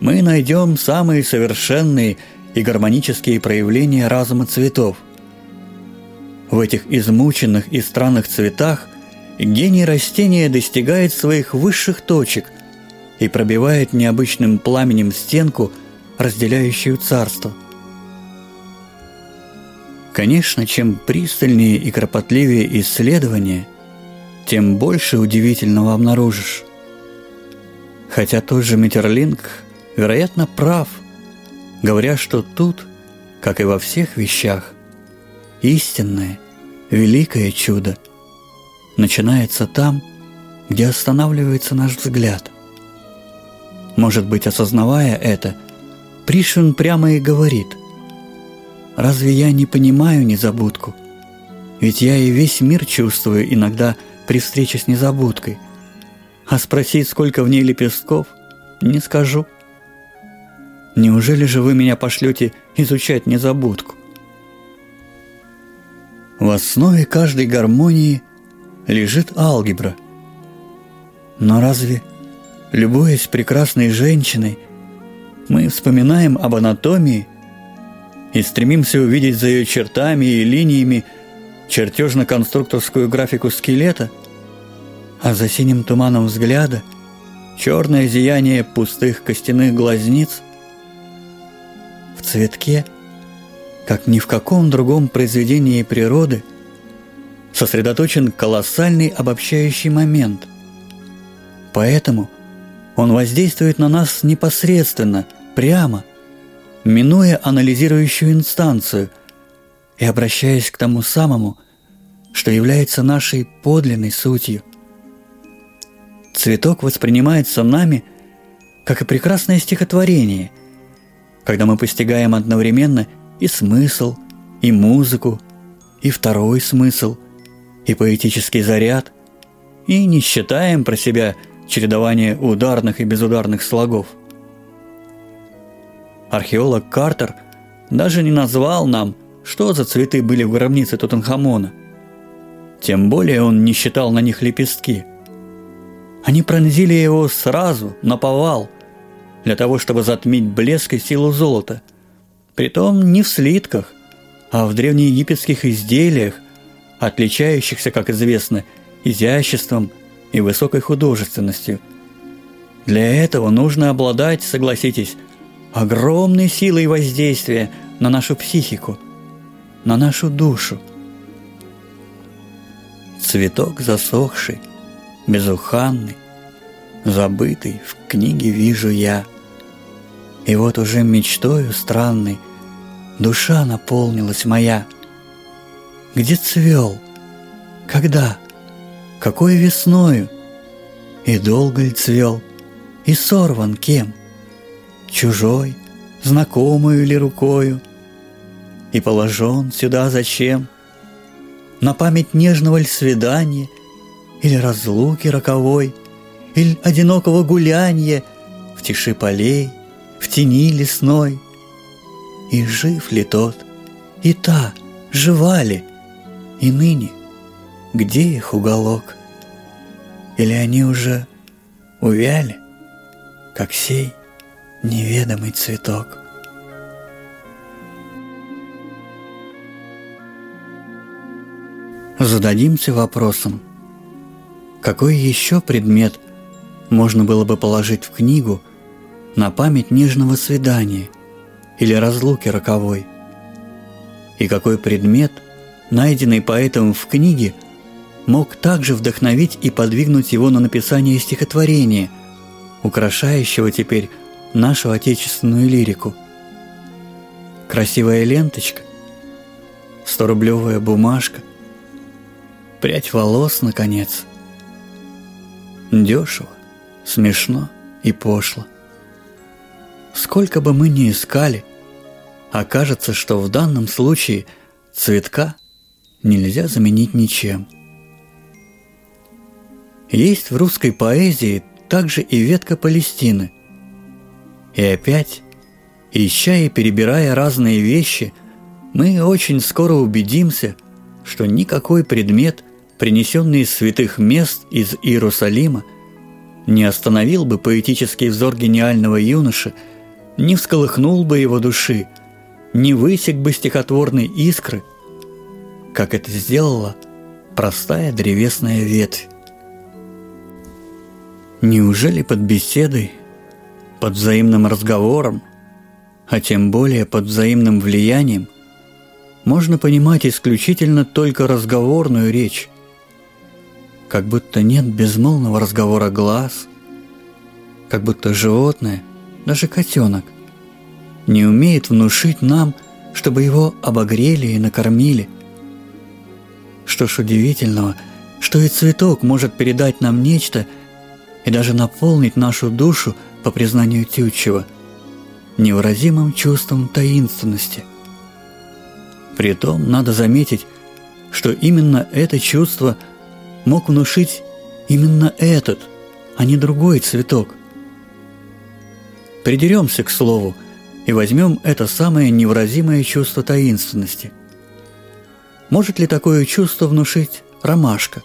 мы найдем самые совершенные и гармонические проявления разума цветов. В этих измученных и странных цветах гений растения достигает своих высших точек и пробивает необычным пламенем стенку, разделяющую царство. Конечно, чем пристальнее и кропотливее исследование, тем больше удивительного обнаружишь. Хотя тот же Метерлинг, вероятно, прав, говоря, что тут, как и во всех вещах, истинное, великое чудо начинается там, где останавливается наш взгляд. Может быть, осознавая это, Пришвин прямо и говорит «Разве я не понимаю незабудку? Ведь я и весь мир чувствую иногда при встрече с незабудкой. А спросить, сколько в ней лепестков, не скажу. Неужели же вы меня пошлете изучать незабудку? В основе каждой гармонии лежит алгебра. Но разве, любуясь прекрасной женщиной, мы вспоминаем об анатомии и стремимся увидеть за ее чертами и линиями чертежно-конструкторскую графику скелета, а за синим туманом взгляда черное зияние пустых костяных глазниц в цветке – как ни в каком другом произведении природы, сосредоточен колоссальный обобщающий момент. Поэтому он воздействует на нас непосредственно, прямо, минуя анализирующую инстанцию и обращаясь к тому самому, что является нашей подлинной сутью. Цветок воспринимается нами как и прекрасное стихотворение, когда мы постигаем одновременно – и смысл, и музыку, и второй смысл, и поэтический заряд, и не считаем про себя чередование ударных и безударных слогов. Археолог Картер даже не назвал нам, что за цветы были в гробнице Тутанхамона. Тем более он не считал на них лепестки. Они пронзили его сразу, на повал, для того, чтобы затмить блеск и силу золота – Притом не в слитках, а в древнеегипетских изделиях, отличающихся, как известно, изяществом и высокой художественностью. Для этого нужно обладать, согласитесь, огромной силой воздействия на нашу психику, на нашу душу. Цветок засохший, безуханный, забытый в книге вижу я – и вот уже мечтою странной Душа наполнилась моя. Где цвел? Когда? Какой весною? И долго ли цвел? И сорван кем? Чужой, знакомую ли рукою? И положен сюда зачем? На память нежного ли свидания? Или разлуки роковой? Или одинокого гуляния в тиши полей – в тени лесной. И жив ли тот, и та, жива ли, и ныне, где их уголок? Или они уже увяли, как сей неведомый цветок? Зададимся вопросом, какой еще предмет можно было бы положить в книгу – на память нежного свидания или разлуки роковой. И какой предмет, найденный поэтом в книге, мог также вдохновить и подвигнуть его на написание стихотворения, украшающего теперь нашу отечественную лирику. Красивая ленточка, сторублевая бумажка, прядь волос, наконец. Дешево, смешно и пошло. Сколько бы мы ни искали, окажется, что в данном случае цветка нельзя заменить ничем. Есть в русской поэзии также и ветка Палестины. И опять, ища и перебирая разные вещи, мы очень скоро убедимся, что никакой предмет, принесенный из святых мест из Иерусалима, не остановил бы поэтический взор гениального юноши – не всколыхнул бы его души, не высек бы стихотворной искры, как это сделала простая древесная ветвь. Неужели под беседой, под взаимным разговором, а тем более под взаимным влиянием, можно понимать исключительно только разговорную речь, как будто нет безмолвного разговора глаз, как будто животное, даже котенок, не умеет внушить нам, чтобы его обогрели и накормили. Что ж удивительного, что и цветок может передать нам нечто и даже наполнить нашу душу, по признанию Тютчева, невыразимым чувством таинственности. Притом надо заметить, что именно это чувство мог внушить именно этот, а не другой цветок. Придеремся к слову и возьмем это самое невыразимое чувство таинственности. Может ли такое чувство внушить ромашка,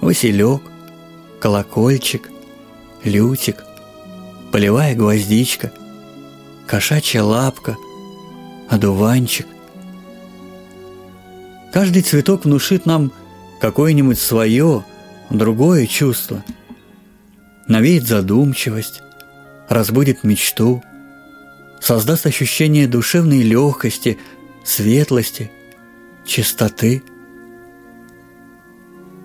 василек, колокольчик, лютик, полевая гвоздичка, кошачья лапка, одуванчик? Каждый цветок внушит нам какое-нибудь свое, другое чувство, навеет задумчивость, разбудит мечту, создаст ощущение душевной легкости, светлости, чистоты.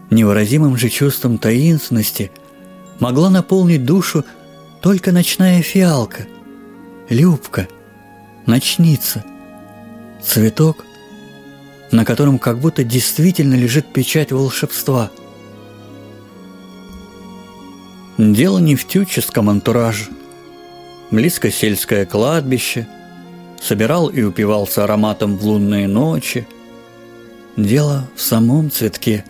Невыразимым же чувством таинственности могла наполнить душу только ночная фиалка, любка, ночница, цветок, на котором как будто действительно лежит печать волшебства. Дело не в тюческом антураже – близко сельское кладбище, собирал и упивался ароматом в лунные ночи. Дело в самом цветке.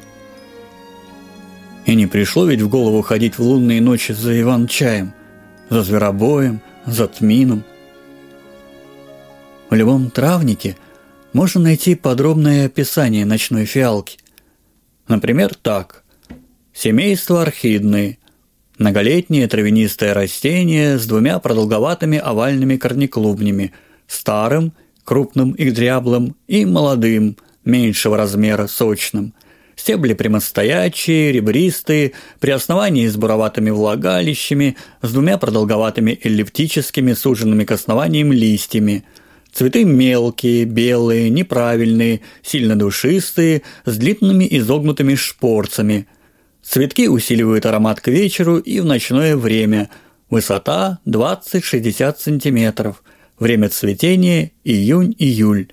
И не пришло ведь в голову ходить в лунные ночи за Иван-чаем, за зверобоем, за тмином. В любом травнике можно найти подробное описание ночной фиалки. Например, так. Семейство орхидные, Многолетнее травянистое растение с двумя продолговатыми овальными корнеклубнями, старым, крупным и дряблым, и молодым, меньшего размера, сочным. Стебли прямостоячие, ребристые, при основании с буроватыми влагалищами, с двумя продолговатыми эллиптическими, суженными к основаниям листьями. Цветы мелкие, белые, неправильные, сильно душистые, с длинными изогнутыми шпорцами – Цветки усиливают аромат к вечеру и в ночное время. Высота 20-60 см. Время цветения – июнь-июль.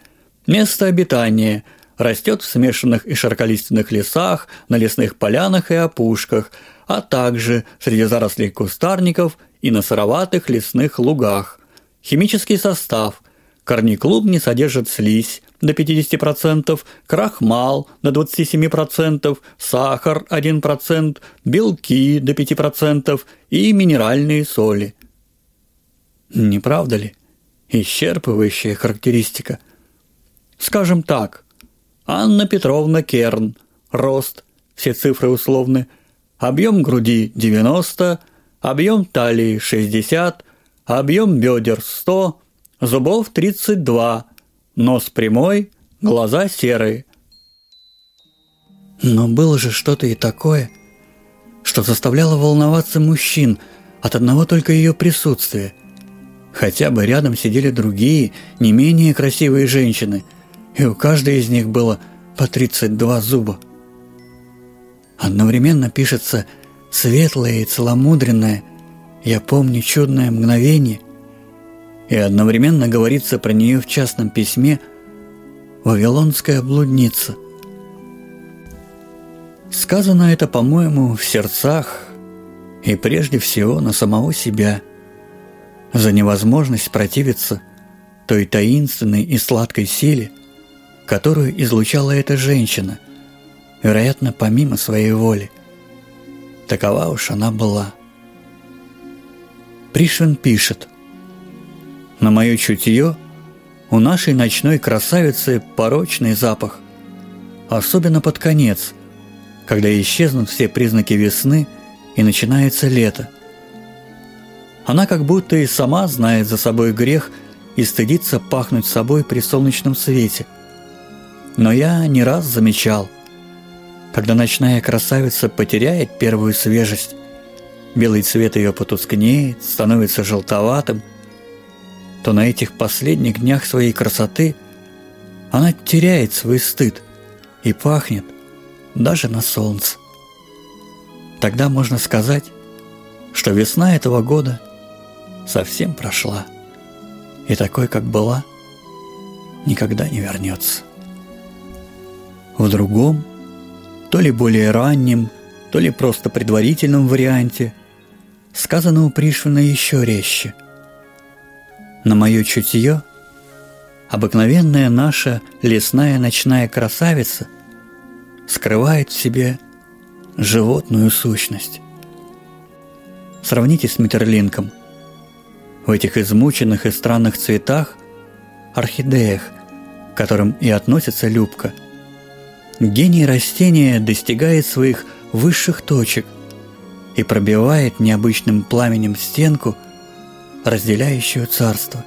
Место обитания – растет в смешанных и широколиственных лесах, на лесных полянах и опушках, а также среди зарослей кустарников и на сыроватых лесных лугах. Химический состав. Корнеклуб не содержит слизь, до 50%, крахмал до 27%, сахар 1%, белки до 5% и минеральные соли. Не правда ли? Исчерпывающая характеристика. Скажем так, Анна Петровна Керн, рост, все цифры условны, объем груди 90, объем талии 60, объем бедер 100, зубов 32, Нос прямой, глаза серые. Но было же что-то и такое, что заставляло волноваться мужчин от одного только ее присутствия. Хотя бы рядом сидели другие, не менее красивые женщины, и у каждой из них было по 32 зуба. Одновременно пишется светлое и целомудренное «Я помню чудное мгновение», и одновременно говорится про нее в частном письме «Вавилонская блудница». Сказано это, по-моему, в сердцах и прежде всего на самого себя за невозможность противиться той таинственной и сладкой силе, которую излучала эта женщина, вероятно, помимо своей воли. Такова уж она была. Пришвин пишет – на мое чутье у нашей ночной красавицы порочный запах. Особенно под конец, когда исчезнут все признаки весны и начинается лето. Она как будто и сама знает за собой грех и стыдится пахнуть собой при солнечном свете. Но я не раз замечал, Когда ночная красавица потеряет первую свежесть, белый цвет ее потускнеет, становится желтоватым, то на этих последних днях своей красоты она теряет свой стыд и пахнет даже на солнце. Тогда можно сказать, что весна этого года совсем прошла, и такой, как была, никогда не вернется. В другом, то ли более раннем, то ли просто предварительном варианте, сказано у Пришвина еще резче. На мое чутье обыкновенная наша лесная ночная красавица скрывает в себе животную сущность. Сравните с Метерлинком. В этих измученных и странных цветах, орхидеях, к которым и относится Любка, гений растения достигает своих высших точек и пробивает необычным пламенем стенку, разделяющую царство.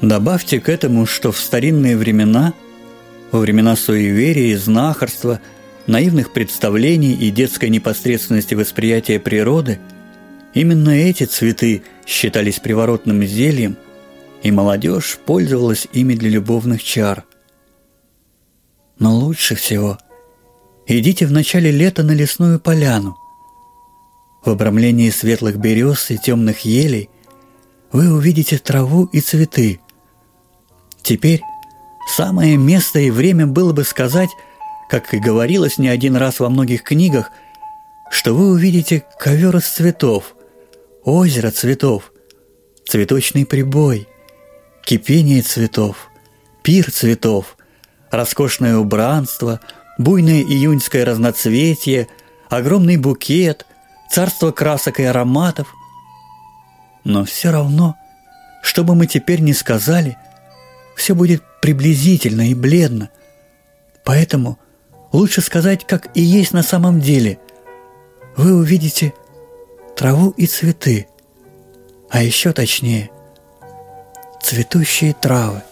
Добавьте к этому, что в старинные времена, во времена суеверия знахарства – наивных представлений и детской непосредственности восприятия природы, именно эти цветы считались приворотным зельем, и молодежь пользовалась ими для любовных чар. Но лучше всего идите в начале лета на лесную поляну. В обрамлении светлых берез и темных елей вы увидите траву и цветы. Теперь самое место и время было бы сказать – как и говорилось не один раз во многих книгах, что вы увидите ковер из цветов, озеро цветов, цветочный прибой, кипение цветов, пир цветов, роскошное убранство, буйное июньское разноцветие, огромный букет, царство красок и ароматов. Но все равно, что бы мы теперь ни сказали, все будет приблизительно и бледно. Поэтому – Лучше сказать, как и есть на самом деле. Вы увидите траву и цветы, а еще точнее, цветущие травы.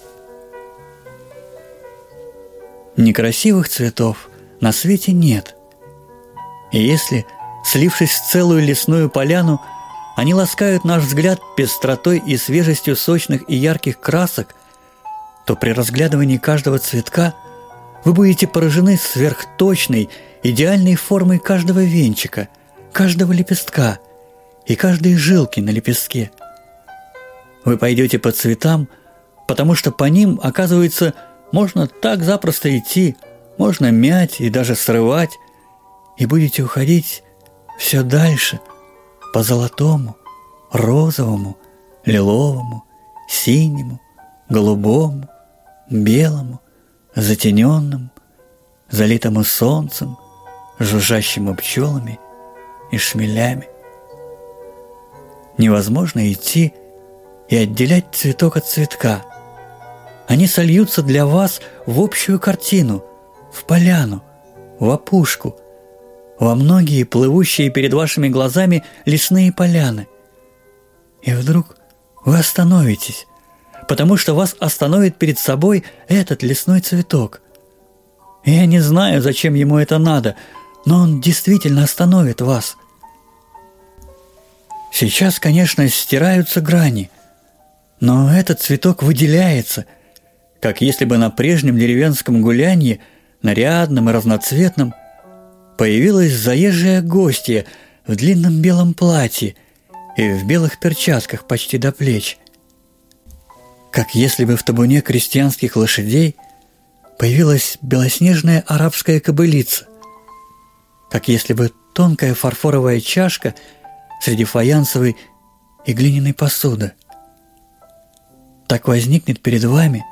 Некрасивых цветов на свете нет. И если, слившись в целую лесную поляну, они ласкают наш взгляд пестротой и свежестью сочных и ярких красок, то при разглядывании каждого цветка – вы будете поражены сверхточной, идеальной формой каждого венчика, каждого лепестка и каждой жилки на лепестке. Вы пойдете по цветам, потому что по ним, оказывается, можно так запросто идти, можно мять и даже срывать, и будете уходить все дальше, по золотому, розовому, лиловому, синему, голубому, белому, затененным, залитому солнцем, жужжащему пчелами и шмелями. Невозможно идти и отделять цветок от цветка. Они сольются для вас в общую картину, в поляну, в опушку, во многие плывущие перед вашими глазами лесные поляны. И вдруг вы остановитесь, потому что вас остановит перед собой этот лесной цветок. Я не знаю, зачем ему это надо, но он действительно остановит вас. Сейчас, конечно, стираются грани, но этот цветок выделяется, как если бы на прежнем деревенском гулянье, нарядном и разноцветном, появилась заезжая гостья в длинном белом платье и в белых перчатках почти до плеч – как если бы в табуне крестьянских лошадей появилась белоснежная арабская кобылица, как если бы тонкая фарфоровая чашка среди фаянсовой и глиняной посуды. Так возникнет перед вами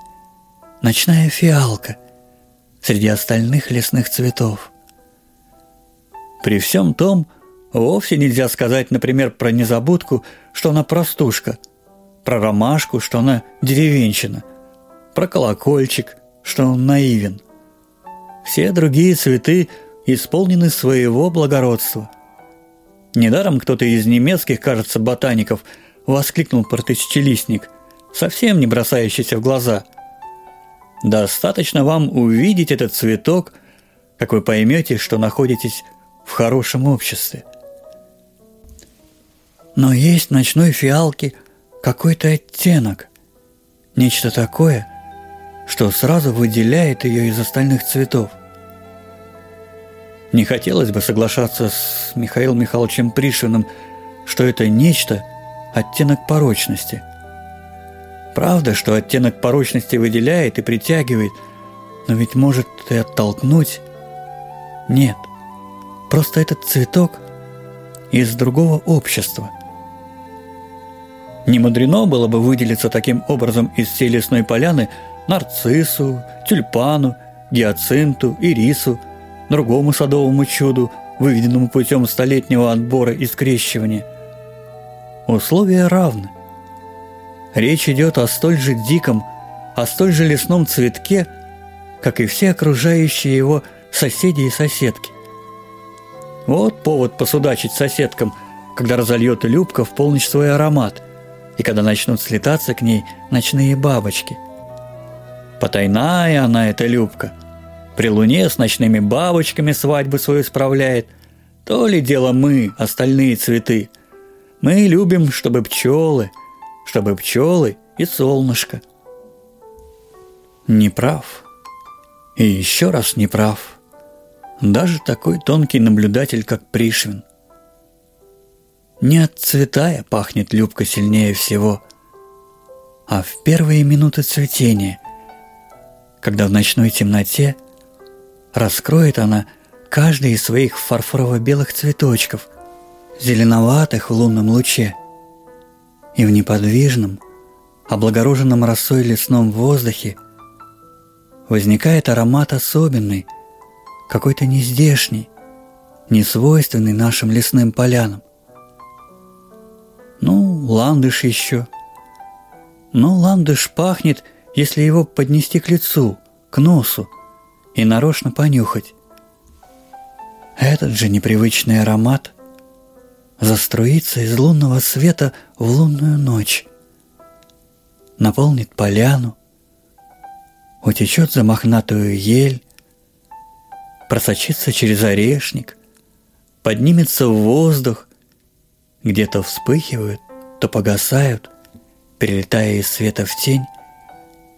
ночная фиалка среди остальных лесных цветов. При всем том, вовсе нельзя сказать, например, про незабудку, что она простушка – про ромашку, что она деревенщина, про колокольчик, что он наивен. Все другие цветы исполнены своего благородства. Недаром кто-то из немецких, кажется, ботаников воскликнул про тысячелистник, совсем не бросающийся в глаза. Достаточно вам увидеть этот цветок, как вы поймете, что находитесь в хорошем обществе. Но есть в ночной фиалке какой-то оттенок, нечто такое, что сразу выделяет ее из остальных цветов. Не хотелось бы соглашаться с Михаилом Михайловичем Пришиным, что это нечто – оттенок порочности. Правда, что оттенок порочности выделяет и притягивает, но ведь может и оттолкнуть. Нет, просто этот цветок из другого общества. Не мудрено было бы выделиться таким образом из всей лесной поляны нарциссу, тюльпану, гиацинту, ирису – другому садовому чуду, выведенному путем столетнего отбора и скрещивания. Условия равны. Речь идет о столь же диком, о столь же лесном цветке, как и все окружающие его соседи и соседки. Вот повод посудачить соседкам, когда разольет Любка в полночь свой аромат, и когда начнут слетаться к ней ночные бабочки. Потайная она, эта Любка – при луне с ночными бабочками свадьбы свою справляет. То ли дело мы, остальные цветы. Мы любим, чтобы пчелы, чтобы пчелы и солнышко. Не прав. И еще раз не прав. Даже такой тонкий наблюдатель, как Пришвин. Не от цветая пахнет Любка сильнее всего, а в первые минуты цветения, когда в ночной темноте – Раскроет она каждый из своих фарфорово-белых цветочков, зеленоватых в лунном луче. И в неподвижном, облагороженном росой лесном воздухе возникает аромат особенный, какой-то нездешний, несвойственный нашим лесным полянам. Ну, ландыш еще. Но ландыш пахнет, если его поднести к лицу, к носу, и нарочно понюхать. Этот же непривычный аромат заструится из лунного света в лунную ночь, наполнит поляну, утечет за мохнатую ель, просочится через орешник, поднимется в воздух, где-то вспыхивают, то погасают, перелетая из света в тень,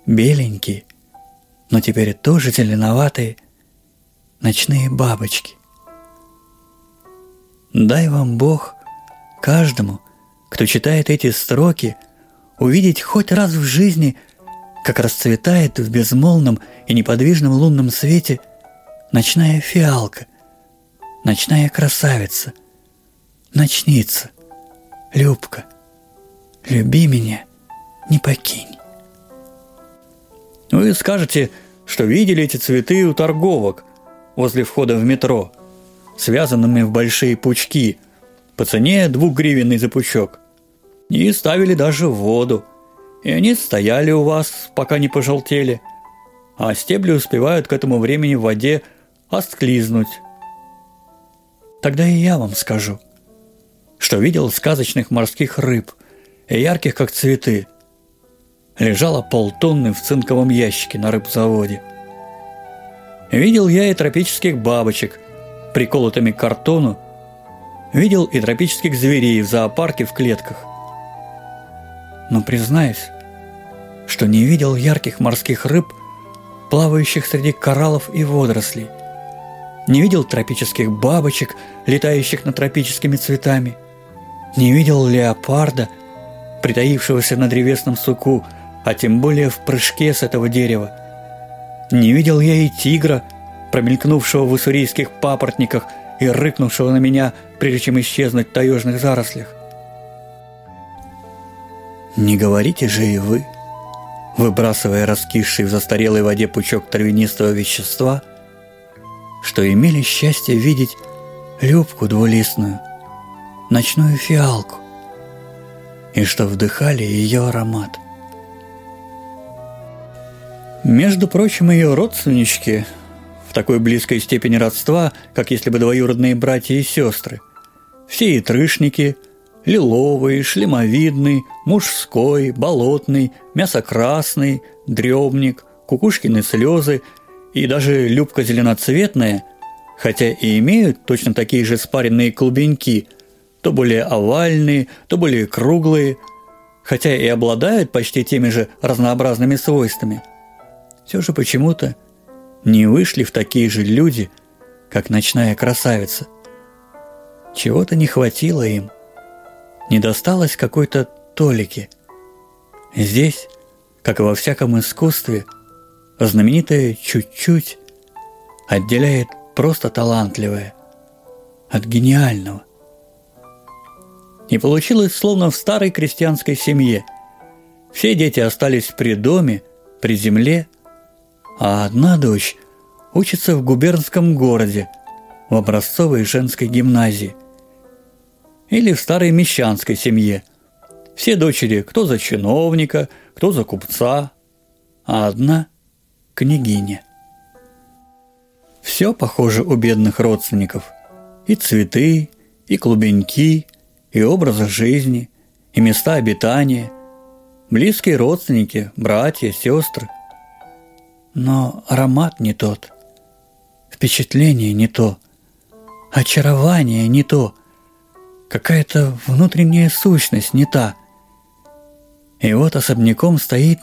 беленькие, но теперь тоже зеленоватые ночные бабочки. Дай вам Бог каждому, кто читает эти строки, увидеть хоть раз в жизни, как расцветает в безмолвном и неподвижном лунном свете ночная фиалка, ночная красавица, ночница, Любка, люби меня, не покинь. Вы скажете – что видели эти цветы у торговок возле входа в метро, связанными в большие пучки, по цене двухгривенный за пучок. И ставили даже в воду. И они стояли у вас, пока не пожелтели. А стебли успевают к этому времени в воде остклизнуть. Тогда и я вам скажу, что видел сказочных морских рыб, ярких как цветы, лежало полтонны в цинковом ящике на рыбзаводе. Видел я и тропических бабочек, приколотыми к картону, видел и тропических зверей в зоопарке в клетках. Но признаюсь, что не видел ярких морских рыб, плавающих среди кораллов и водорослей. Не видел тропических бабочек, летающих над тропическими цветами. Не видел леопарда, притаившегося на древесном суку, а тем более в прыжке с этого дерева. Не видел я и тигра, промелькнувшего в уссурийских папоротниках и рыкнувшего на меня, прежде чем исчезнуть в таежных зарослях. Не говорите же и вы, выбрасывая раскисший в застарелой воде пучок травянистого вещества, что имели счастье видеть любку двулистную, ночную фиалку, и что вдыхали ее аромат. Между прочим, ее родственнички в такой близкой степени родства, как если бы двоюродные братья и сестры. Все и трышники, лиловый, шлемовидный, мужской, болотный, мясокрасный, дребник, кукушкины слезы и даже любка зеленоцветная, хотя и имеют точно такие же спаренные клубеньки, то более овальные, то более круглые, хотя и обладают почти теми же разнообразными свойствами, все же почему-то не вышли в такие же люди, как ночная красавица. Чего-то не хватило им, не досталось какой-то толики. Здесь, как и во всяком искусстве, знаменитое «чуть-чуть» отделяет просто талантливое от гениального. И получилось словно в старой крестьянской семье. Все дети остались при доме, при земле, а одна дочь учится в губернском городе, в образцовой женской гимназии. Или в старой мещанской семье. Все дочери кто за чиновника, кто за купца, а одна – княгиня. Все похоже у бедных родственников. И цветы, и клубеньки, и образы жизни, и места обитания, близкие родственники, братья, сестры. Но аромат не тот, впечатление не то, очарование не то, какая-то внутренняя сущность не та. И вот особняком стоит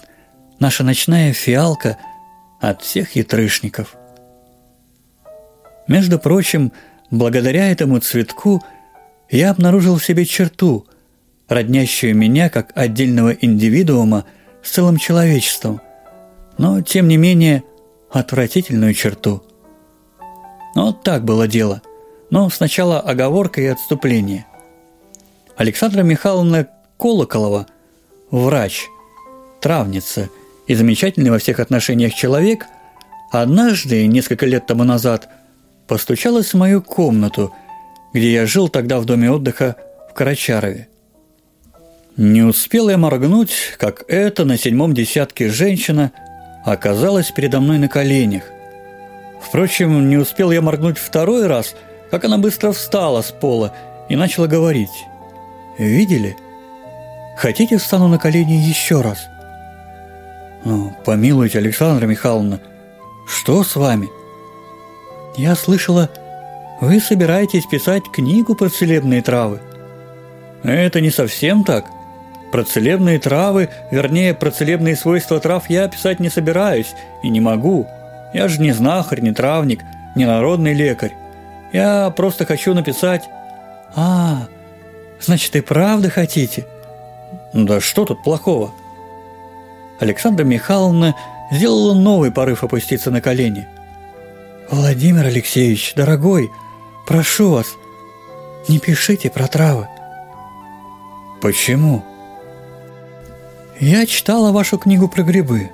наша ночная фиалка от всех ятрышников. Между прочим, благодаря этому цветку я обнаружил в себе черту, роднящую меня как отдельного индивидуума с целым человечеством, но, тем не менее, отвратительную черту. Но так было дело. Но сначала оговорка и отступление. Александра Михайловна Колоколова, врач, травница и замечательный во всех отношениях человек, однажды, несколько лет тому назад, постучалась в мою комнату, где я жил тогда в доме отдыха в Карачарове. Не успел я моргнуть, как эта на седьмом десятке женщина оказалась передо мной на коленях. Впрочем, не успел я моргнуть второй раз, как она быстро встала с пола и начала говорить. «Видели? Хотите, встану на колени еще раз?» «Ну, помилуйте, Александра Михайловна, что с вами?» Я слышала, вы собираетесь писать книгу про целебные травы. Это не совсем так. Про целебные травы, вернее, про целебные свойства трав я писать не собираюсь и не могу. Я же не знахарь, не травник, не народный лекарь. Я просто хочу написать... А, значит, и правда хотите? Да что тут плохого? Александра Михайловна сделала новый порыв опуститься на колени – «Владимир Алексеевич, дорогой, прошу вас, не пишите про травы». «Почему?» «Я читала вашу книгу про грибы.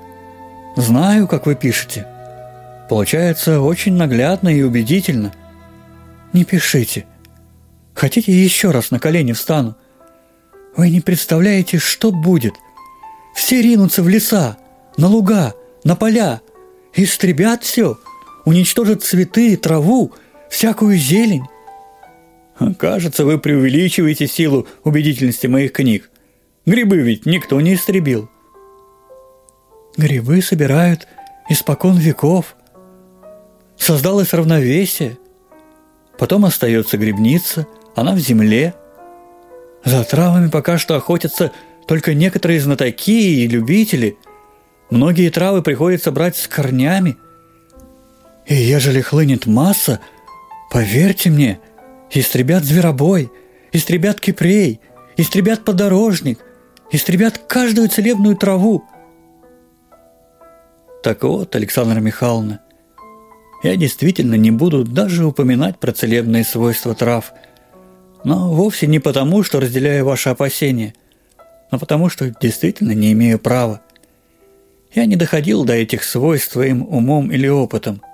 Знаю, как вы пишете. Получается очень наглядно и убедительно. Не пишите. Хотите еще раз на колени встану? Вы не представляете, что будет. Все ринутся в леса, на луга, на поля, истребят все» уничтожит цветы траву, всякую зелень. Кажется, вы преувеличиваете силу убедительности моих книг. Грибы ведь никто не истребил. Грибы собирают испокон веков. Создалось равновесие. Потом остается грибница, она в земле. За травами пока что охотятся только некоторые знатоки и любители. Многие травы приходится брать с корнями – и ежели хлынет масса, поверьте мне, истребят зверобой, истребят кипрей, истребят подорожник, истребят каждую целебную траву. Так вот, Александра Михайловна, я действительно не буду даже упоминать про целебные свойства трав, но вовсе не потому, что разделяю ваши опасения, но потому, что действительно не имею права. Я не доходил до этих свойств своим умом или опытом –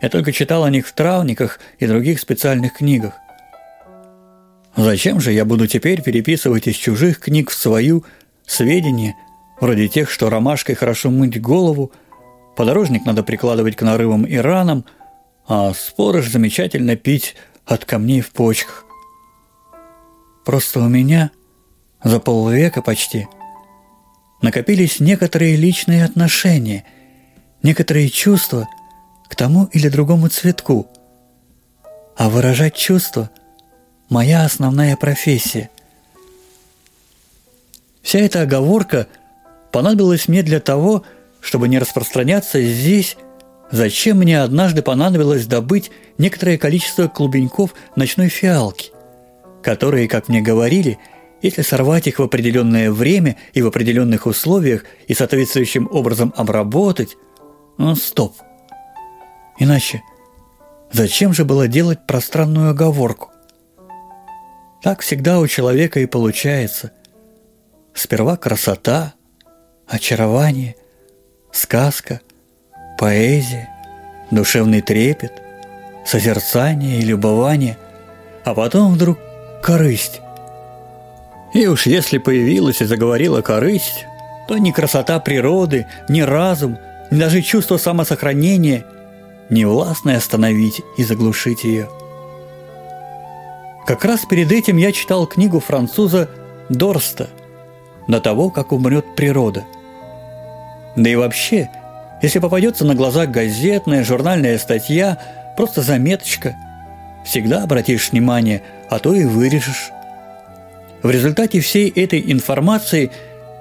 я только читал о них в травниках и других специальных книгах. Зачем же я буду теперь переписывать из чужих книг в свою сведения, вроде тех, что ромашкой хорошо мыть голову, подорожник надо прикладывать к нарывам и ранам, а спорыш замечательно пить от камней в почках. Просто у меня за полвека почти накопились некоторые личные отношения, некоторые чувства – к тому или другому цветку. а выражать чувства – моя основная профессия. Вся эта оговорка понадобилась мне для того, чтобы не распространяться здесь, зачем мне однажды понадобилось добыть некоторое количество клубеньков ночной фиалки, которые, как мне говорили, если сорвать их в определенное время и в определенных условиях и соответствующим образом обработать, ну стоп. Иначе зачем же было делать пространную оговорку? Так всегда у человека и получается. Сперва красота, очарование, сказка, поэзия, душевный трепет, созерцание и любование, а потом вдруг корысть. И уж если появилась и заговорила корысть, то ни красота природы, ни разум, ни даже чувство самосохранения не властны остановить и заглушить ее. Как раз перед этим я читал книгу француза Дорста «До того, как умрет природа». Да и вообще, если попадется на глаза газетная, журнальная статья, просто заметочка, всегда обратишь внимание, а то и вырежешь. В результате всей этой информации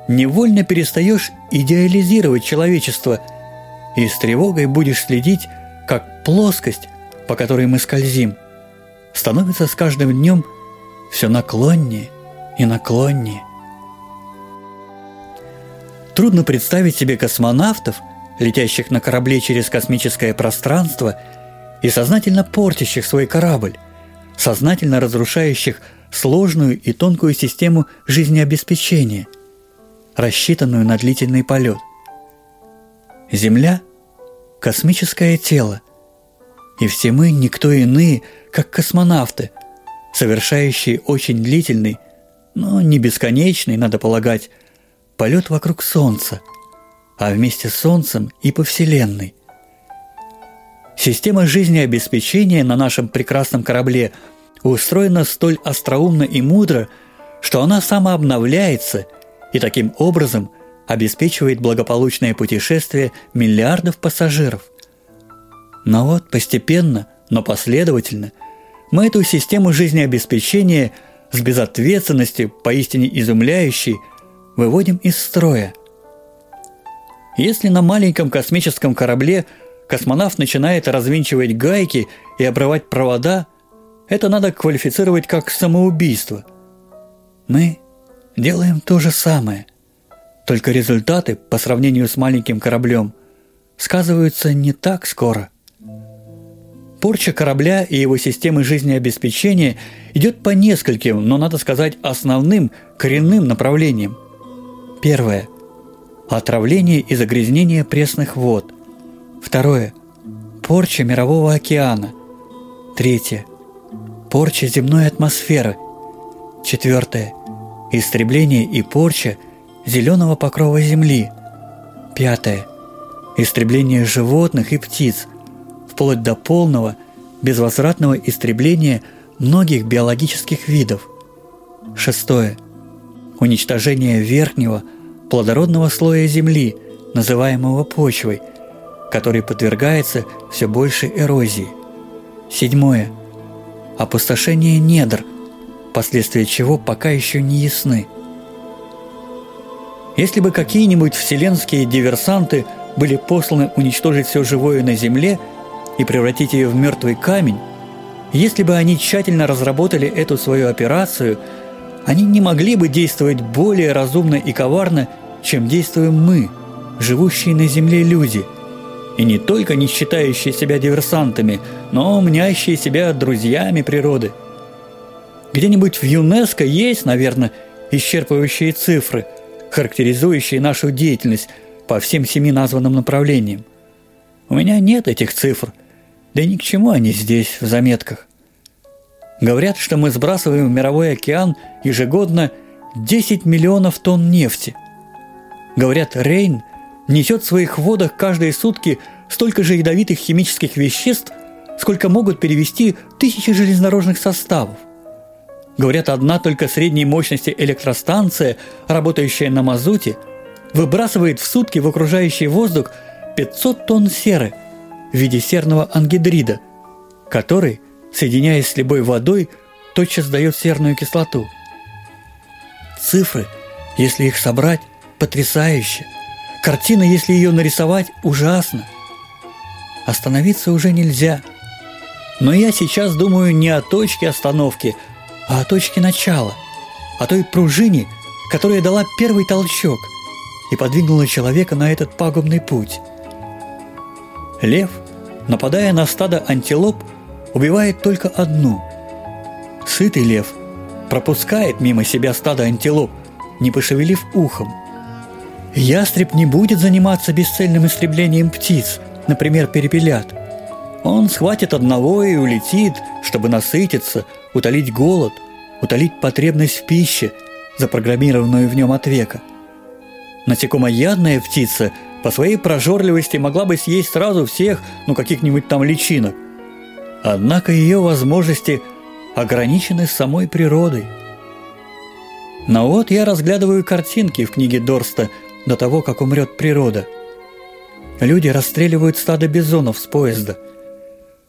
невольно перестаешь идеализировать человечество и с тревогой будешь следить, как плоскость, по которой мы скользим, становится с каждым днем все наклоннее и наклоннее. Трудно представить себе космонавтов, летящих на корабле через космическое пространство и сознательно портящих свой корабль, сознательно разрушающих сложную и тонкую систему жизнеобеспечения, рассчитанную на длительный полет. Земля – космическое тело, и все мы никто иные, как космонавты, совершающие очень длительный, но не бесконечный, надо полагать, полет вокруг Солнца, а вместе с Солнцем и по Вселенной. Система жизнеобеспечения на нашем прекрасном корабле – устроена столь остроумно и мудро, что она самообновляется и таким образом обеспечивает благополучное путешествие миллиардов пассажиров. Но вот постепенно, но последовательно мы эту систему жизнеобеспечения с безответственностью, поистине изумляющей, выводим из строя. Если на маленьком космическом корабле космонавт начинает развинчивать гайки и обрывать провода – это надо квалифицировать как самоубийство. Мы делаем то же самое, только результаты по сравнению с маленьким кораблем сказываются не так скоро. Порча корабля и его системы жизнеобеспечения идет по нескольким, но надо сказать основным, коренным направлениям. Первое – отравление и загрязнение пресных вод. Второе – порча мирового океана. Третье – порча земной атмосферы. Четвертое. Истребление и порча зеленого покрова Земли. Пятое. Истребление животных и птиц, вплоть до полного, безвозвратного истребления многих биологических видов. Шестое. Уничтожение верхнего, плодородного слоя Земли, называемого почвой, который подвергается все большей эрозии. Седьмое опустошение недр, последствия чего пока еще не ясны. Если бы какие-нибудь вселенские диверсанты были посланы уничтожить все живое на Земле и превратить ее в мертвый камень, если бы они тщательно разработали эту свою операцию, они не могли бы действовать более разумно и коварно, чем действуем мы, живущие на Земле люди – и не только не считающие себя диверсантами, но мнящие себя друзьями природы. Где-нибудь в ЮНЕСКО есть, наверное, исчерпывающие цифры, характеризующие нашу деятельность по всем семи названным направлениям. У меня нет этих цифр, да ни к чему они здесь, в заметках. Говорят, что мы сбрасываем в мировой океан ежегодно 10 миллионов тонн нефти. Говорят, Рейн – несет в своих водах каждые сутки столько же ядовитых химических веществ, сколько могут перевести тысячи железнодорожных составов. Говорят, одна только средней мощности электростанция, работающая на мазуте, выбрасывает в сутки в окружающий воздух 500 тонн серы в виде серного ангидрида, который, соединяясь с любой водой, тотчас дает серную кислоту. Цифры, если их собрать, потрясающе. Картина, если ее нарисовать, ужасно. Остановиться уже нельзя. Но я сейчас думаю не о точке остановки, а о точке начала, о той пружине, которая дала первый толчок и подвигнула человека на этот пагубный путь. Лев, нападая на стадо антилоп, убивает только одну. Сытый лев пропускает мимо себя стадо антилоп, не пошевелив ухом. Ястреб не будет заниматься бесцельным истреблением птиц, например, перепелят. Он схватит одного и улетит, чтобы насытиться, утолить голод, утолить потребность в пище, запрограммированную в нем от века. Насекомоядная птица по своей прожорливости могла бы съесть сразу всех, ну каких-нибудь там личинок. Однако ее возможности ограничены самой природой. Но вот я разглядываю картинки в книге Дорста до того, как умрет природа. Люди расстреливают стадо бизонов с поезда.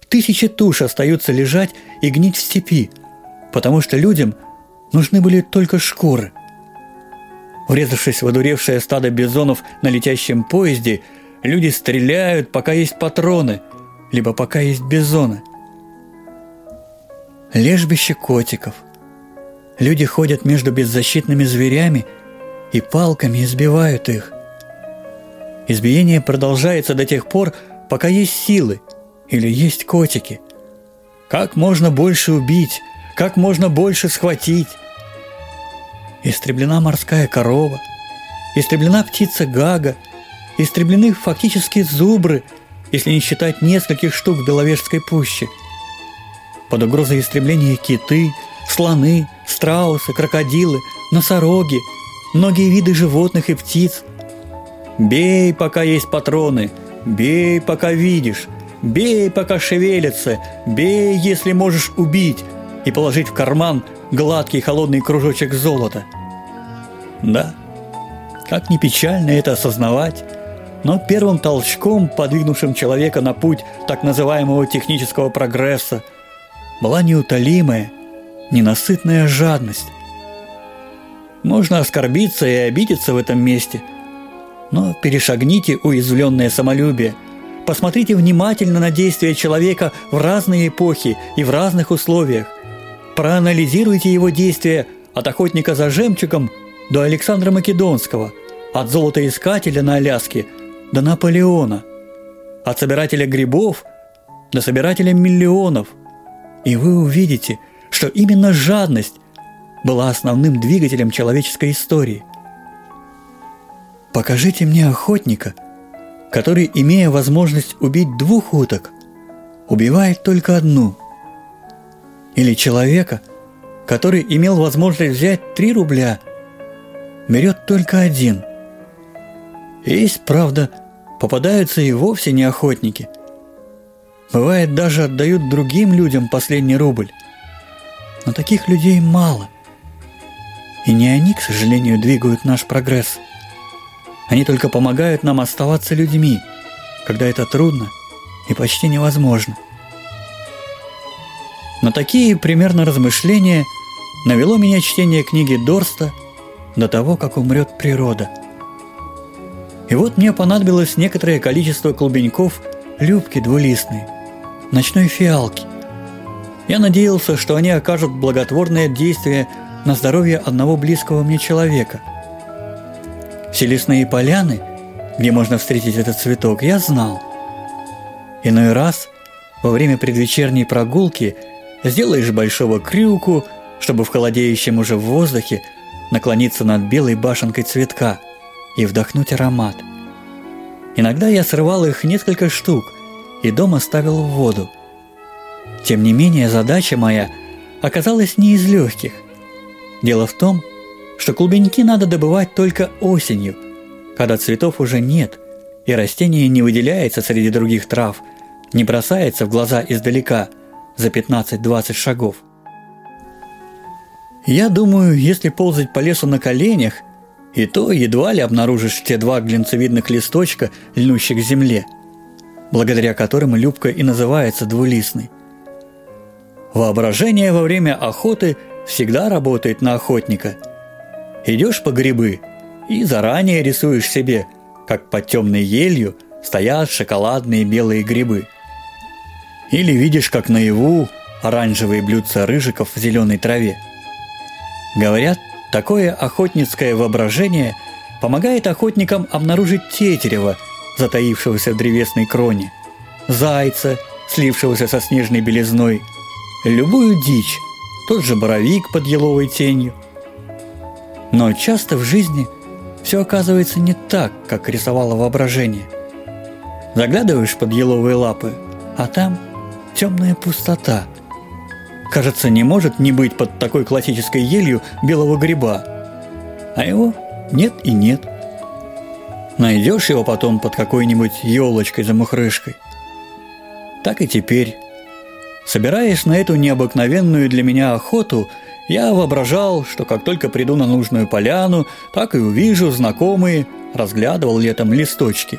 Тысячи туш остаются лежать и гнить в степи, потому что людям нужны были только шкуры. Врезавшись в одуревшее стадо бизонов на летящем поезде, люди стреляют, пока есть патроны, либо пока есть бизоны. Лежбище котиков. Люди ходят между беззащитными зверями и палками избивают их. Избиение продолжается до тех пор, пока есть силы или есть котики. Как можно больше убить, как можно больше схватить. Истреблена морская корова, истреблена птица Гага, истреблены фактически зубры, если не считать нескольких штук Беловежской пуще. Под угрозой истребления киты, слоны, страусы, крокодилы, носороги, многие виды животных и птиц. Бей, пока есть патроны, бей, пока видишь, бей, пока шевелится, бей, если можешь убить, и положить в карман гладкий холодный кружочек золота. Да, как не печально это осознавать, но первым толчком, подвигнувшим человека на путь так называемого технического прогресса, была неутолимая, ненасытная жадность. Можно оскорбиться и обидеться в этом месте, но перешагните уязвленное самолюбие, посмотрите внимательно на действия человека в разные эпохи и в разных условиях, проанализируйте его действия от охотника за жемчугом до Александра Македонского, от золотоискателя на Аляске до Наполеона, от собирателя грибов до собирателя миллионов. И вы увидите, что именно жадность была основным двигателем человеческой истории. Покажите мне охотника, который, имея возможность убить двух уток, убивает только одну – или человека, который имел возможность взять 3 рубля, берет только один. Есть, правда, попадаются и вовсе не охотники. Бывает, даже отдают другим людям последний рубль. Но таких людей мало. И не они, к сожалению, двигают наш прогресс. Они только помогают нам оставаться людьми, когда это трудно и почти невозможно. На такие примерно размышления навело меня чтение книги Дорста до того, как умрет природа. И вот мне понадобилось некоторое количество клубеньков любки двулистной, ночной фиалки. Я надеялся, что они окажут благотворное действие на здоровье одного близкого мне человека. Все лесные поляны, где можно встретить этот цветок, я знал. Иной раз, во время предвечерней прогулки – Сделаешь большого крюку, чтобы в холодеющем уже в воздухе наклониться над белой башенкой цветка и вдохнуть аромат. Иногда я срывал их несколько штук и дома ставил в воду. Тем не менее, задача моя оказалась не из легких. Дело в том, что клубеньки надо добывать только осенью, когда цветов уже нет, и растение не выделяется среди других трав, не бросается в глаза издалека – за 15-20 шагов. Я думаю, если ползать по лесу на коленях, и то едва ли обнаружишь те два глинцевидных листочка, льнущих к земле, благодаря которым любка и называется двулистной. Воображение во время охоты всегда работает на охотника. Идешь по грибы и заранее рисуешь себе, как под темной елью стоят шоколадные белые грибы. Или видишь, как наяву оранжевые блюдца рыжиков в зеленой траве. Говорят, такое охотницкое воображение помогает охотникам обнаружить тетерева, затаившегося в древесной кроне, зайца, слившегося со снежной белизной, любую дичь, тот же боровик под еловой тенью. Но часто в жизни все оказывается не так, как рисовало воображение. Заглядываешь под еловые лапы, а там темная пустота – Кажется, не может не быть под такой классической елью белого гриба. А его нет и нет. Найдешь его потом под какой-нибудь елочкой-замухрышкой. Так и теперь. Собираясь на эту необыкновенную для меня охоту, я воображал, что как только приду на нужную поляну, так и увижу знакомые, разглядывал летом листочки,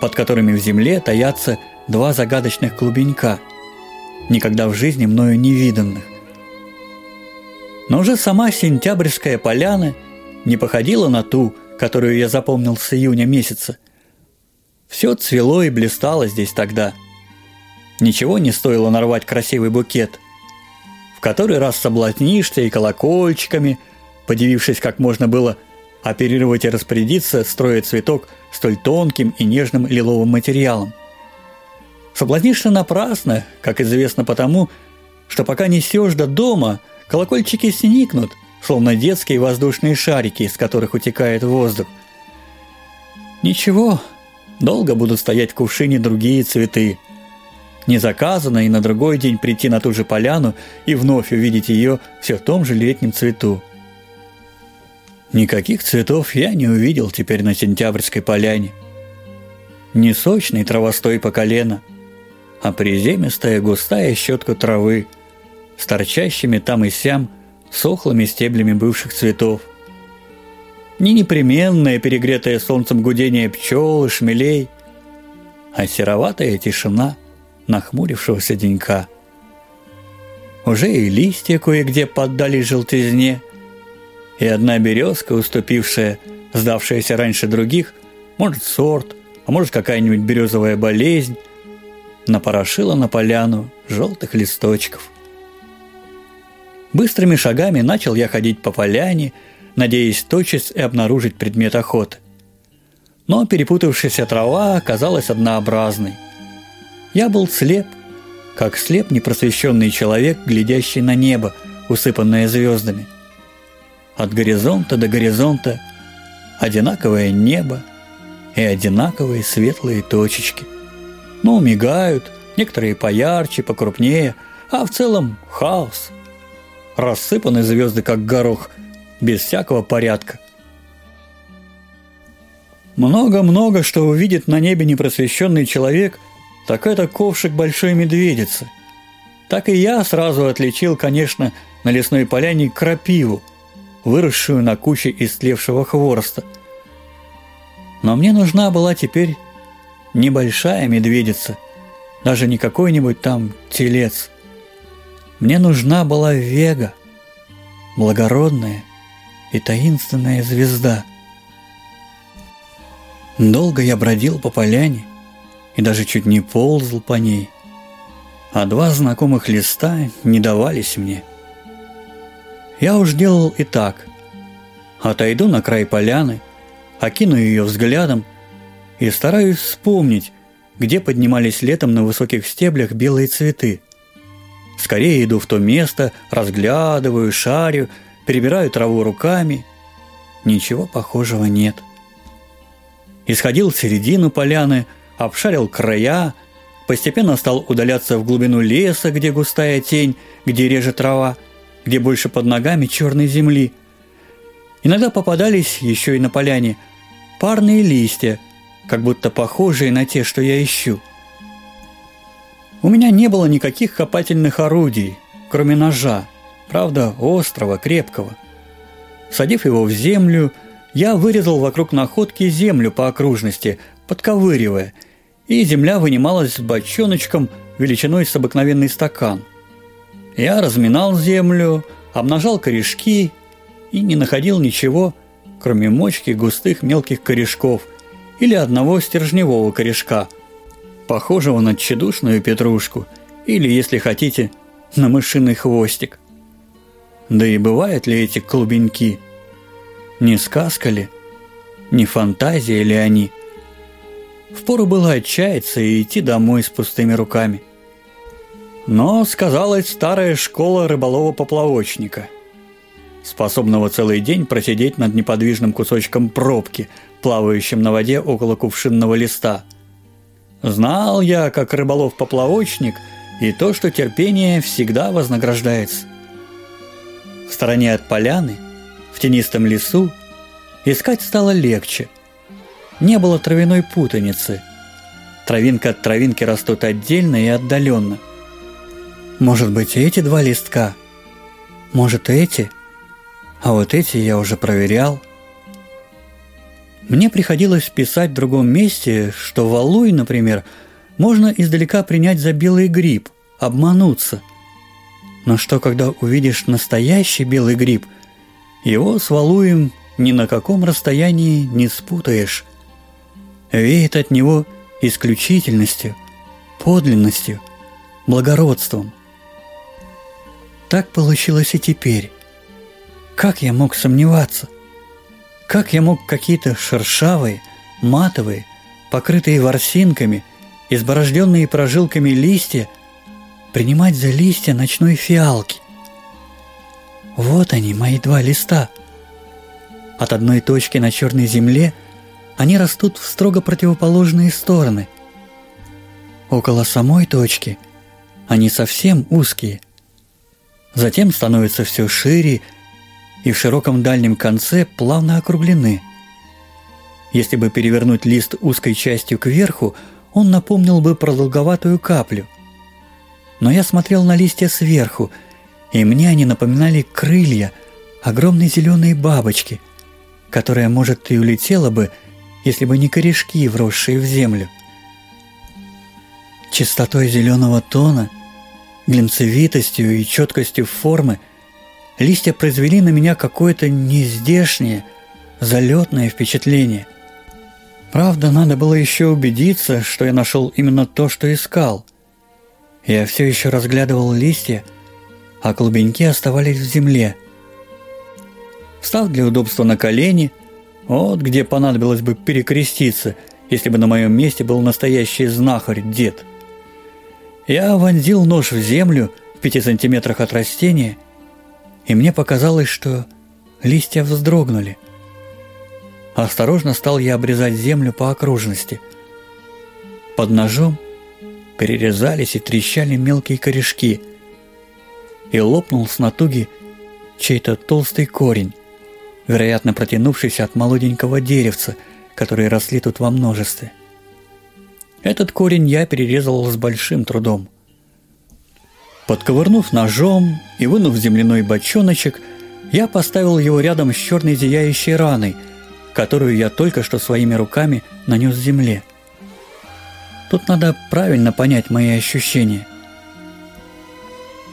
под которыми в земле таятся два загадочных клубенька – никогда в жизни мною не виданных. Но уже сама сентябрьская поляна не походила на ту, которую я запомнил с июня месяца. Все цвело и блистало здесь тогда. Ничего не стоило нарвать красивый букет. В который раз соблазнишься и колокольчиками, подивившись, как можно было оперировать и распорядиться, строя цветок столь тонким и нежным лиловым материалом. Соблазнишься напрасно, как известно потому, что пока несешь до дома, колокольчики сникнут, словно детские воздушные шарики, из которых утекает воздух. Ничего, долго будут стоять в кувшине другие цветы. Не заказано и на другой день прийти на ту же поляну и вновь увидеть ее все в том же летнем цвету. Никаких цветов я не увидел теперь на сентябрьской поляне. Не сочный травостой по колено – а приземистая густая щетка травы с торчащими там и сям сохлыми стеблями бывших цветов. Не непременное перегретое солнцем гудение пчел и шмелей, а сероватая тишина нахмурившегося денька. Уже и листья кое-где поддали желтизне, и одна березка, уступившая, сдавшаяся раньше других, может сорт, а может какая-нибудь березовая болезнь, напорошила на поляну желтых листочков. Быстрыми шагами начал я ходить по поляне, надеясь тотчас и обнаружить предмет охоты. Но перепутавшаяся трава оказалась однообразной. Я был слеп, как слеп непросвещенный человек, глядящий на небо, усыпанное звездами. От горизонта до горизонта одинаковое небо и одинаковые светлые точечки – ну, мигают, некоторые поярче, покрупнее, а в целом хаос. Рассыпаны звезды, как горох, без всякого порядка. Много-много, что увидит на небе непросвещенный человек, так это ковшик большой медведицы. Так и я сразу отличил, конечно, на лесной поляне крапиву, выросшую на куче истлевшего хвороста. Но мне нужна была теперь небольшая медведица, даже не какой-нибудь там телец. Мне нужна была Вега, благородная и таинственная звезда. Долго я бродил по поляне и даже чуть не ползал по ней, а два знакомых листа не давались мне. Я уж делал и так. Отойду на край поляны, окину ее взглядом – и стараюсь вспомнить, где поднимались летом на высоких стеблях белые цветы. Скорее иду в то место, разглядываю, шарю, перебираю траву руками. Ничего похожего нет. Исходил в середину поляны, обшарил края, постепенно стал удаляться в глубину леса, где густая тень, где реже трава, где больше под ногами черной земли. Иногда попадались еще и на поляне парные листья – как будто похожие на те, что я ищу. У меня не было никаких копательных орудий, кроме ножа, правда, острого, крепкого. Садив его в землю, я вырезал вокруг находки землю по окружности, подковыривая, и земля вынималась с бочоночком величиной с обыкновенный стакан. Я разминал землю, обнажал корешки и не находил ничего, кроме мочки густых мелких корешков или одного стержневого корешка, похожего на тщедушную петрушку или, если хотите, на мышиный хвостик. Да и бывают ли эти клубеньки? Не сказка ли? Не фантазия ли они? Впору было отчаяться и идти домой с пустыми руками. Но сказалась старая школа рыболова-поплавочника, способного целый день просидеть над неподвижным кусочком пробки, плавающим на воде около кувшинного листа. Знал я, как рыболов-поплавочник, и то, что терпение всегда вознаграждается. В стороне от поляны, в тенистом лесу, искать стало легче. Не было травяной путаницы. Травинка от травинки растут отдельно и отдаленно. Может быть, эти два листка? Может, эти? А вот эти я уже проверял. Мне приходилось писать в другом месте, что валуй, например, можно издалека принять за белый гриб, обмануться – но что, когда увидишь настоящий белый гриб, его с валуем ни на каком расстоянии не спутаешь. Веет от него исключительностью, подлинностью, благородством. Так получилось и теперь. Как я мог сомневаться? Как я мог какие-то шершавые, матовые, покрытые ворсинками, изборожденные прожилками листья принимать за листья ночной фиалки. Вот они, мои два листа. От одной точки на черной земле они растут в строго противоположные стороны. Около самой точки они совсем узкие. Затем становятся все шире и в широком дальнем конце плавно округлены. Если бы перевернуть лист узкой частью кверху, он напомнил бы продолговатую каплю – но я смотрел на листья сверху, и мне они напоминали крылья огромной зеленой бабочки, которая, может, и улетела бы, если бы не корешки, вросшие в землю. Чистотой зеленого тона, глинцевитостью и четкостью формы листья произвели на меня какое-то нездешнее, залетное впечатление. Правда, надо было еще убедиться, что я нашел именно то, что искал – я все еще разглядывал листья, а клубеньки оставались в земле. Встав для удобства на колени, вот где понадобилось бы перекреститься, если бы на моем месте был настоящий знахарь-дед. Я вонзил нож в землю в пяти сантиметрах от растения, и мне показалось, что листья вздрогнули. Осторожно стал я обрезать землю по окружности. Под ножом перерезались и трещали мелкие корешки, и лопнул с натуги чей-то толстый корень, вероятно протянувшийся от молоденького деревца, которые росли тут во множестве. Этот корень я перерезал с большим трудом. Подковырнув ножом и вынув земляной бочоночек, я поставил его рядом с черной зияющей раной, которую я только что своими руками нанес земле. Тут надо правильно понять мои ощущения.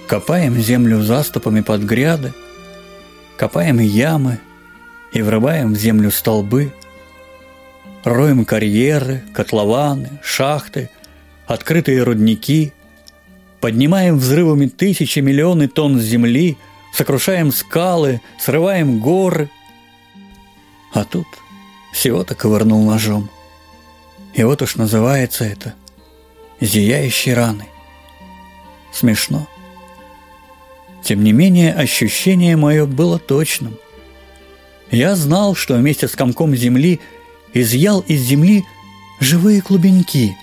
Копаем землю заступами под гряды, копаем ямы и врываем в землю столбы, роем карьеры, котлованы, шахты, открытые рудники, поднимаем взрывами тысячи миллионы тонн земли, сокрушаем скалы, срываем горы. А тут всего-то ковырнул ножом. И вот уж называется это «зияющей раной». Смешно. Тем не менее, ощущение мое было точным. Я знал, что вместе с комком земли изъял из земли живые клубеньки,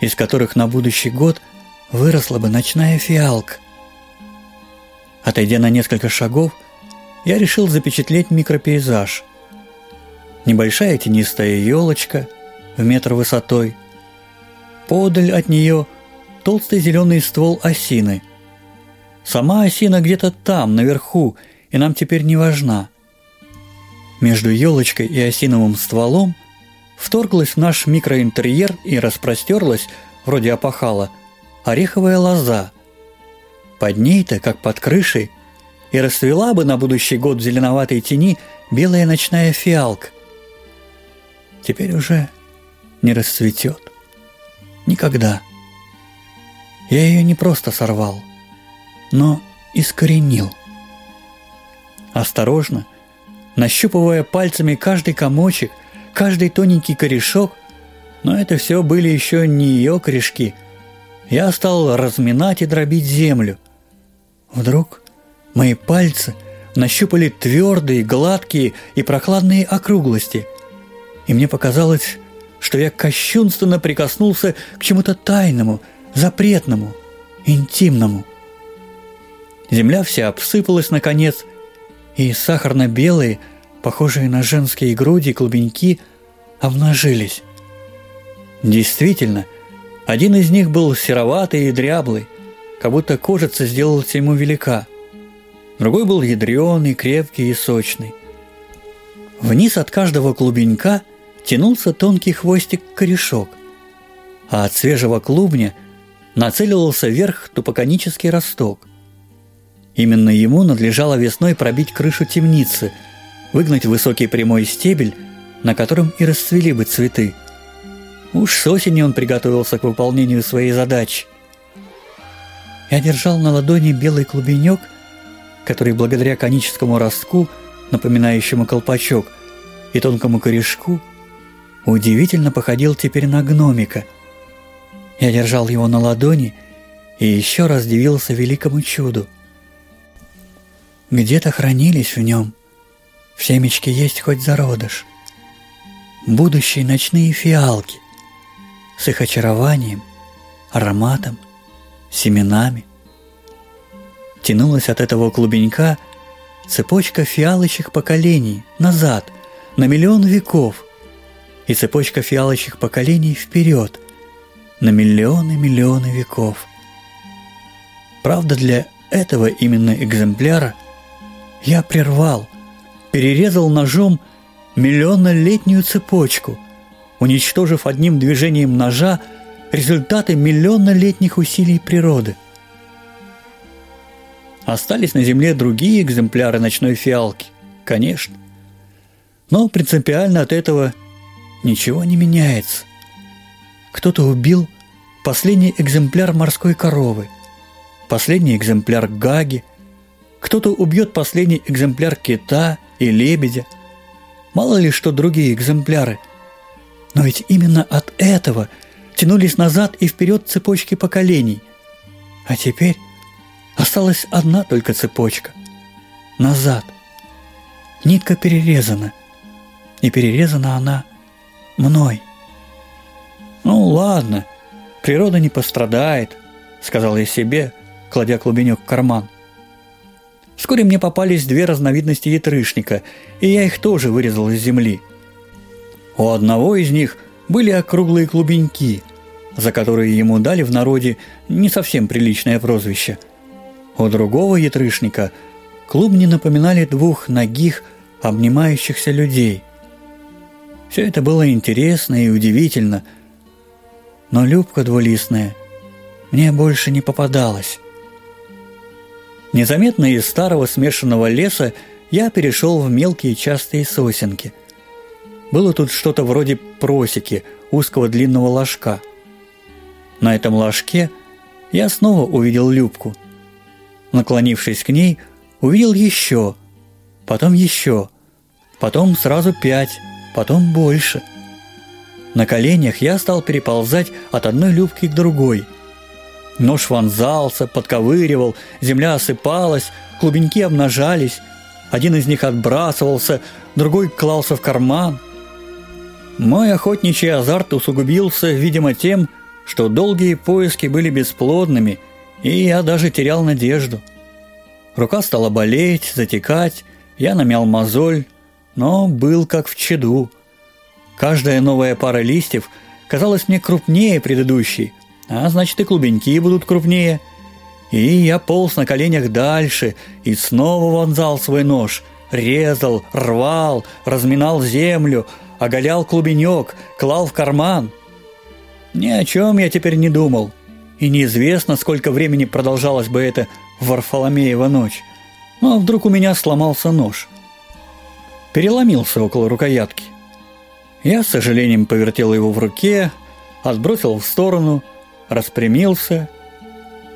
из которых на будущий год выросла бы ночная фиалка. Отойдя на несколько шагов, я решил запечатлеть микропейзаж. Небольшая тенистая елочка – в метр высотой. Подаль от нее толстый зеленый ствол осины. Сама осина где-то там, наверху, и нам теперь не важна. Между елочкой и осиновым стволом вторглась в наш микроинтерьер и распростерлась, вроде опахала, ореховая лоза. Под ней-то, как под крышей, и расцвела бы на будущий год в зеленоватой тени белая ночная фиалка. Теперь уже не расцветет. Никогда. Я ее не просто сорвал, но искоренил. Осторожно, нащупывая пальцами каждый комочек, каждый тоненький корешок, но это все были еще не ее корешки, я стал разминать и дробить землю. Вдруг мои пальцы нащупали твердые, гладкие и прохладные округлости, и мне показалось, что я кощунственно прикоснулся к чему-то тайному, запретному, интимному. Земля вся обсыпалась наконец, и сахарно-белые, похожие на женские груди клубеньки, обнажились. Действительно, один из них был сероватый и дряблый, как будто кожица сделалась ему велика. Другой был ядреный, крепкий и сочный. Вниз от каждого клубенька тянулся тонкий хвостик-корешок, а от свежего клубня нацеливался вверх тупоконический росток. Именно ему надлежало весной пробить крышу темницы, выгнать высокий прямой стебель, на котором и расцвели бы цветы. Уж с осени он приготовился к выполнению своей задачи. Я держал на ладони белый клубенек, который благодаря коническому ростку, напоминающему колпачок, и тонкому корешку, удивительно походил теперь на гномика. Я держал его на ладони и еще раз дивился великому чуду – где-то хранились в нем. В семечке есть хоть зародыш. Будущие ночные фиалки с их очарованием, ароматом, семенами. Тянулась от этого клубенька цепочка фиалочек поколений назад, на миллион веков, и цепочка фиалочек поколений вперед, на миллионы-миллионы веков. Правда, для этого именно экземпляра – я прервал, перерезал ножом миллионнолетнюю цепочку, уничтожив одним движением ножа результаты миллионнолетних усилий природы. Остались на Земле другие экземпляры ночной фиалки, конечно. Но принципиально от этого ничего не меняется. Кто-то убил последний экземпляр морской коровы, последний экземпляр гаги, кто-то убьет последний экземпляр кита и лебедя. Мало ли что другие экземпляры. Но ведь именно от этого тянулись назад и вперед цепочки поколений. А теперь осталась одна только цепочка. Назад. Нитка перерезана. И перерезана она мной. «Ну ладно, природа не пострадает», — сказал я себе, кладя клубенек в карман. Вскоре мне попались две разновидности ятрышника, и я их тоже вырезал из земли. У одного из них были округлые клубеньки, за которые ему дали в народе не совсем приличное прозвище. У другого ятрышника клубни напоминали двух ногих, обнимающихся людей. Все это было интересно и удивительно, но любка двулистная мне больше не попадалась. Незаметно из старого смешанного леса я перешел в мелкие частые сосенки. Было тут что-то вроде просеки, узкого длинного ложка. На этом ложке я снова увидел Любку. Наклонившись к ней, увидел еще, потом еще, потом сразу пять, потом больше. На коленях я стал переползать от одной Любки к другой – Нож вонзался, подковыривал, земля осыпалась, клубеньки обнажались. Один из них отбрасывался, другой клался в карман. Мой охотничий азарт усугубился, видимо, тем, что долгие поиски были бесплодными, и я даже терял надежду. Рука стала болеть, затекать, я намял мозоль, но был как в чаду. Каждая новая пара листьев казалась мне крупнее предыдущей, а значит и клубеньки будут крупнее. И я полз на коленях дальше и снова вонзал свой нож, резал, рвал, разминал землю, оголял клубенек, клал в карман. Ни о чем я теперь не думал, и неизвестно, сколько времени продолжалось бы это в Варфоломеева ночь. А вдруг у меня сломался нож? Переломился около рукоятки. Я с сожалением повертел его в руке, отбросил в сторону, распрямился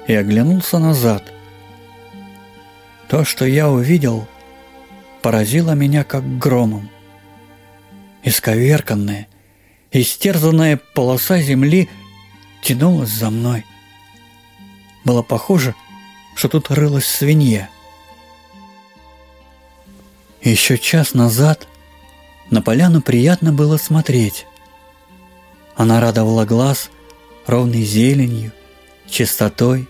и оглянулся назад. То, что я увидел, поразило меня как громом. Исковерканная, истерзанная полоса земли тянулась за мной. Было похоже, что тут рылась свинья. Еще час назад на поляну приятно было смотреть. Она радовала глаз ровной зеленью, чистотой.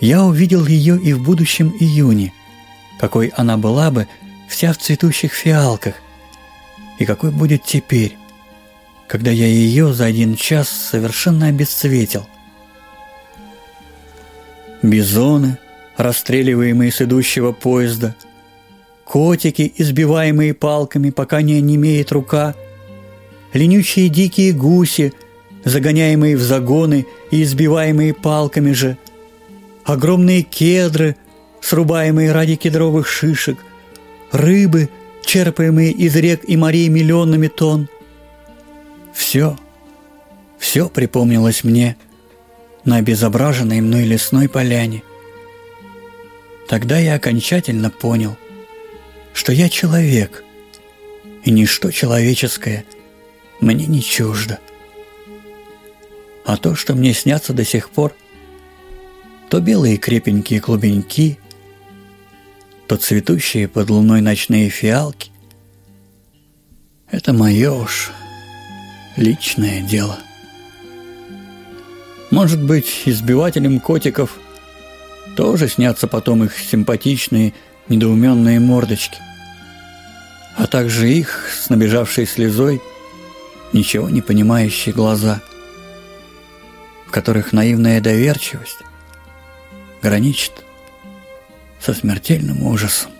Я увидел ее и в будущем июне, какой она была бы вся в цветущих фиалках, и какой будет теперь, когда я ее за один час совершенно обесцветил. Бизоны, расстреливаемые с идущего поезда, котики, избиваемые палками, пока не онемеет рука, ленючие дикие гуси, загоняемые в загоны и избиваемые палками же, огромные кедры, срубаемые ради кедровых шишек, рыбы, черпаемые из рек и морей миллионами тонн. Все, все припомнилось мне на обезображенной мной лесной поляне. Тогда я окончательно понял, что я человек, и ничто человеческое мне не чуждо. А то, что мне снятся до сих пор, то белые крепенькие клубеньки, то цветущие под луной ночные фиалки, это мое уж личное дело. Может быть, избивателям котиков тоже снятся потом их симпатичные, недоуменные мордочки, а также их с набежавшей слезой ничего не понимающие глаза – которых наивная доверчивость граничит со смертельным ужасом.